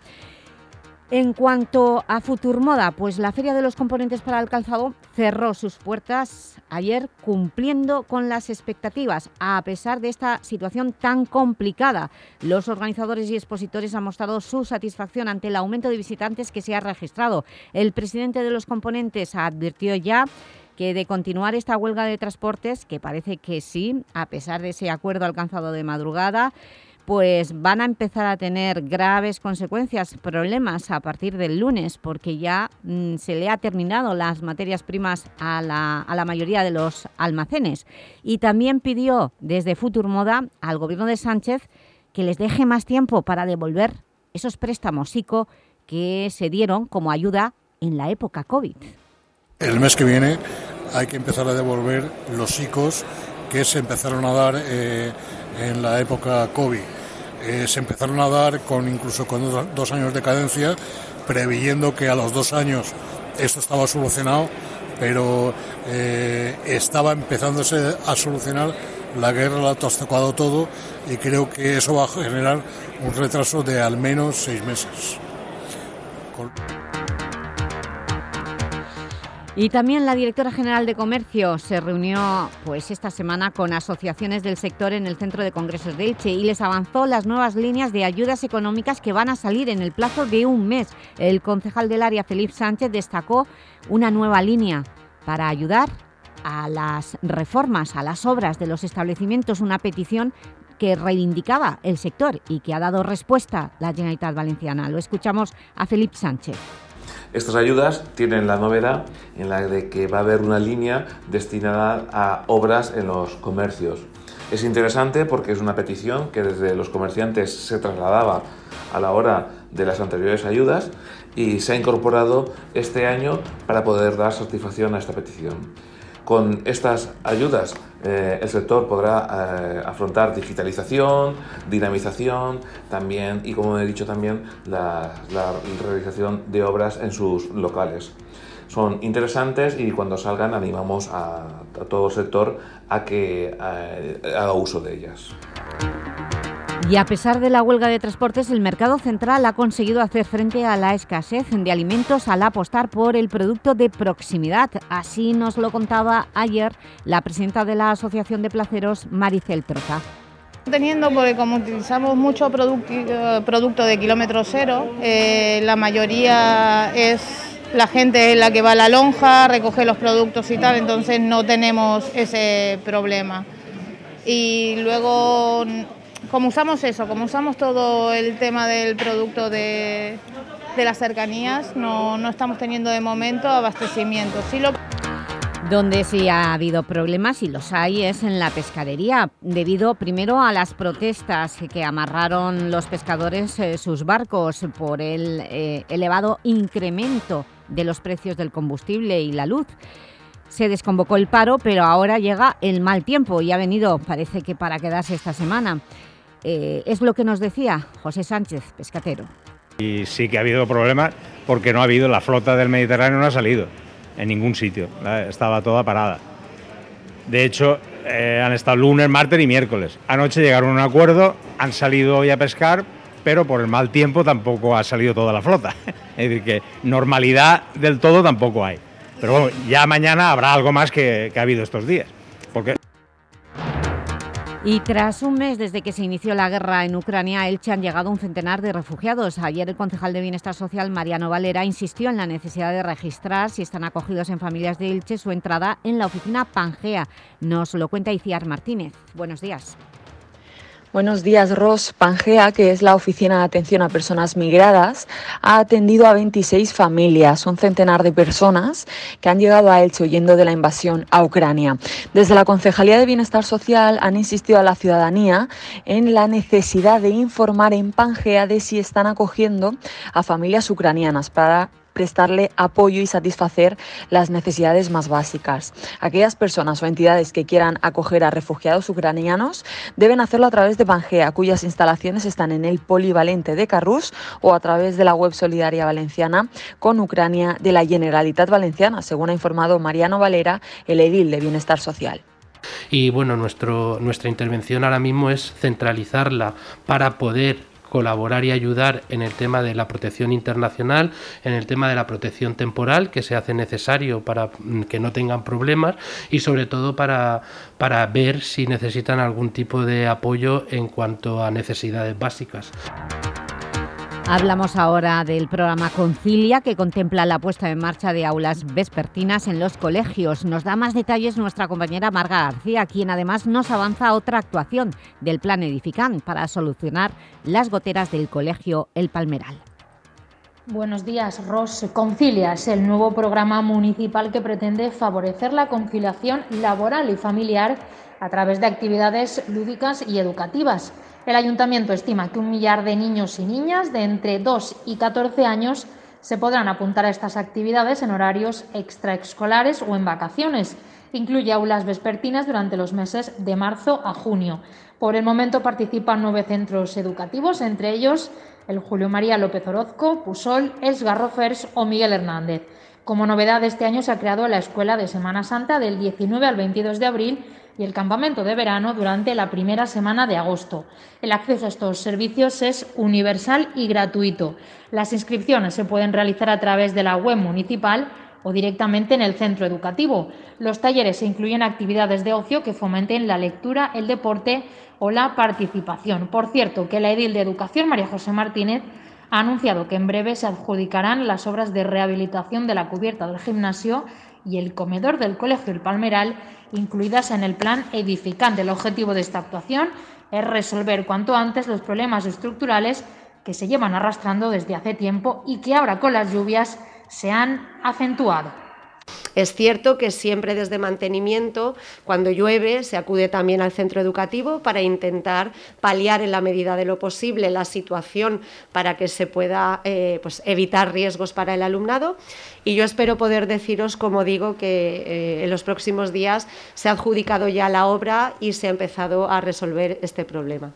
En cuanto a Futurmoda, pues la Feria de los Componentes para el Calzado cerró sus puertas ayer cumpliendo con las expectativas, a pesar de esta situación tan complicada. Los organizadores y expositores han mostrado su satisfacción ante el aumento de visitantes que se ha registrado. El presidente de los componentes advirtió ya que de continuar esta huelga de transportes, que parece que sí, a pesar de ese acuerdo alcanzado de madrugada, pues van a empezar a tener graves consecuencias, problemas a partir del lunes, porque ya mm, se le ha terminado las materias primas a la, a la mayoría de los almacenes. Y también pidió desde Futurmoda al Gobierno de Sánchez que les deje más tiempo para devolver esos préstamos ICO que se dieron como ayuda en la época COVID. El mes que viene hay que empezar a devolver los ICOs que se empezaron a dar eh, en la época COVID. Eh, se empezaron a dar con incluso con dos, años de cadencia, preveyendo que a los dos años esto estaba solucionado, pero eh, estaba empezándose a solucionar, la guerra lo ha trastocado todo y creo que eso va a generar un retraso de al menos seis meses. Y también la directora general de Comercio se reunió pues, esta semana con asociaciones del sector en el Centro de Congresos de Elche y les avanzó las nuevas líneas de ayudas económicas que van a salir en el plazo de un mes. El concejal del área, Felipe Sánchez, destacó una nueva línea para ayudar a las reformas, a las obras de los establecimientos, una petición que reivindicaba el sector y que ha dado respuesta la Generalitat Valenciana. Lo escuchamos a Felipe Sánchez. Estas ayudas tienen la novedad en la de que va a haber una línea destinada a obras en los comercios. Es interesante porque es una petición que desde los comerciantes se trasladaba a la hora de las anteriores ayudas y se ha incorporado este año para poder dar satisfacción a esta petición. Con estas ayudas eh, el sector podrá eh, afrontar digitalización, dinamización también y como he dicho también la, realización de obras en sus locales. Son interesantes y cuando salgan animamos a, a todo el sector a que eh, haga uso de ellas. Y a pesar de la huelga de transportes, el mercado central ha conseguido hacer frente a la escasez de alimentos al apostar por el producto de proximidad. Así nos lo contaba ayer la presidenta de la Asociación de Placeros, Maricel Troza. Teniendo, porque como utilizamos mucho produc- eh, producto de kilómetro cero, eh, la mayoría es la gente la que va a la lonja, recoge los productos y tal, entonces no tenemos ese problema. Y luego, como usamos eso, como usamos todo el tema del producto de, las cercanías, no, estamos teniendo de momento abastecimiento. Donde sí ha habido problemas, y los hay, es en la pescadería, debido primero a las protestas que amarraron los pescadores eh, sus barcos por el eh, elevado incremento de los precios del combustible y la luz. Se desconvocó el paro, pero ahora llega el mal tiempo y ha venido, parece que para quedarse esta semana. Eh, es lo que nos decía José Sánchez, pescatero. Y sí que ha habido problemas porque no ha habido, la flota del Mediterráneo no ha salido en ningún sitio, estaba toda parada. De hecho, eh, han estado lunes, martes y miércoles. Anoche llegaron a un acuerdo, han salido hoy a pescar, pero por el mal tiempo tampoco ha salido toda la flota. Es decir, que normalidad del todo tampoco hay. Pero bueno, ya mañana habrá algo más que, que ha habido estos días. Porque Y tras un mes desde que se inició la guerra en Ucrania, Elche han llegado un centenar de refugiados. Ayer el concejal de Bienestar Social, Mariano Valera, insistió en la necesidad de registrar, si están acogidos en familias de Elche, su entrada en la oficina Pangea. Nos lo cuenta Iciar Martínez. Buenos días. Buenos días, Ros. Pangea, que es la Oficina de Atención a Personas Migradas, ha atendido a 26 familias, un centenar de personas que han llegado a Elche huyendo de la invasión a Ucrania. Desde la Concejalía de Bienestar Social han insistido a la ciudadanía en la necesidad de informar en Pangea de si están acogiendo a familias ucranianas para prestarle apoyo y satisfacer las necesidades más básicas. Aquellas personas o entidades que quieran acoger a refugiados ucranianos deben hacerlo a través de Pangea, cuyas instalaciones están en el polivalente de Carrús o a través de la web solidaria valenciana con Ucrania de la Generalitat Valenciana, según ha informado Mariano Valera, el edil de Bienestar Social. Y bueno, nuestro, nuestra intervención ahora mismo es centralizarla para poder colaborar y ayudar en el tema de la protección internacional, en el tema de la protección temporal que se hace necesario para mm, que no tengan problemas y sobre todo para, para ver si necesitan algún tipo de apoyo en cuanto a necesidades básicas. Hablamos ahora del programa Concilia, que contempla la puesta en marcha de aulas vespertinas en los colegios. Nos da más detalles nuestra compañera Marga García, quien además nos avanza otra actuación del Plan Edifican para solucionar las goteras del colegio El Palmeral. Buenos días, Ros. Concilia es el nuevo programa municipal que pretende favorecer la conciliación laboral y familiar a través de actividades lúdicas y educativas. El ayuntamiento estima que un millar de niños y niñas de entre 2 y 14 años se podrán apuntar a estas actividades en horarios extraescolares o en vacaciones. Incluye aulas vespertinas durante los meses de marzo a junio. Por el momento participan nueve centros educativos, entre ellos el Julio María López Orozco, Pusol, Esgarrofers o Miguel Hernández. Como novedad, este año se ha creado la Escuela de Semana Santa del 19 al 22 de abril y el campamento de verano durante la primera semana de agosto. El acceso a estos servicios es universal y gratuito. Las inscripciones se pueden realizar a través de la web municipal o directamente en el centro educativo. Los talleres incluyen actividades de ocio que fomenten la lectura, el deporte o la participación. Por cierto, que la edil de Educación, María José Martínez, ha anunciado que en breve se adjudicarán las obras de rehabilitación de la cubierta del gimnasio y el comedor del Colegio El Palmeral, incluidas en el plan edificante. El objetivo de esta actuación es resolver cuanto antes los problemas estructurales que se llevan arrastrando desde hace tiempo y que ahora con las lluvias se han acentuado. Es cierto que siempre desde mantenimiento, cuando llueve, se acude también al centro educativo para intentar paliar en la medida de lo posible la situación para que se pueda eh, pues, evitar riesgos para el alumnado. Y yo espero poder deciros, como digo, que eh, en los próximos días se ha adjudicado ya la obra y se ha empezado a resolver este problema.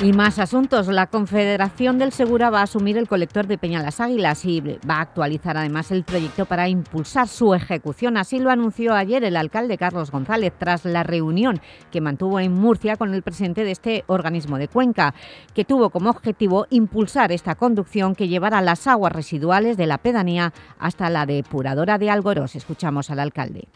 Y más asuntos. La Confederación del Segura va a asumir el colector de Peña Las Águilas y va a actualizar además el proyecto para impulsar su ejecución. Así lo anunció ayer el alcalde Carlos González tras la reunión que mantuvo en Murcia con el presidente de este organismo de Cuenca, que tuvo como objetivo impulsar esta conducción que llevará las aguas residuales de la pedanía hasta la depuradora de Algorós. Escuchamos al alcalde.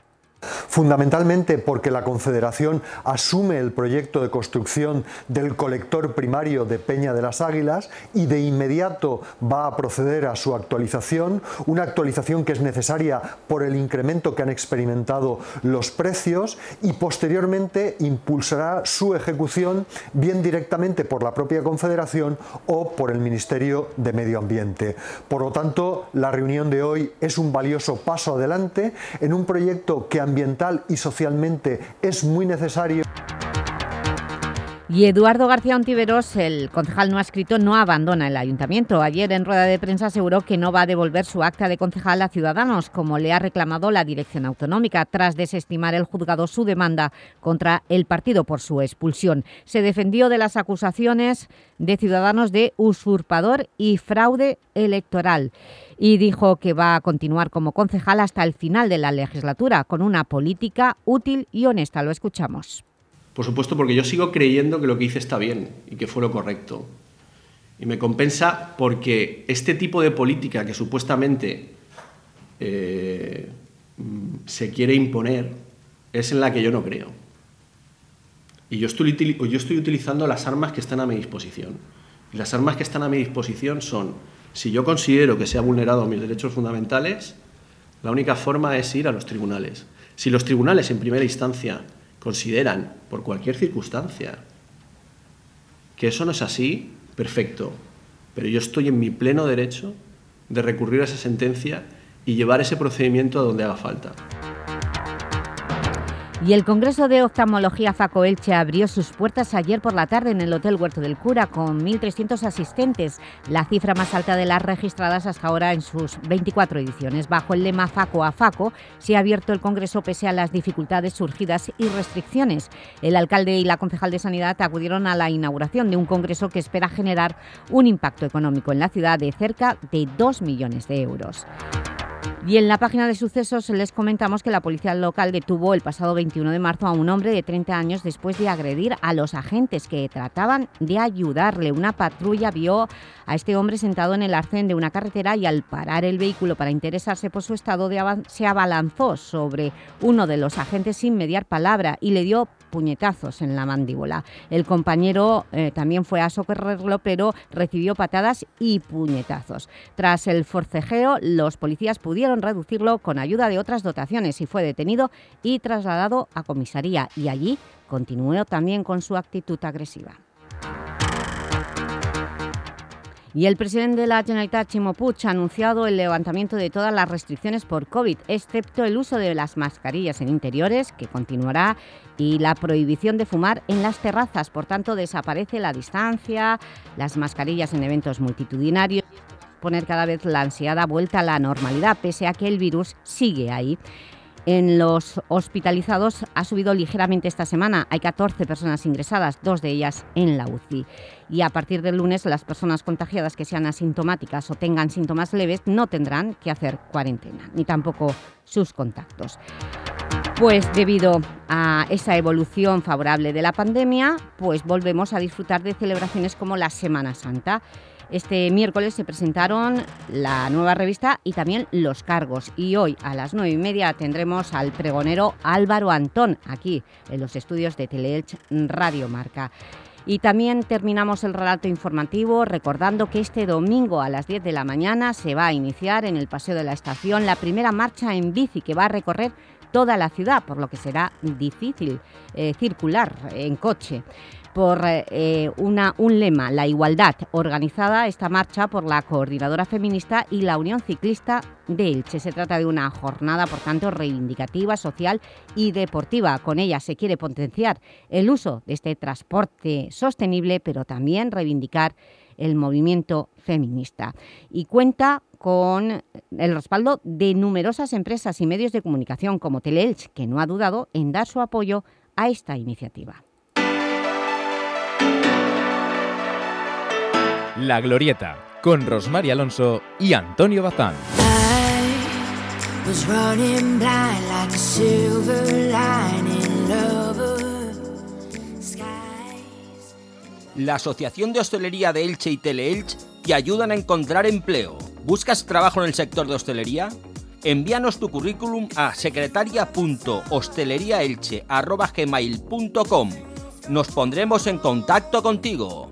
Fundamentalmente porque la Confederación asume el proyecto de construcción del colector primario de Peña de las Águilas y de inmediato va a proceder a su actualización, una actualización que es necesaria por el incremento que han experimentado los precios y posteriormente impulsará su ejecución bien directamente por la propia Confederación o por el Ministerio de Medio Ambiente. Por lo tanto, la reunión de hoy es un valioso paso adelante en un proyecto que ambiental y socialmente es muy necesario. Y Eduardo García Ontiveros, el concejal no escrito, no abandona el ayuntamiento. Ayer en rueda de prensa aseguró que no va a devolver su acta de concejal a Ciudadanos, como le ha reclamado la dirección autonómica, tras desestimar el juzgado su demanda contra el partido por su expulsión. Se defendió de las acusaciones de Ciudadanos de usurpador y fraude electoral y dijo que va a continuar como concejal hasta el final de la legislatura con una política útil y honesta. Lo escuchamos. Por supuesto, porque yo sigo creyendo que lo que hice está bien y que fue lo correcto. Y me compensa porque este tipo de política que supuestamente eh, se quiere imponer es en la que yo no creo. Y yo estoy, yo estoy utilizando las armas que están a mi disposición. Y las armas que están a mi disposición son, si yo considero que se ha vulnerado mis derechos fundamentales, la única forma es ir a los tribunales. Si los tribunales en primera instancia consideran, por cualquier circunstancia, que eso no es así, perfecto. Pero yo estoy en mi pleno derecho de recurrir a esa sentencia y llevar ese procedimiento a donde haga falta. Y el Congreso de Oftalmología Faco Elche abrió sus puertas ayer por la tarde en el Hotel Huerto del Cura con 1.300 asistentes, la cifra más alta de las registradas hasta ahora en sus 24 ediciones. Bajo el lema Faco a Faco se ha abierto el Congreso pese a las dificultades surgidas y restricciones. El alcalde y la concejal de Sanidad acudieron a la inauguración de un congreso que espera generar un impacto económico en la ciudad de cerca de 2 millones de euros. Y en la página de sucesos les comentamos que la policía local detuvo el pasado 21 de marzo a un hombre de 30 años después de agredir a los agentes que trataban de ayudarle. Una patrulla vio a este hombre sentado en el arcén de una carretera y al parar el vehículo para interesarse por su estado de se abalanzó sobre uno de los agentes sin mediar palabra y le dio puñetazos en la mandíbula. El compañero eh, también fue a socorrerlo, pero recibió patadas y puñetazos. Tras el forcejeo, los policías pudieron reducirlo con ayuda de otras dotaciones y fue detenido y trasladado a comisaría. Y allí continuó también con su actitud agresiva. Y el presidente de la Generalitat, Chimo Puig, ha anunciado el levantamiento de todas las restricciones por COVID, excepto el uso de las mascarillas en interiores, que continuará, y la prohibición de fumar en las terrazas. Por tanto, desaparece la distancia, las mascarillas en eventos multitudinarios poner cada vez la ansiada vuelta a la normalidad, pese a que el virus sigue ahí. En los hospitalizados ha subido ligeramente esta semana. Hay 14 personas ingresadas, dos de ellas en la UCI. Y a partir del lunes, las personas contagiadas que sean asintomáticas o tengan síntomas leves no tendrán que hacer cuarentena, ni tampoco sus contactos. Pues debido a esa evolución favorable de la pandemia, pues volvemos a disfrutar de celebraciones como la Semana Santa. Este miércoles se presentaron la nueva revista y también los cargos. Y hoy a las nueve y media tendremos al pregonero Álvaro Antón, aquí en los estudios de Teleelch Radio Marca. Y también terminamos el relato informativo recordando que este domingo a las 10 de la mañana se va a iniciar en el Paseo de la Estación la primera marcha en bici que va a recorrer toda la ciudad, por lo que será difícil eh, circular en coche por eh, una, un lema, la igualdad, organizada esta marcha por la Coordinadora Feminista y la Unión Ciclista de Elche. Se trata de una jornada, por tanto, reivindicativa, social y deportiva. Con ella se quiere potenciar el uso de este transporte sostenible, pero también reivindicar el movimiento feminista. Y cuenta con el respaldo de numerosas empresas y medios de comunicación como Teleelch, que no ha dudado en dar su apoyo a esta iniciativa. La Glorieta, con Rosmar Alonso y Antonio Bazán. La Asociación de Hostelería de Elche y Teleelch te ayudan a encontrar empleo. ¿Buscas trabajo en el sector de hostelería? Envíanos tu currículum a secretaria.hosteleriaelche.gmail.com Nos pondremos en contacto contigo.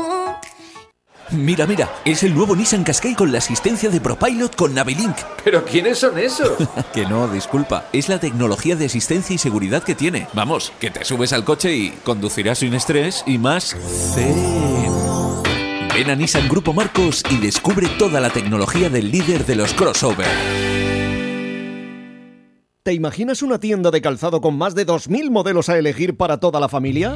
Mira, mira, es el nuevo Nissan Qashqai con la asistencia de ProPilot con Navilink. ¿Pero quiénes son esos? que no, disculpa. Es la tecnología de asistencia y seguridad que tiene. Vamos, que te subes al coche y conducirás sin estrés y más zen. Ven a Nissan Grupo Marcos y descubre toda la tecnología del líder de los crossover. ¿Te imaginas una tienda de calzado con más de 2.000 modelos a elegir para toda la familia?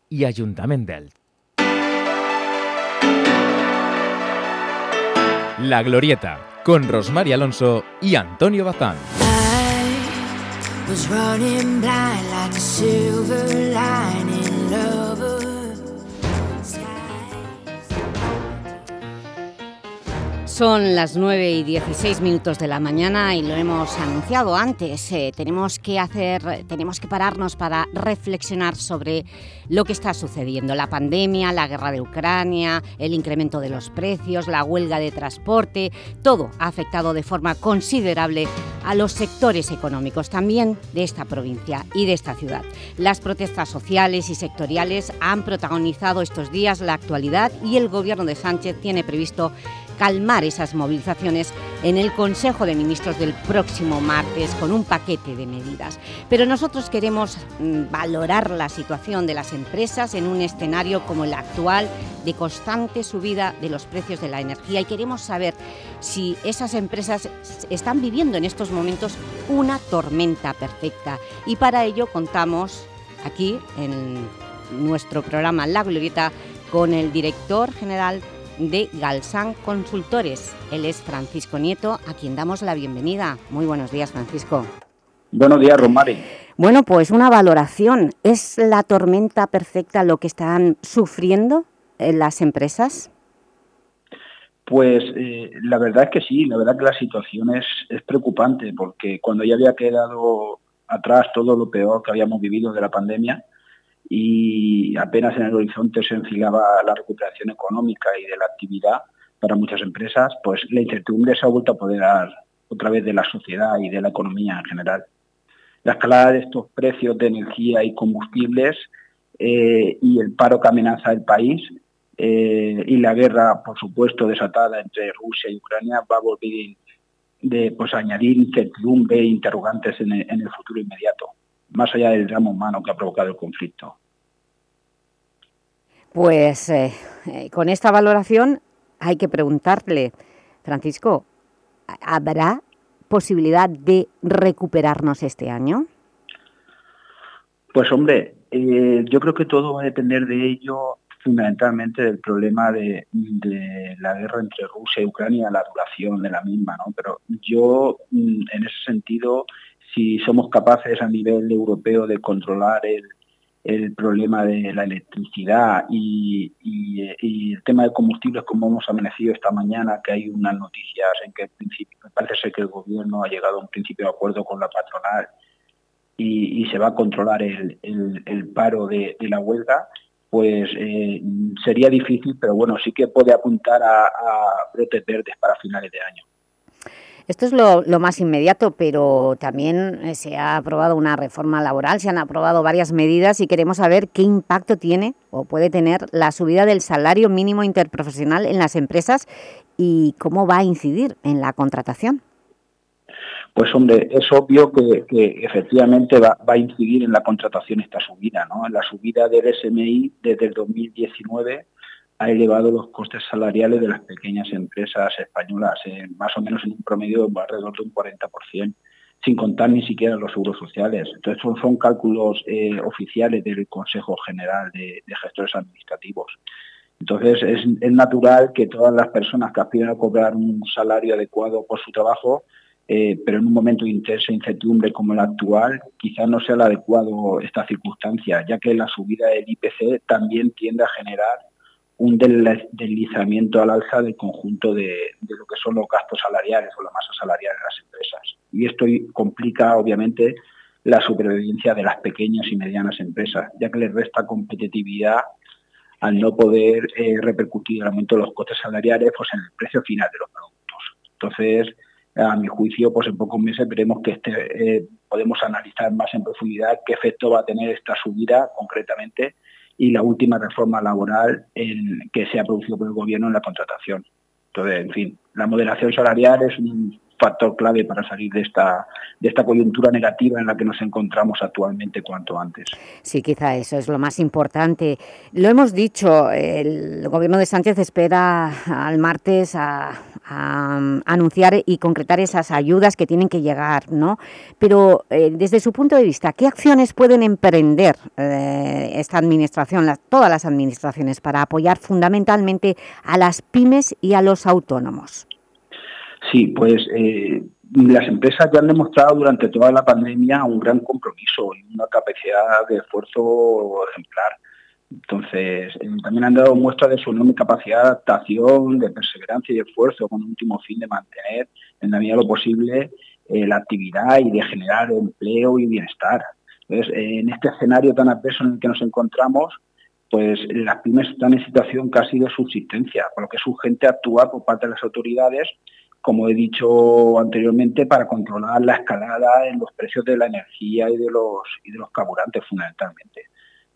i Ajuntament d'Elx. La Glorieta, con Rosmary Alonso y Antonio Bazán. was running blind like a silver lining lover. Son las 9 y 16 minutos de la mañana y lo hemos anunciado antes. eh, tenemos, que hacer, tenemos que pararnos para reflexionar sobre lo que está sucediendo. La pandemia, la guerra de Ucrania, el incremento de los precios, la huelga de transporte... Todo ha afectado de forma considerable a los sectores económicos también de esta provincia y de esta ciudad. Las protestas sociales y sectoriales han protagonizado estos días la actualidad y el Gobierno de Sánchez tiene previsto calmar esas movilizaciones en el Consejo de Ministros del próximo martes con un paquete de medidas. Pero nosotros queremos mm, valorar la situación de las empresas en un escenario como el actual de constante subida de los precios de la energía y queremos saber si esas empresas están viviendo en estos momentos una tormenta perfecta. Y para ello contamos aquí en nuestro programa La Glorieta con el director general de Galsán Consultores. Él es Francisco Nieto, a quien damos la bienvenida. Muy buenos días, Francisco. Buenos días, Romari. Bueno, pues una valoración. ¿Es la tormenta perfecta lo que están sufriendo eh, las empresas? Pues eh, la verdad es que sí, la verdad que la situación es, es preocupante porque cuando ya había quedado atrás todo lo peor que habíamos vivido de la pandemia y apenas en el horizonte se enfilaba la recuperación económica y de la actividad para muchas empresas, pues la incertidumbre se ha vuelto a apoderar otra vez de la sociedad y de la economía en general. La escalada de estos precios de energía y combustibles eh, y el paro que amenaza el país eh, y la guerra, por supuesto, desatada entre Rusia y Ucrania va a volver de pues, añadir incertidumbre e interrogantes en el, en el futuro inmediato, más allá del drama humano que ha provocado el conflicto. Pues eh, eh, con esta valoración hay que preguntarle, Francisco, ¿habrá posibilidad de recuperarnos este año? Pues hombre, eh, yo creo que todo va a depender de ello fundamentalmente del problema de, de, la guerra entre Rusia y Ucrania, la duración de la misma, ¿no? Pero yo, mm, en ese sentido, si somos capaces a nivel europeo de controlar el, problema de la electricidad y, el tema de combustibles, como hemos amanecido esta mañana, que hay unas noticias en que parece ser que el gobierno ha llegado a un principio de acuerdo con la patronal y, se va a controlar el, paro de, la huelga, pues eh, sería difícil, pero bueno, sí que puede apuntar a brotes verdes para finales de año. Esto es lo, más inmediato, pero también eh, se ha aprobado una reforma laboral, se han aprobado varias medidas y queremos saber qué impacto tiene o puede tener la subida del salario mínimo interprofesional en las empresas y cómo va a incidir en la contratación. Pues hombre, es obvio que, que efectivamente va, va, a incidir en la contratación esta subida, ¿no? En la subida del SMI desde el 2019 ha elevado los costes salariales de las pequeñas empresas españolas, eh, más o menos en un promedio de alrededor de un 40%, sin contar ni siquiera los seguros sociales. Entonces, son, cálculos eh, oficiales del Consejo General de, Gestores Administrativos. Entonces, es, es natural que todas las personas que aspiran a cobrar un salario adecuado por su trabajo eh, pero en un momento de intensa incertidumbre como el actual, quizás no sea el adecuado esta circunstancia, ya que la subida del IPC también tiende a generar un deslizamiento al alza del conjunto de, de lo que son los gastos salariales o la masa salarial de las empresas. Y esto complica, obviamente, la supervivencia de las pequeñas y medianas empresas, ya que les resta competitividad al no poder eh, repercutir el aumento de los costes salariales pues, en el precio final de los productos. Entonces, a mi juicio, pues en pocos meses veremos que este, eh, podemos analizar más en profundidad qué efecto va a tener esta subida concretamente y la última reforma laboral en- que se ha producido por el gobierno en la contratación. Entonces, en fin, la moderación salarial es un factor clave para salir de esta, de esta coyuntura negativa en la que nos encontramos actualmente cuanto antes. Sí, quizá eso es lo más importante. Lo hemos dicho, el gobierno de Sánchez espera al martes a, a, anunciar y concretar esas ayudas que tienen que llegar, ¿no? Pero eh, desde su punto de vista, ¿qué acciones pueden emprender eh, esta administración, las- todas las administraciones, para apoyar fundamentalmente a las pymes y a los autónomos? Sí, pues eh, las empresas ya han demostrado durante toda la pandemia un gran compromiso y una capacidad de esfuerzo ejemplar. Entonces, eh, también han dado muestra de su enorme capacidad de adaptación, de perseverancia y esfuerzo con un último fin de mantener, en la medida de lo posible, eh, la actividad y de generar empleo y bienestar. Entonces, eh, en este escenario tan adverso en el que nos encontramos, pues las pymes están en situación casi de subsistencia, por lo que es urgente actuar por parte de las autoridades, como he dicho anteriormente, para controlar la escalada en los precios de la energía y de los, y de los carburantes fundamentalmente.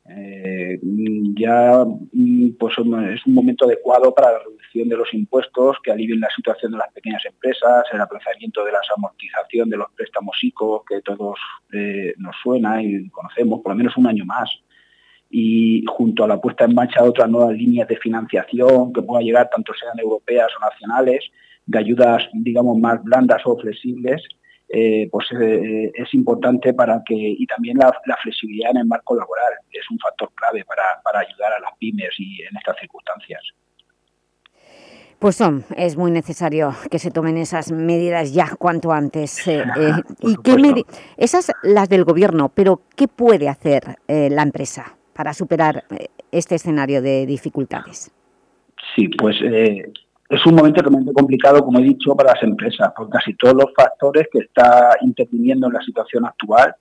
Eh, mm, ya mm, pues es un momento adecuado para la reducción de los impuestos que alivien la situación de las pequeñas empresas, el aplazamiento de las amortización de los préstamos ICO que todos eh, nos suena y conocemos por lo menos un año más. Y junto a la puesta en marcha de otras nuevas líneas de financiación que puedan llegar tanto sean europeas o nacionales de ayudas digamos más blandas o flexibles eh, pues eh, es importante para que y también la, la flexibilidad en el marco laboral es un factor clave para, para ayudar a las pymes y en estas circunstancias. Pues son, es muy necesario que se tomen esas medidas ya cuanto antes. eh, eh, ¿Y qué Esas las del gobierno, pero ¿qué puede hacer eh, la empresa para superar eh, este escenario de dificultades? Sí, pues eh, es un momento realmente complicado, como he dicho, para las empresas, porque casi todos los factores que está interviniendo en la situación actual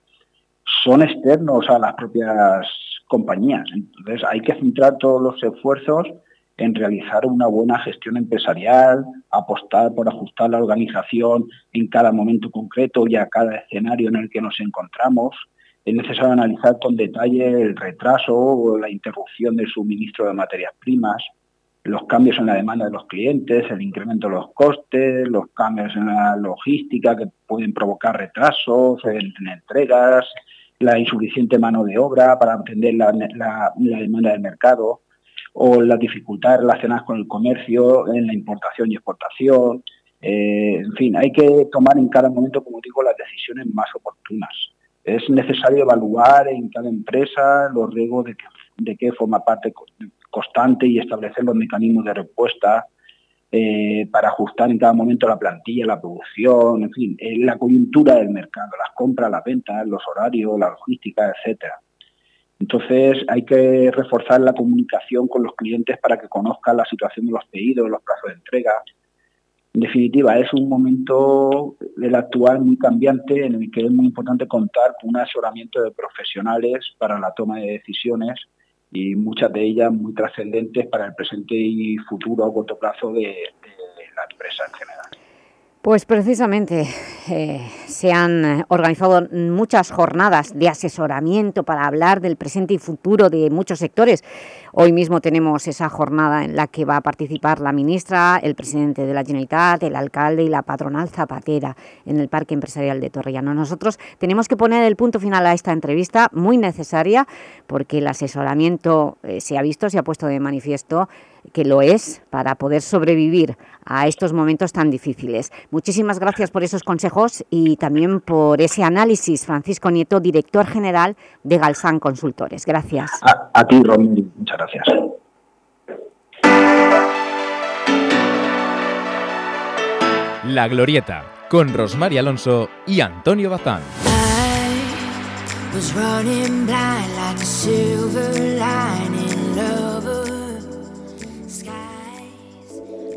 son externos a las propias compañías. Entonces hay que centrar todos los esfuerzos en realizar una buena gestión empresarial, apostar por ajustar la organización en cada momento concreto y a cada escenario en el que nos encontramos. Es necesario analizar con detalle el retraso o la interrupción del suministro de materias primas, los cambios en la demanda de los clientes, el incremento de los costes, los cambios en la logística que pueden provocar retrasos en, en entregas, la insuficiente mano de obra para atender la, demanda del mercado o las dificultades relacionadas con el comercio en la importación y exportación. Eh, en fin, hay que tomar en cada momento, como digo, las decisiones más oportunas. Es necesario evaluar en cada empresa los riesgos de que, de que forma parte constante y establecer los mecanismos de respuesta eh, para ajustar en cada momento la plantilla, la producción, en fin, eh, la coyuntura del mercado, las compras, las ventas, los horarios, la logística, etcétera. Entonces hay que reforzar la comunicación con los clientes para que conozcan la situación de los pedidos, los plazos de entrega. En definitiva, es un momento el actual muy cambiante en el que es muy importante contar con un asesoramiento de profesionales para la toma de decisiones y muchas de ellas muy trascendentes para el presente y futuro a corto plazo de, la empresa en general. Pues precisamente eh, se han organizado muchas jornadas de asesoramiento para hablar del presente y futuro de muchos sectores. Hoy mismo tenemos esa jornada en la que va a participar la ministra, el presidente de la Generalitat, el alcalde y la patronal zapatera en el Parque Empresarial de Torrellano. Nosotros tenemos que poner el punto final a esta entrevista, muy necesaria, porque el asesoramiento eh, se ha visto, se ha puesto de manifiesto que lo es para poder sobrevivir a estos momentos tan difíciles. Muchísimas gracias por esos consejos y también por ese análisis, Francisco Nieto, director general de Galsan Consultores. Gracias. A, a ti, Romil, muchas gracias. La Glorieta, con Rosmar Alonso y Antonio Bazán. was running blind like a silver lining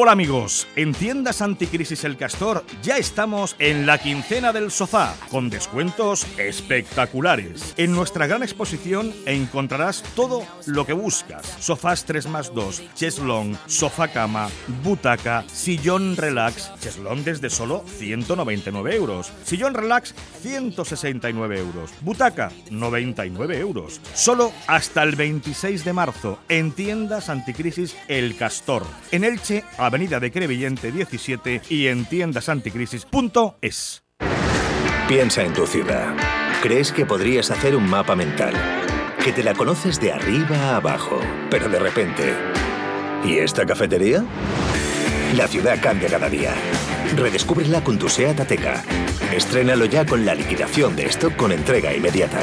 Hola amigos, en tiendas Anticrisis El Castor ya estamos en la quincena del sofá, con descuentos espectaculares. En nuestra gran exposición encontrarás todo lo que buscas. Sofás 3 más 2, cheslong, sofá cama, butaca, sillón relax, cheslong desde solo 199 euros, sillón relax 169 euros, butaca 99 euros. Solo hasta el 26 de marzo en tiendas Anticrisis El Castor. En Elche, Avenida de Crevillente 17 y en tiendasanticrisis.es. Piensa en tu ciudad. ¿Crees que podrías hacer un mapa mental? Que te la conoces de arriba a abajo, pero de repente... ¿Y esta cafetería? La ciudad cambia cada día. Redescúbrela con tu SEAT Ateca. Estrénalo ya con la liquidación de stock con entrega inmediata.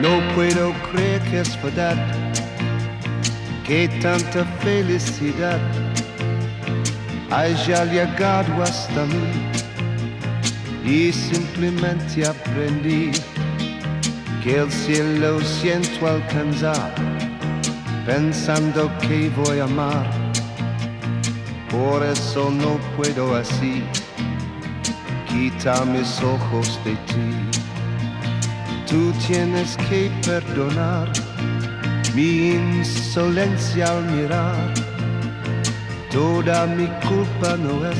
No puedo creer que es verdad, que tanta felicidad haya llegado hasta mí y simplemente aprendí que el cielo siento alcanzar pensando que voy a amar. Por eso no puedo así quitar mis ojos de ti. Tú tienes que perdonar mi insolencia al mirar. Toda mi culpa no es.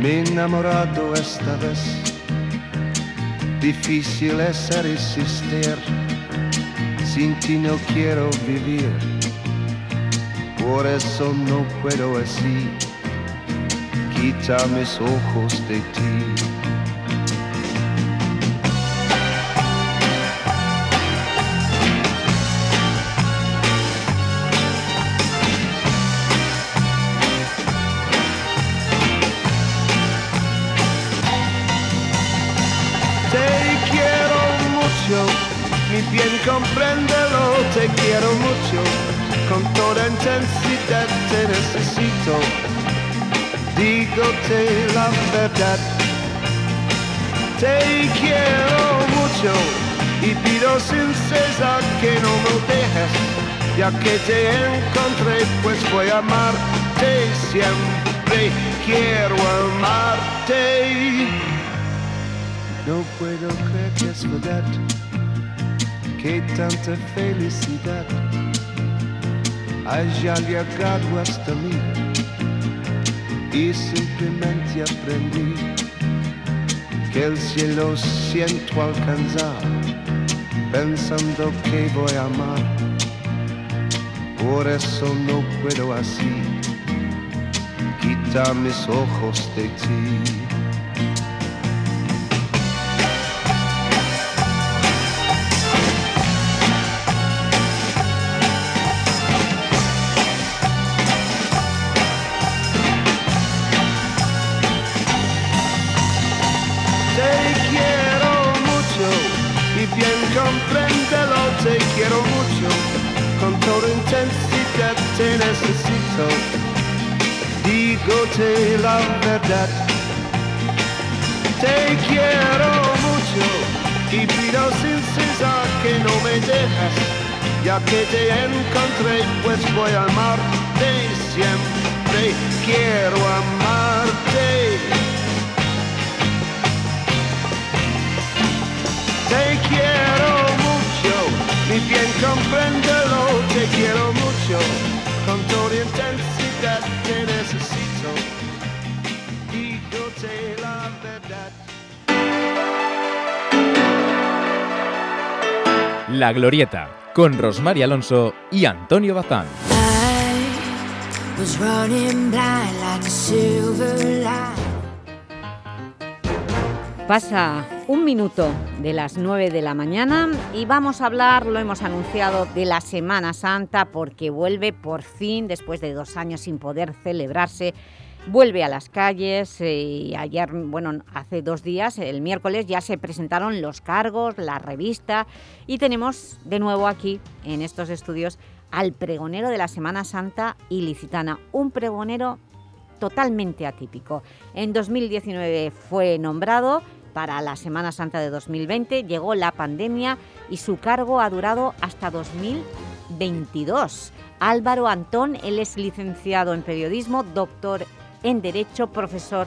Me he enamorado esta vez. Difícil es resistir. Sin ti no quiero vivir. Por eso no puedo así. Quita mis ojos de ti. Mucho, mi bien compréndelo, te quiero mucho, con toda intensidad te necesito, dígote la verdad. Te quiero mucho y pido sin cesar que no me dejes, ya que te encontré pues voy a amarte siempre, quiero amarte. No puedo creer que es verdad, que tanta felicidad haya llegado hasta mí y simplemente aprendí que el cielo siento alcanzar pensando que voy a amar. Por eso no puedo así quitar mis ojos de ti. Te quiero mucho, con toda intensidad te necesito, dígote la verdad. Te quiero mucho y pido sin cesar que no me dejas, ya que te encontré pues voy a amarte siempre, quiero amarte. La Glorieta, con Rosmary Alonso y Antonio Bazán. Pasa un minuto de las 9 de la mañana y vamos a hablar, lo hemos anunciado, de la Semana Santa porque vuelve por fin, después de dos años sin poder celebrarse, vuelve a las calles eh, y ayer, bueno, hace dos días, el miércoles, ya se presentaron los cargos, la revista y tenemos de nuevo aquí, en estos estudios, al pregonero de la Semana Santa ilicitana, un pregonero totalmente atípico. En 2019 fue nombrado para la Semana Santa de 2020, llegó la pandemia y su cargo ha durado hasta 2022. Álvaro Antón, él es licenciado en periodismo, doctor en Derecho, profesor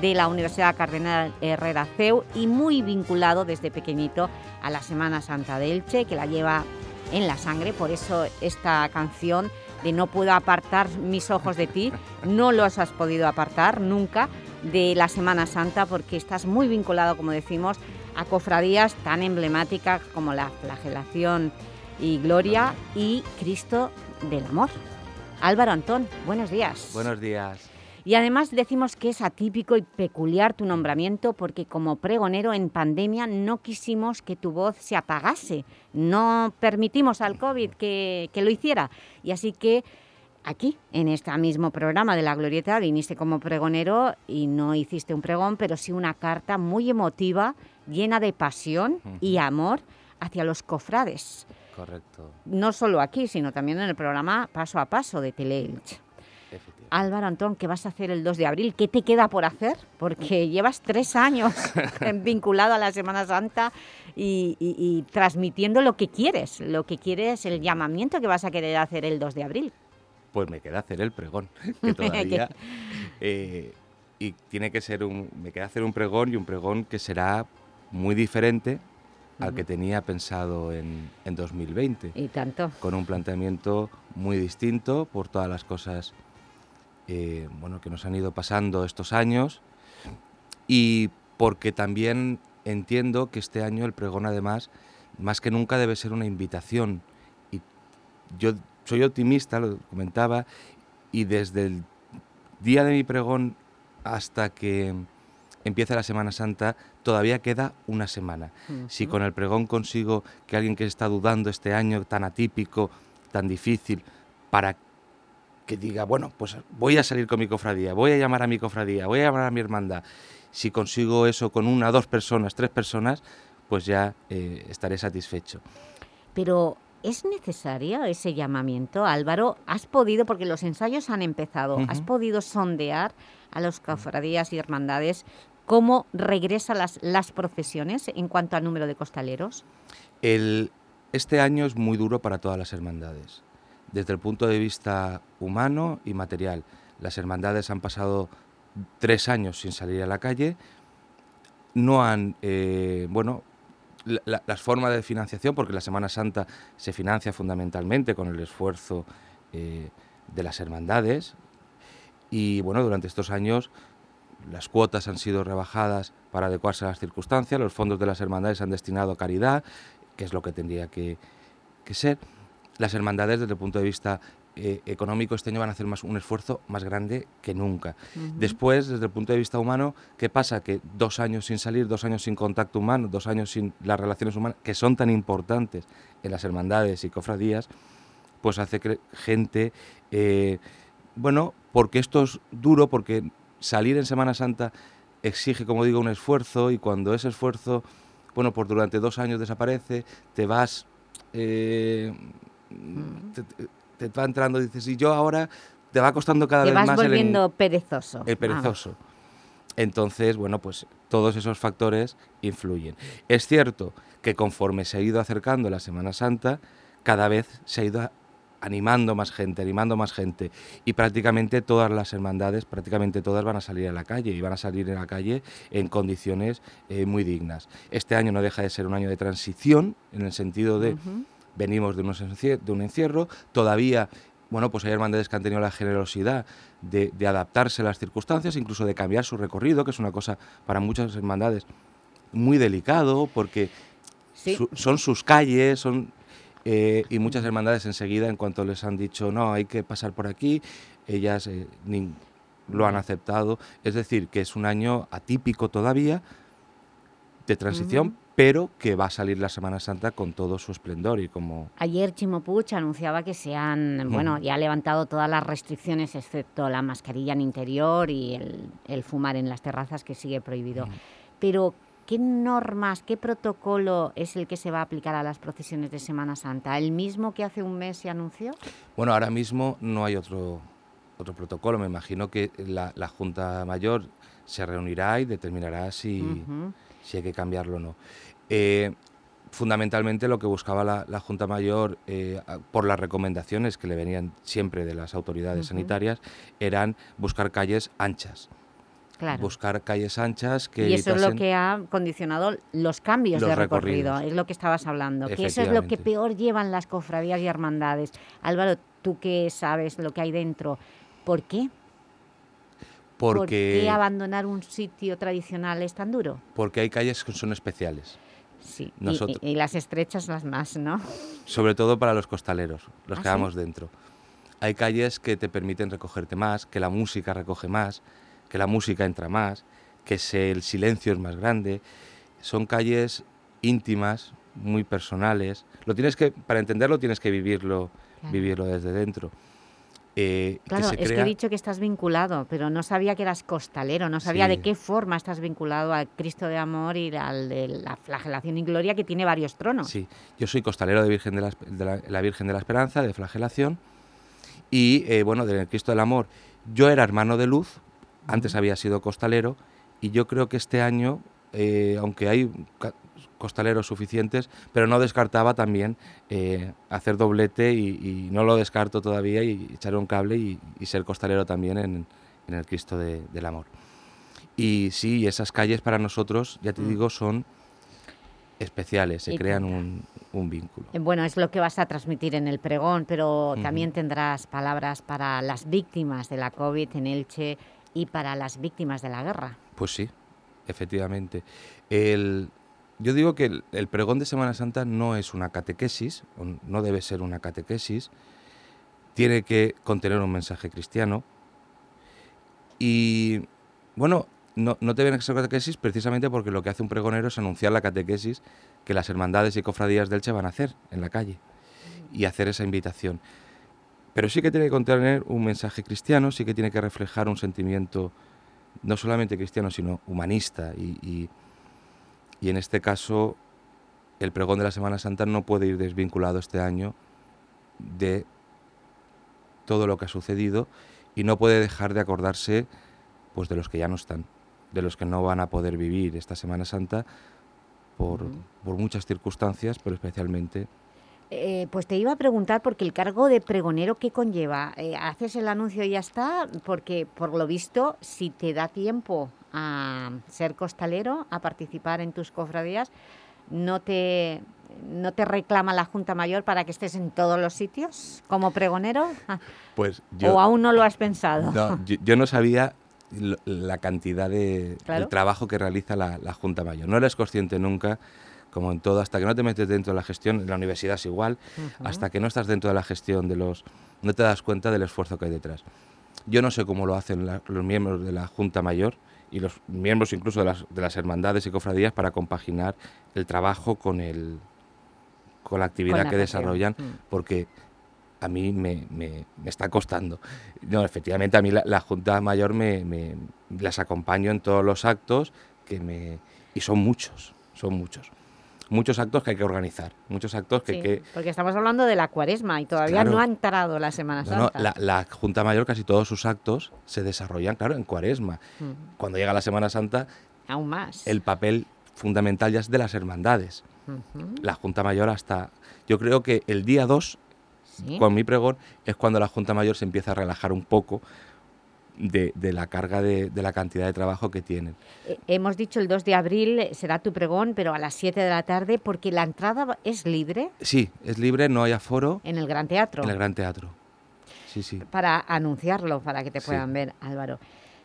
de la Universidad Cardenal Herrera CEU y muy vinculado desde pequeñito a la Semana Santa de Elche, que la lleva en la sangre, por eso esta canción de No puedo apartar mis ojos de ti, no los has podido apartar nunca de la Semana Santa porque estás muy vinculado, como decimos, a cofradías tan emblemáticas como la Flagelación y Gloria y Cristo del Amor. Álvaro Antón, buenos días. Buenos días. Y además decimos que es atípico y peculiar tu nombramiento porque como pregonero en pandemia no quisimos que tu voz se apagase, no permitimos al COVID que, que lo hiciera. Y así que aquí, en este mismo programa de La Glorieta, viniste como pregonero y no hiciste un pregón, pero sí una carta muy emotiva, llena de pasión y amor hacia los cofrades. Correcto. No solo aquí, sino también en el programa Paso a Paso de Teleelch. Álvaro Antón, ¿qué vas a hacer el 2 de abril? ¿Qué te queda por hacer? Porque llevas tres años vinculado a la Semana Santa y, y- y transmitiendo lo que quieres, lo que quieres, el llamamiento que vas a querer hacer el 2 de abril. Pues me queda hacer el pregón, que todavía... eh, y tiene que ser un... Me queda hacer un pregón y un pregón que será muy diferente al que tenía pensado en, en 2020. Y tanto. Con un planteamiento muy distinto por todas las cosas eh, bueno, que nos han ido pasando estos años y porque también entiendo que este año el pregón además más que nunca debe ser una invitación y yo soy optimista, lo comentaba, y desde el día de mi pregón hasta que empiece la Semana Santa todavía queda una semana. Si con el pregón consigo que alguien que está dudando este año tan atípico, tan difícil, para que diga, bueno, pues voy a salir con mi cofradía, voy a llamar a mi cofradía, voy a llamar a mi hermandad. Si consigo eso con una, dos personas, tres personas, pues ya eh, estaré satisfecho. Pero ¿es necesario ese llamamiento, Álvaro? ¿Has podido, porque los ensayos han empezado, has Ujú. podido sondear a los cofradías y hermandades cómo regresan las, las procesiones en cuanto al número de costaleros? El, este año es muy duro para todas las hermandades, desde el punto de vista humano y material. Las hermandades han pasado tres años sin salir a la calle, no han, eh, bueno, la- la- las formas de financiación, porque la Semana Santa se financia fundamentalmente con el esfuerzo eh, de las hermandades, y bueno, durante estos años las cuotas han sido rebajadas para adecuarse a las circunstancias, los fondos de las hermandades se han destinado a caridad, que es lo que tendría que ser. Las hermandades, desde el punto de vista eh, económico, este año van a hacer más, un esfuerzo más grande que nunca. Después, desde el punto de vista humano, ¿qué pasa? Que dos años sin salir, dos años sin contacto humano, dos años sin las relaciones humanas, que son tan importantes en las hermandades y cofradías, pues hace que gente, eh, bueno, porque esto es duro, porque salir en Semana Santa exige, como digo, un esfuerzo y cuando ese esfuerzo, bueno, pues durante dos años desaparece, te vas, eh, te, te- te va entrando, dices, y yo ahora te va costando cada Te vez vas más el en- volviendo perezoso. el perezoso. Entonces, bueno, pues todos esos factores influyen. Es cierto que conforme se ha ido acercando la Semana Santa, cada vez se ha ido animando más gente, animando más gente. Y prácticamente todas las hermandades, prácticamente todas van a salir a la calle y van a salir a la calle en condiciones eh, muy dignas. Este año no deja de ser un año de transición, en el sentido de. Venimos de, unos encie- de un encierro, todavía, bueno, pues hay hermandades que han tenido la generosidad de, de adaptarse a las circunstancias, incluso de cambiar su recorrido, que es una cosa para muchas hermandades muy delicado, porque Sí. su- son sus calles, son... eh, y muchas hermandades enseguida, en cuanto les han dicho, no, hay que pasar por aquí, ellas eh, ni- lo han aceptado. Es decir, que es un año atípico todavía, de transición. Pero que va a salir la Semana Santa con todo su esplendor y como... Ayer Chimo Puig anunciaba que se han, bueno, ya ha levantado todas las restricciones excepto la mascarilla en interior y el, el fumar en las terrazas que sigue prohibido. Pero, ¿qué normas, qué protocolo es el que se va a aplicar a las procesiones de Semana Santa? ¿El mismo que hace un mes se anunció? Bueno, ahora mismo no hay otro, otro protocolo. Me imagino que la, la Junta Mayor se reunirá y determinará si, si hay que cambiarlo o no. Eh, fundamentalmente lo que buscaba la, la Junta Mayor, eh, por las recomendaciones que le venían siempre de las autoridades sanitarias, eran buscar calles anchas. Claro. Buscar calles anchas que y eso es lo que ha condicionado los cambios Los de recorrido, es lo que estabas hablando, que eso es lo que peor llevan las cofradías y hermandades. Álvaro, tú que sabes lo que hay dentro, ¿por qué? ¿Por porque, qué abandonar un sitio tradicional es tan duro? porque hay calles que son especiales. Sí, y- Nosotros- y, y las estrechas las más, ¿no? sobre todo para los costaleros, los ¿Ah, que sí? vamos dentro. Hay calles que te permiten recogerte más, que la música recoge más, que la música entra más, que se- el silencio es más grande. Son calles íntimas, muy personales. Lo tienes que, para entenderlo, tienes que vivirlo, Claro. vivirlo desde dentro. Eh, que Claro, se es que he dicho que estás vinculado, pero no sabía que eras costalero, no sabía Sí. de qué forma estás vinculado al Cristo de Amor y al de la flagelación y gloria que tiene varios tronos. Sí, yo soy costalero de, Virgen de, la, de la- la Virgen de la Esperanza, de flagelación, y eh, bueno, del Cristo del Amor. Yo era hermano de luz, antes había sido costalero, y yo creo que este año, eh, aunque hay costaleros suficientes, pero no descartaba también eh, hacer doblete y, y no lo descarto todavía y echar un cable y, y ser costalero también en, en el Cristo de- del Amor. Y sí, esas calles para nosotros, ya te Mm. digo, son especiales, se Y crean un, un vínculo. Eh, Bueno, es lo que vas a transmitir en el pregón, pero también tendrás palabras para las víctimas de la COVID en Elche y para las víctimas de la guerra. Pues sí, efectivamente. El, yo digo que el, el pregón de Semana Santa no es una catequesis, no debe ser una catequesis, tiene que contener un mensaje cristiano y, bueno, no, no debe ser catequesis precisamente porque lo que hace un pregonero es anunciar la catequesis que las hermandades y cofradías del Che van a hacer en la calle y hacer esa invitación. Pero sí que tiene que contener un mensaje cristiano, sí que tiene que reflejar un sentimiento no solamente cristiano, sino humanista. Y, y- y en este caso, el pregón de la Semana Santa no puede ir desvinculado este año de todo lo que ha sucedido y no puede dejar de acordarse pues de los que ya no están, de los que no van a poder vivir esta Semana Santa por, por muchas circunstancias, pero especialmente Eh, pues te iba a preguntar, porque el cargo de pregonero, ¿qué conlleva? Eh, ¿Haces el anuncio y ya está? Porque, por lo visto, si te da tiempo a ser costalero, a participar en tus cofradías, ¿no te, no te reclama la Junta Mayor para que estés en todos los sitios como pregonero? Pues yo, ¿O aún no lo has pensado? no, yo, yo no sabía la cantidad de Claro. el trabajo que realiza la, la Junta Mayor. No eres consciente nunca, como en todo, hasta que no te metes dentro de la gestión, en la universidad es igual, hasta que no estás dentro de la gestión de los... no te das cuenta del esfuerzo que hay detrás. Yo no sé cómo lo hacen la- los miembros de la Junta Mayor y los miembros incluso de las, de las hermandades y cofradías para compaginar el trabajo con, el, con la actividad la que gestión. desarrollan, Mm. porque a mí me, me- me está costando. No, efectivamente, a mí la, la Junta Mayor me, me- las acompaño en todos los actos que me, y son muchos, son muchos. Muchos actos que hay que organizar, muchos actos que... Sí, que porque estamos hablando de la cuaresma y todavía Claro. no ha entrado la Semana no, no, Santa. la, la Junta Mayor, casi todos sus actos se desarrollan, claro, en cuaresma. Cuando llega la Semana Santa, Aún más. el papel fundamental ya es de las hermandades. La Junta Mayor hasta... Yo creo que el día 2, Sí. con mi pregón, es cuando la Junta Mayor se empieza a relajar un poco de, de la carga de, de la cantidad de trabajo que tienen. Eh, Hemos dicho el 2 de abril será tu pregón, pero a las 7 de la tarde, porque la entrada es libre Sí, es libre, no hay aforo en el Gran Teatro. en el Gran Teatro. Sí, sí. Para anunciarlo, para que te Sí. puedan ver, Álvaro.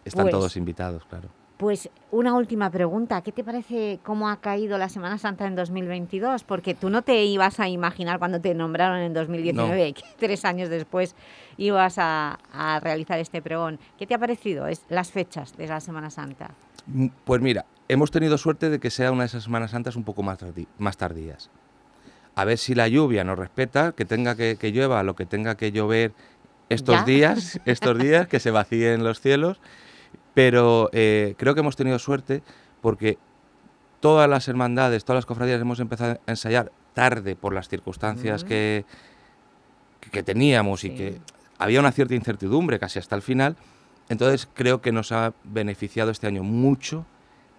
Están Pues- todos invitados, claro. Pues una última pregunta. ¿Qué te parece cómo ha caído la Semana Santa en 2022? Porque tú no te ibas a imaginar cuando te nombraron en 2019 que tres años después ibas a, a realizar este pregón. ¿Qué te ha parecido es, las fechas de la Semana Santa? Mm, Pues mira, hemos tenido suerte de que sea una de esas Semanas Santas un poco más, tardi- más tardías. A ver si la lluvia nos respeta, que tenga que, que llueva lo que tenga que llover estos ¿Ya? días, estos días, que se vacíen los cielos. Pero eh, creo que hemos tenido suerte porque todas las hermandades, todas las cofradías hemos empezado a ensayar tarde por las circunstancias Mm. que, que- que teníamos y que había una cierta incertidumbre casi hasta el final. Entonces creo que nos ha beneficiado este año mucho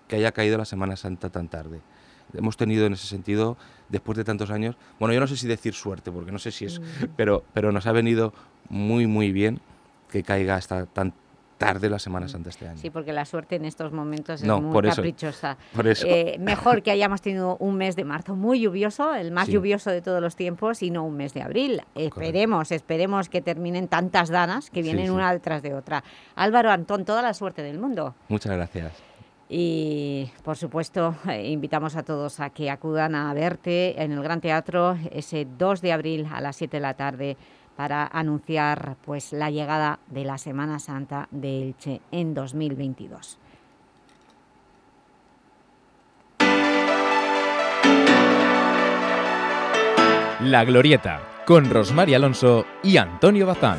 que haya caído la Semana Santa tan tarde. Hemos tenido en ese sentido, después de tantos años, bueno, yo no sé si decir suerte, porque no sé si es, Mm. pero, pero nos ha venido muy, muy bien que caiga hasta tan tarde la Semana Santa este año. Sí, porque la suerte en estos momentos es No, muy por eso, caprichosa. por eso. Eh, mejor que hayamos tenido un mes de marzo muy lluvioso, el más Sí. lluvioso de todos los tiempos, y no un mes de abril. Esperemos, esperemos que terminen tantas danas que Sí, vienen sí. una detrás de otra. Álvaro Antón, toda la suerte del mundo. Muchas gracias. Y, por supuesto, eh, invitamos a todos a que acudan a verte en el Gran Teatro ese 2 de abril a las 7 de la tarde para anunciar pues, la llegada de la Semana Santa de Elche en 2022. La Glorieta, con Rosmar Alonso y Antonio Bazán.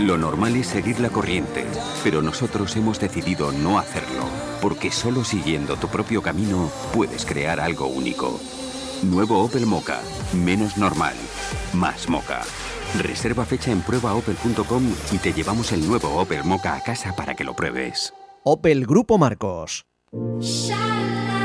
Lo normal es seguir la corriente, pero nosotros hemos decidido no hacerlo, porque solo siguiendo tu propio camino puedes crear algo único. Nuevo Opel Mocha, menos normal, más Mocha. Reserva fecha en pruebaopel.com y te llevamos el nuevo Opel Mocha a casa para que lo pruebes. Opel Grupo Marcos.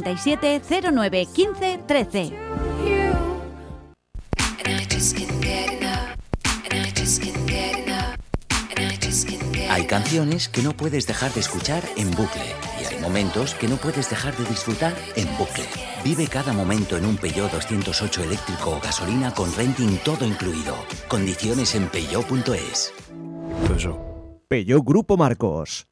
637 09 15 13. Hay canciones que no puedes dejar de escuchar en bucle y hay momentos que no puedes dejar de disfrutar en bucle. Vive cada momento en un Peugeot 208 eléctrico o gasolina con renting todo incluido. Condiciones en peugeot.es. Peugeot Grupo Marcos.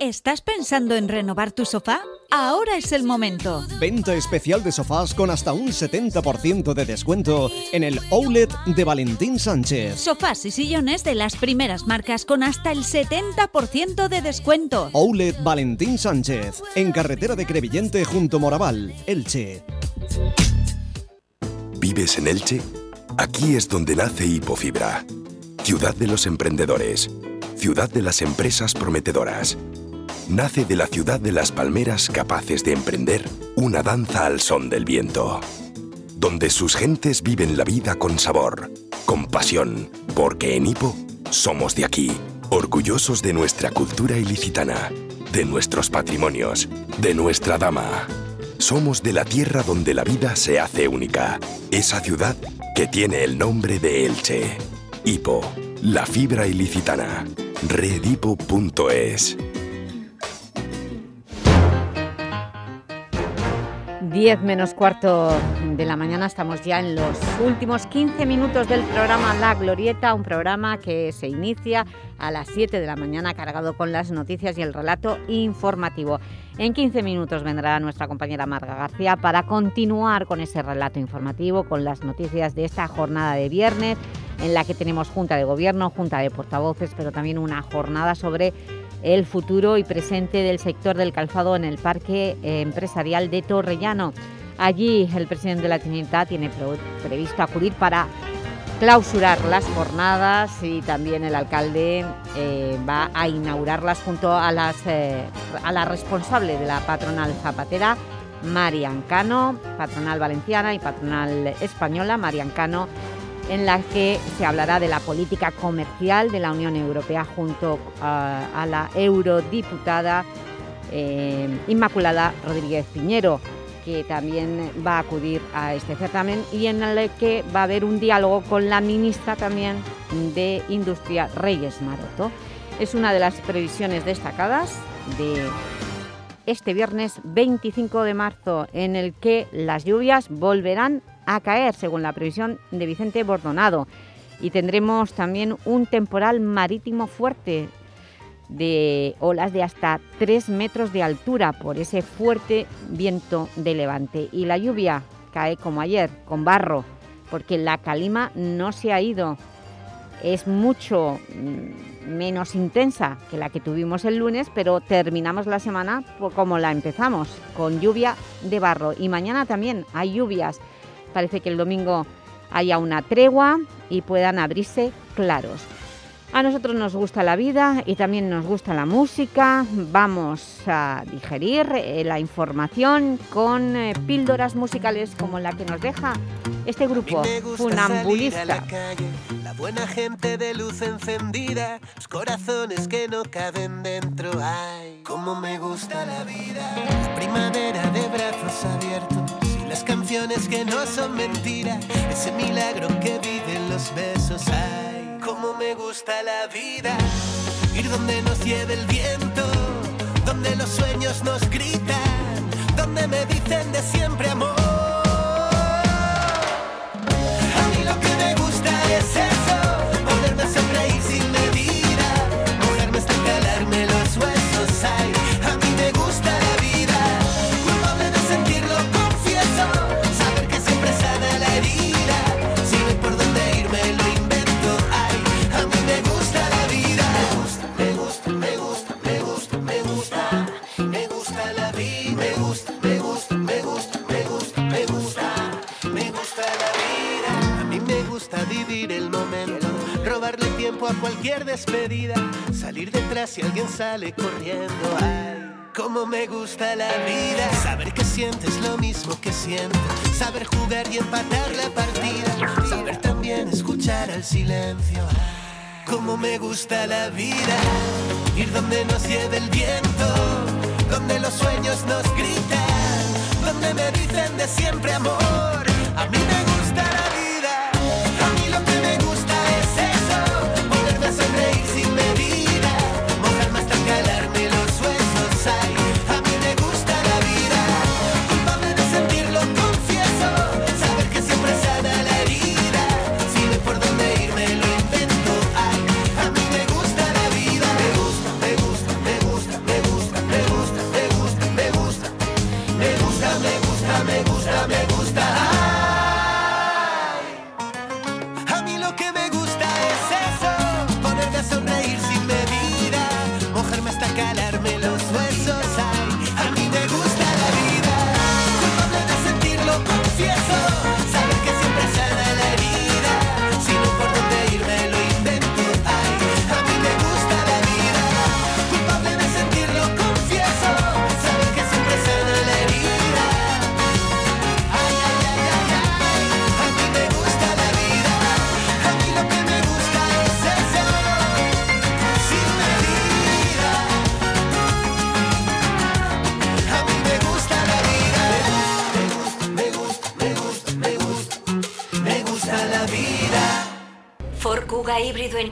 ¿Estás pensando en renovar tu sofá? Ahora es el momento. Venta especial de sofás con hasta un 70% de descuento en el Outlet de Valentín Sánchez. Sofás y sillones de las primeras marcas con hasta el 70% de descuento. Outlet Valentín Sánchez, en carretera de Crevillente junto Moraval, Elche. Vive ¿Vives en Elche? Aquí es donde nace Hipofibra. Ciudad de los emprendedores. Ciudad de las empresas prometedoras. Nace de la ciudad de las palmeras capaces de emprender una danza al son del viento. Donde sus gentes viven la vida con sabor, con pasión, porque en Hipo somos de aquí, orgullosos de nuestra cultura ilicitana, de nuestros patrimonios, de nuestra dama. Somos de la tierra donde la vida se hace única, esa ciudad que tiene el nombre de Elche. Hipo, la fibra ilicitana. Redipo.es 10 menos cuarto de la mañana, estamos ya en los últimos 15 minutos del programa La Glorieta, un programa que se inicia a las 7 de la mañana cargado con las noticias y el relato informativo. En 15 minutos vendrá nuestra compañera Marga García para continuar con ese relato informativo, con las noticias de esta jornada de viernes, en la que tenemos Junta de Gobierno, Junta de Portavoces, pero también una jornada sobre el futuro y presente del sector del calzado en el Parque eh, Empresarial de Torrellano. Allí el presidente de la Generalitat tiene previsto acudir para clausurar las jornadas y también el alcalde eh, va a inaugurarlas junto a, las, eh, a la responsable de la patronal zapatera, Marian Cano, patronal valenciana y patronal española, Marian Cano, en la que se hablará de la política comercial de la Unión Europea junto a, a la eurodiputada eh, Inmaculada Rodríguez Piñero, que también va a acudir a este certamen y en el que va a haber un diálogo con la ministra también de Industria, Reyes Maroto. Es una de las previsiones destacadas de este viernes 25 de marzo, en el que las lluvias volverán a caer, según la previsión de Vicente Bordonado. Y tendremos también un temporal marítimo fuerte de olas de hasta 3 metros de altura por ese fuerte viento de levante. Y la lluvia cae como ayer, con barro, porque la calima no se ha ido. Es mucho mm, menos intensa que la que tuvimos el lunes, pero terminamos la semana como la empezamos, con lluvia de barro. Y mañana también hay lluvias Parece que el domingo haya una tregua y puedan abrirse claros. A nosotros nos gusta la vida y también nos gusta la música. Vamos a digerir eh, la información con eh, píldoras musicales como la que nos deja este grupo funambulista. la calle, la buena gente de luz encendida, los corazones que no caben dentro. Ay, cómo me gusta la vida. La primavera de brazos abiertos las canciones que no son mentira, ese milagro que viven los besos. Ay, cómo me gusta la vida, ir donde nos lleve el viento, donde los sueños nos gritan, donde me dicen de siempre amor. A mí lo que me gusta es eso, despedida, salir detrás si alguien sale corriendo. Ay, cómo me gusta la vida, saber que sientes lo mismo que siento, saber jugar y empatar la partida, saber también escuchar al silencio. Ay, cómo me gusta la vida, ir donde nos lleve el viento, donde los sueños nos gritan, donde me dicen de siempre amor. A mí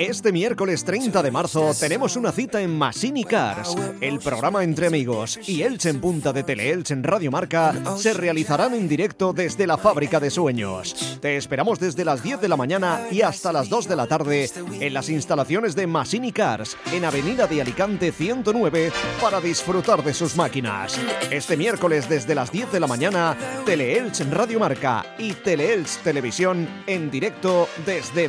Este miércoles 30 de marzo tenemos una cita en Masini Cars. El programa Entre Amigos y Elche en Punta de Teleelch en Radio Marca se realizarán en directo desde la Fábrica de Sueños. Te esperamos desde las 10 de la mañana y hasta las 2 de la tarde en las instalaciones de Masini Cars en Avenida de Alicante 109 para disfrutar de sus máquinas. Este miércoles desde las 10 de la mañana, Teleelch en Radio Marca y Teleelch Televisión en directo desde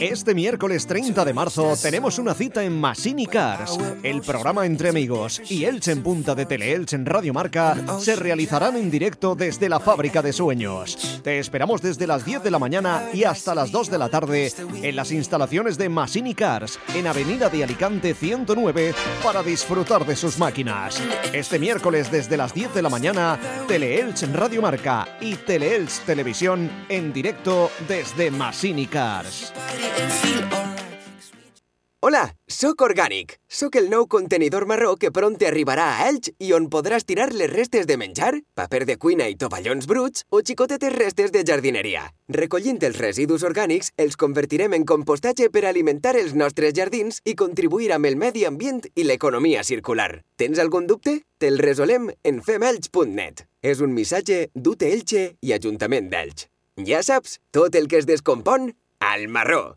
Este miércoles 30 de marzo tenemos una cita en Masini Cars. El programa Entre Amigos y Elche en Punta de Teleelch en Radio Marca se realizarán en directo desde la Fábrica de Sueños. Te esperamos desde las 10 de la mañana y hasta las 2 de la tarde en las instalaciones de Masini Cars en Avenida de Alicante 109 para disfrutar de sus máquinas. Este miércoles desde las 10 de la mañana, Teleelch en Radio Marca y Teleelch Televisión en directo desde Masini Cars. Hola, sóc Organic. Sóc el nou contenidor marró que prompte arribarà a Elx i on podràs tirar les restes de menjar, paper de cuina i tovallons bruts o xicotetes restes de jardineria. Recollint els residus orgànics, els convertirem en compostatge per alimentar els nostres jardins i contribuir amb el medi ambient i l'economia circular. Tens algun dubte? Te'l resolem en femelx.net. És un missatge d'UT Elche i Ajuntament d'Elx. Ja saps, tot el que es descompon, al marró.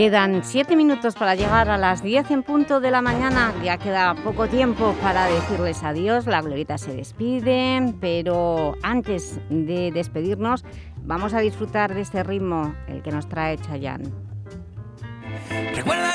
Quedan siete minutos para llegar a las 10 en punto de la mañana. Ya queda poco tiempo para decirles adiós. La Glorita se despide, pero antes de despedirnos vamos a disfrutar de este ritmo, el que nos trae Chayanne. Recuerda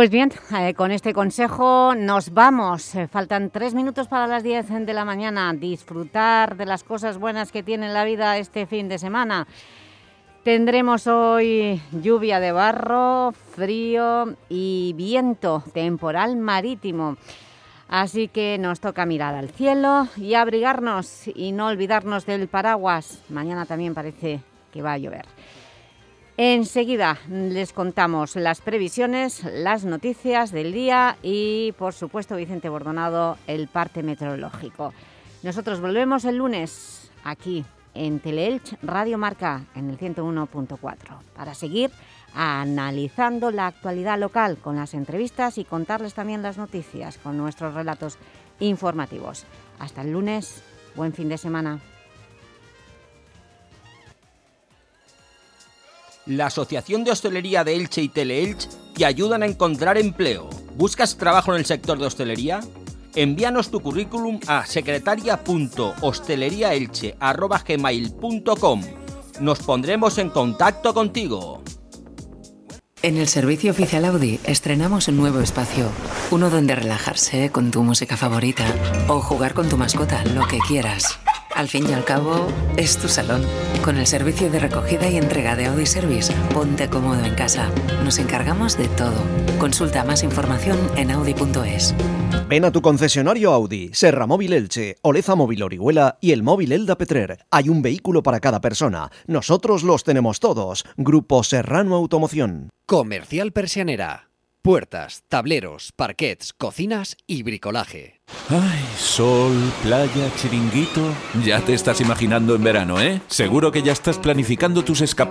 Pues bien, eh, con este consejo nos vamos. Eh, faltan tres minutos para las 10 de la mañana. Disfrutar de las cosas buenas que tiene la vida este fin de semana. Tendremos hoy lluvia de barro, frío y viento, temporal marítimo. Así que nos toca mirar al cielo y abrigarnos y no olvidarnos del paraguas. Mañana también parece que va a llover. Enseguida les contamos las previsiones, las noticias del día y, por supuesto, Vicente Bordonado, el parte meteorológico. Nosotros volvemos el lunes aquí en Teleelch Radio Marca en el 101.4 para seguir analizando la actualidad local con las entrevistas y contarles también las noticias con nuestros relatos informativos. Hasta el lunes, buen fin de semana. La Asociación de Hostelería de Elche y Teleelch te ayudan a encontrar empleo. ¿Buscas trabajo en el sector de hostelería? Envíanos tu currículum a secretaria.hosteleriaelche.gmail.com Nos pondremos en contacto contigo. En el servicio oficial Audi estrenamos un nuevo espacio, uno donde relajarse con tu música favorita o jugar con tu mascota, lo que quieras. Al fin y al cabo, es tu salón. Con el servicio de recogida y entrega de Audi Service, ponte cómodo en casa. Nos encargamos de todo. Consulta más información en audi.es. Ven a tu concesionario Audi, Serra Móvil Elche, Oleza Móvil Orihuela y el móvil Elda Petrer. Hay un vehículo para cada persona. Nosotros los tenemos todos. Grupo Serrano Automoción. Comercial Persianera. Puertas, tableros, parquets, cocinas y bricolaje. Ay, sol, playa, chiringuito. Ya te estás imaginando en verano, ¿eh? Seguro que ya estás planificando tus escapadas.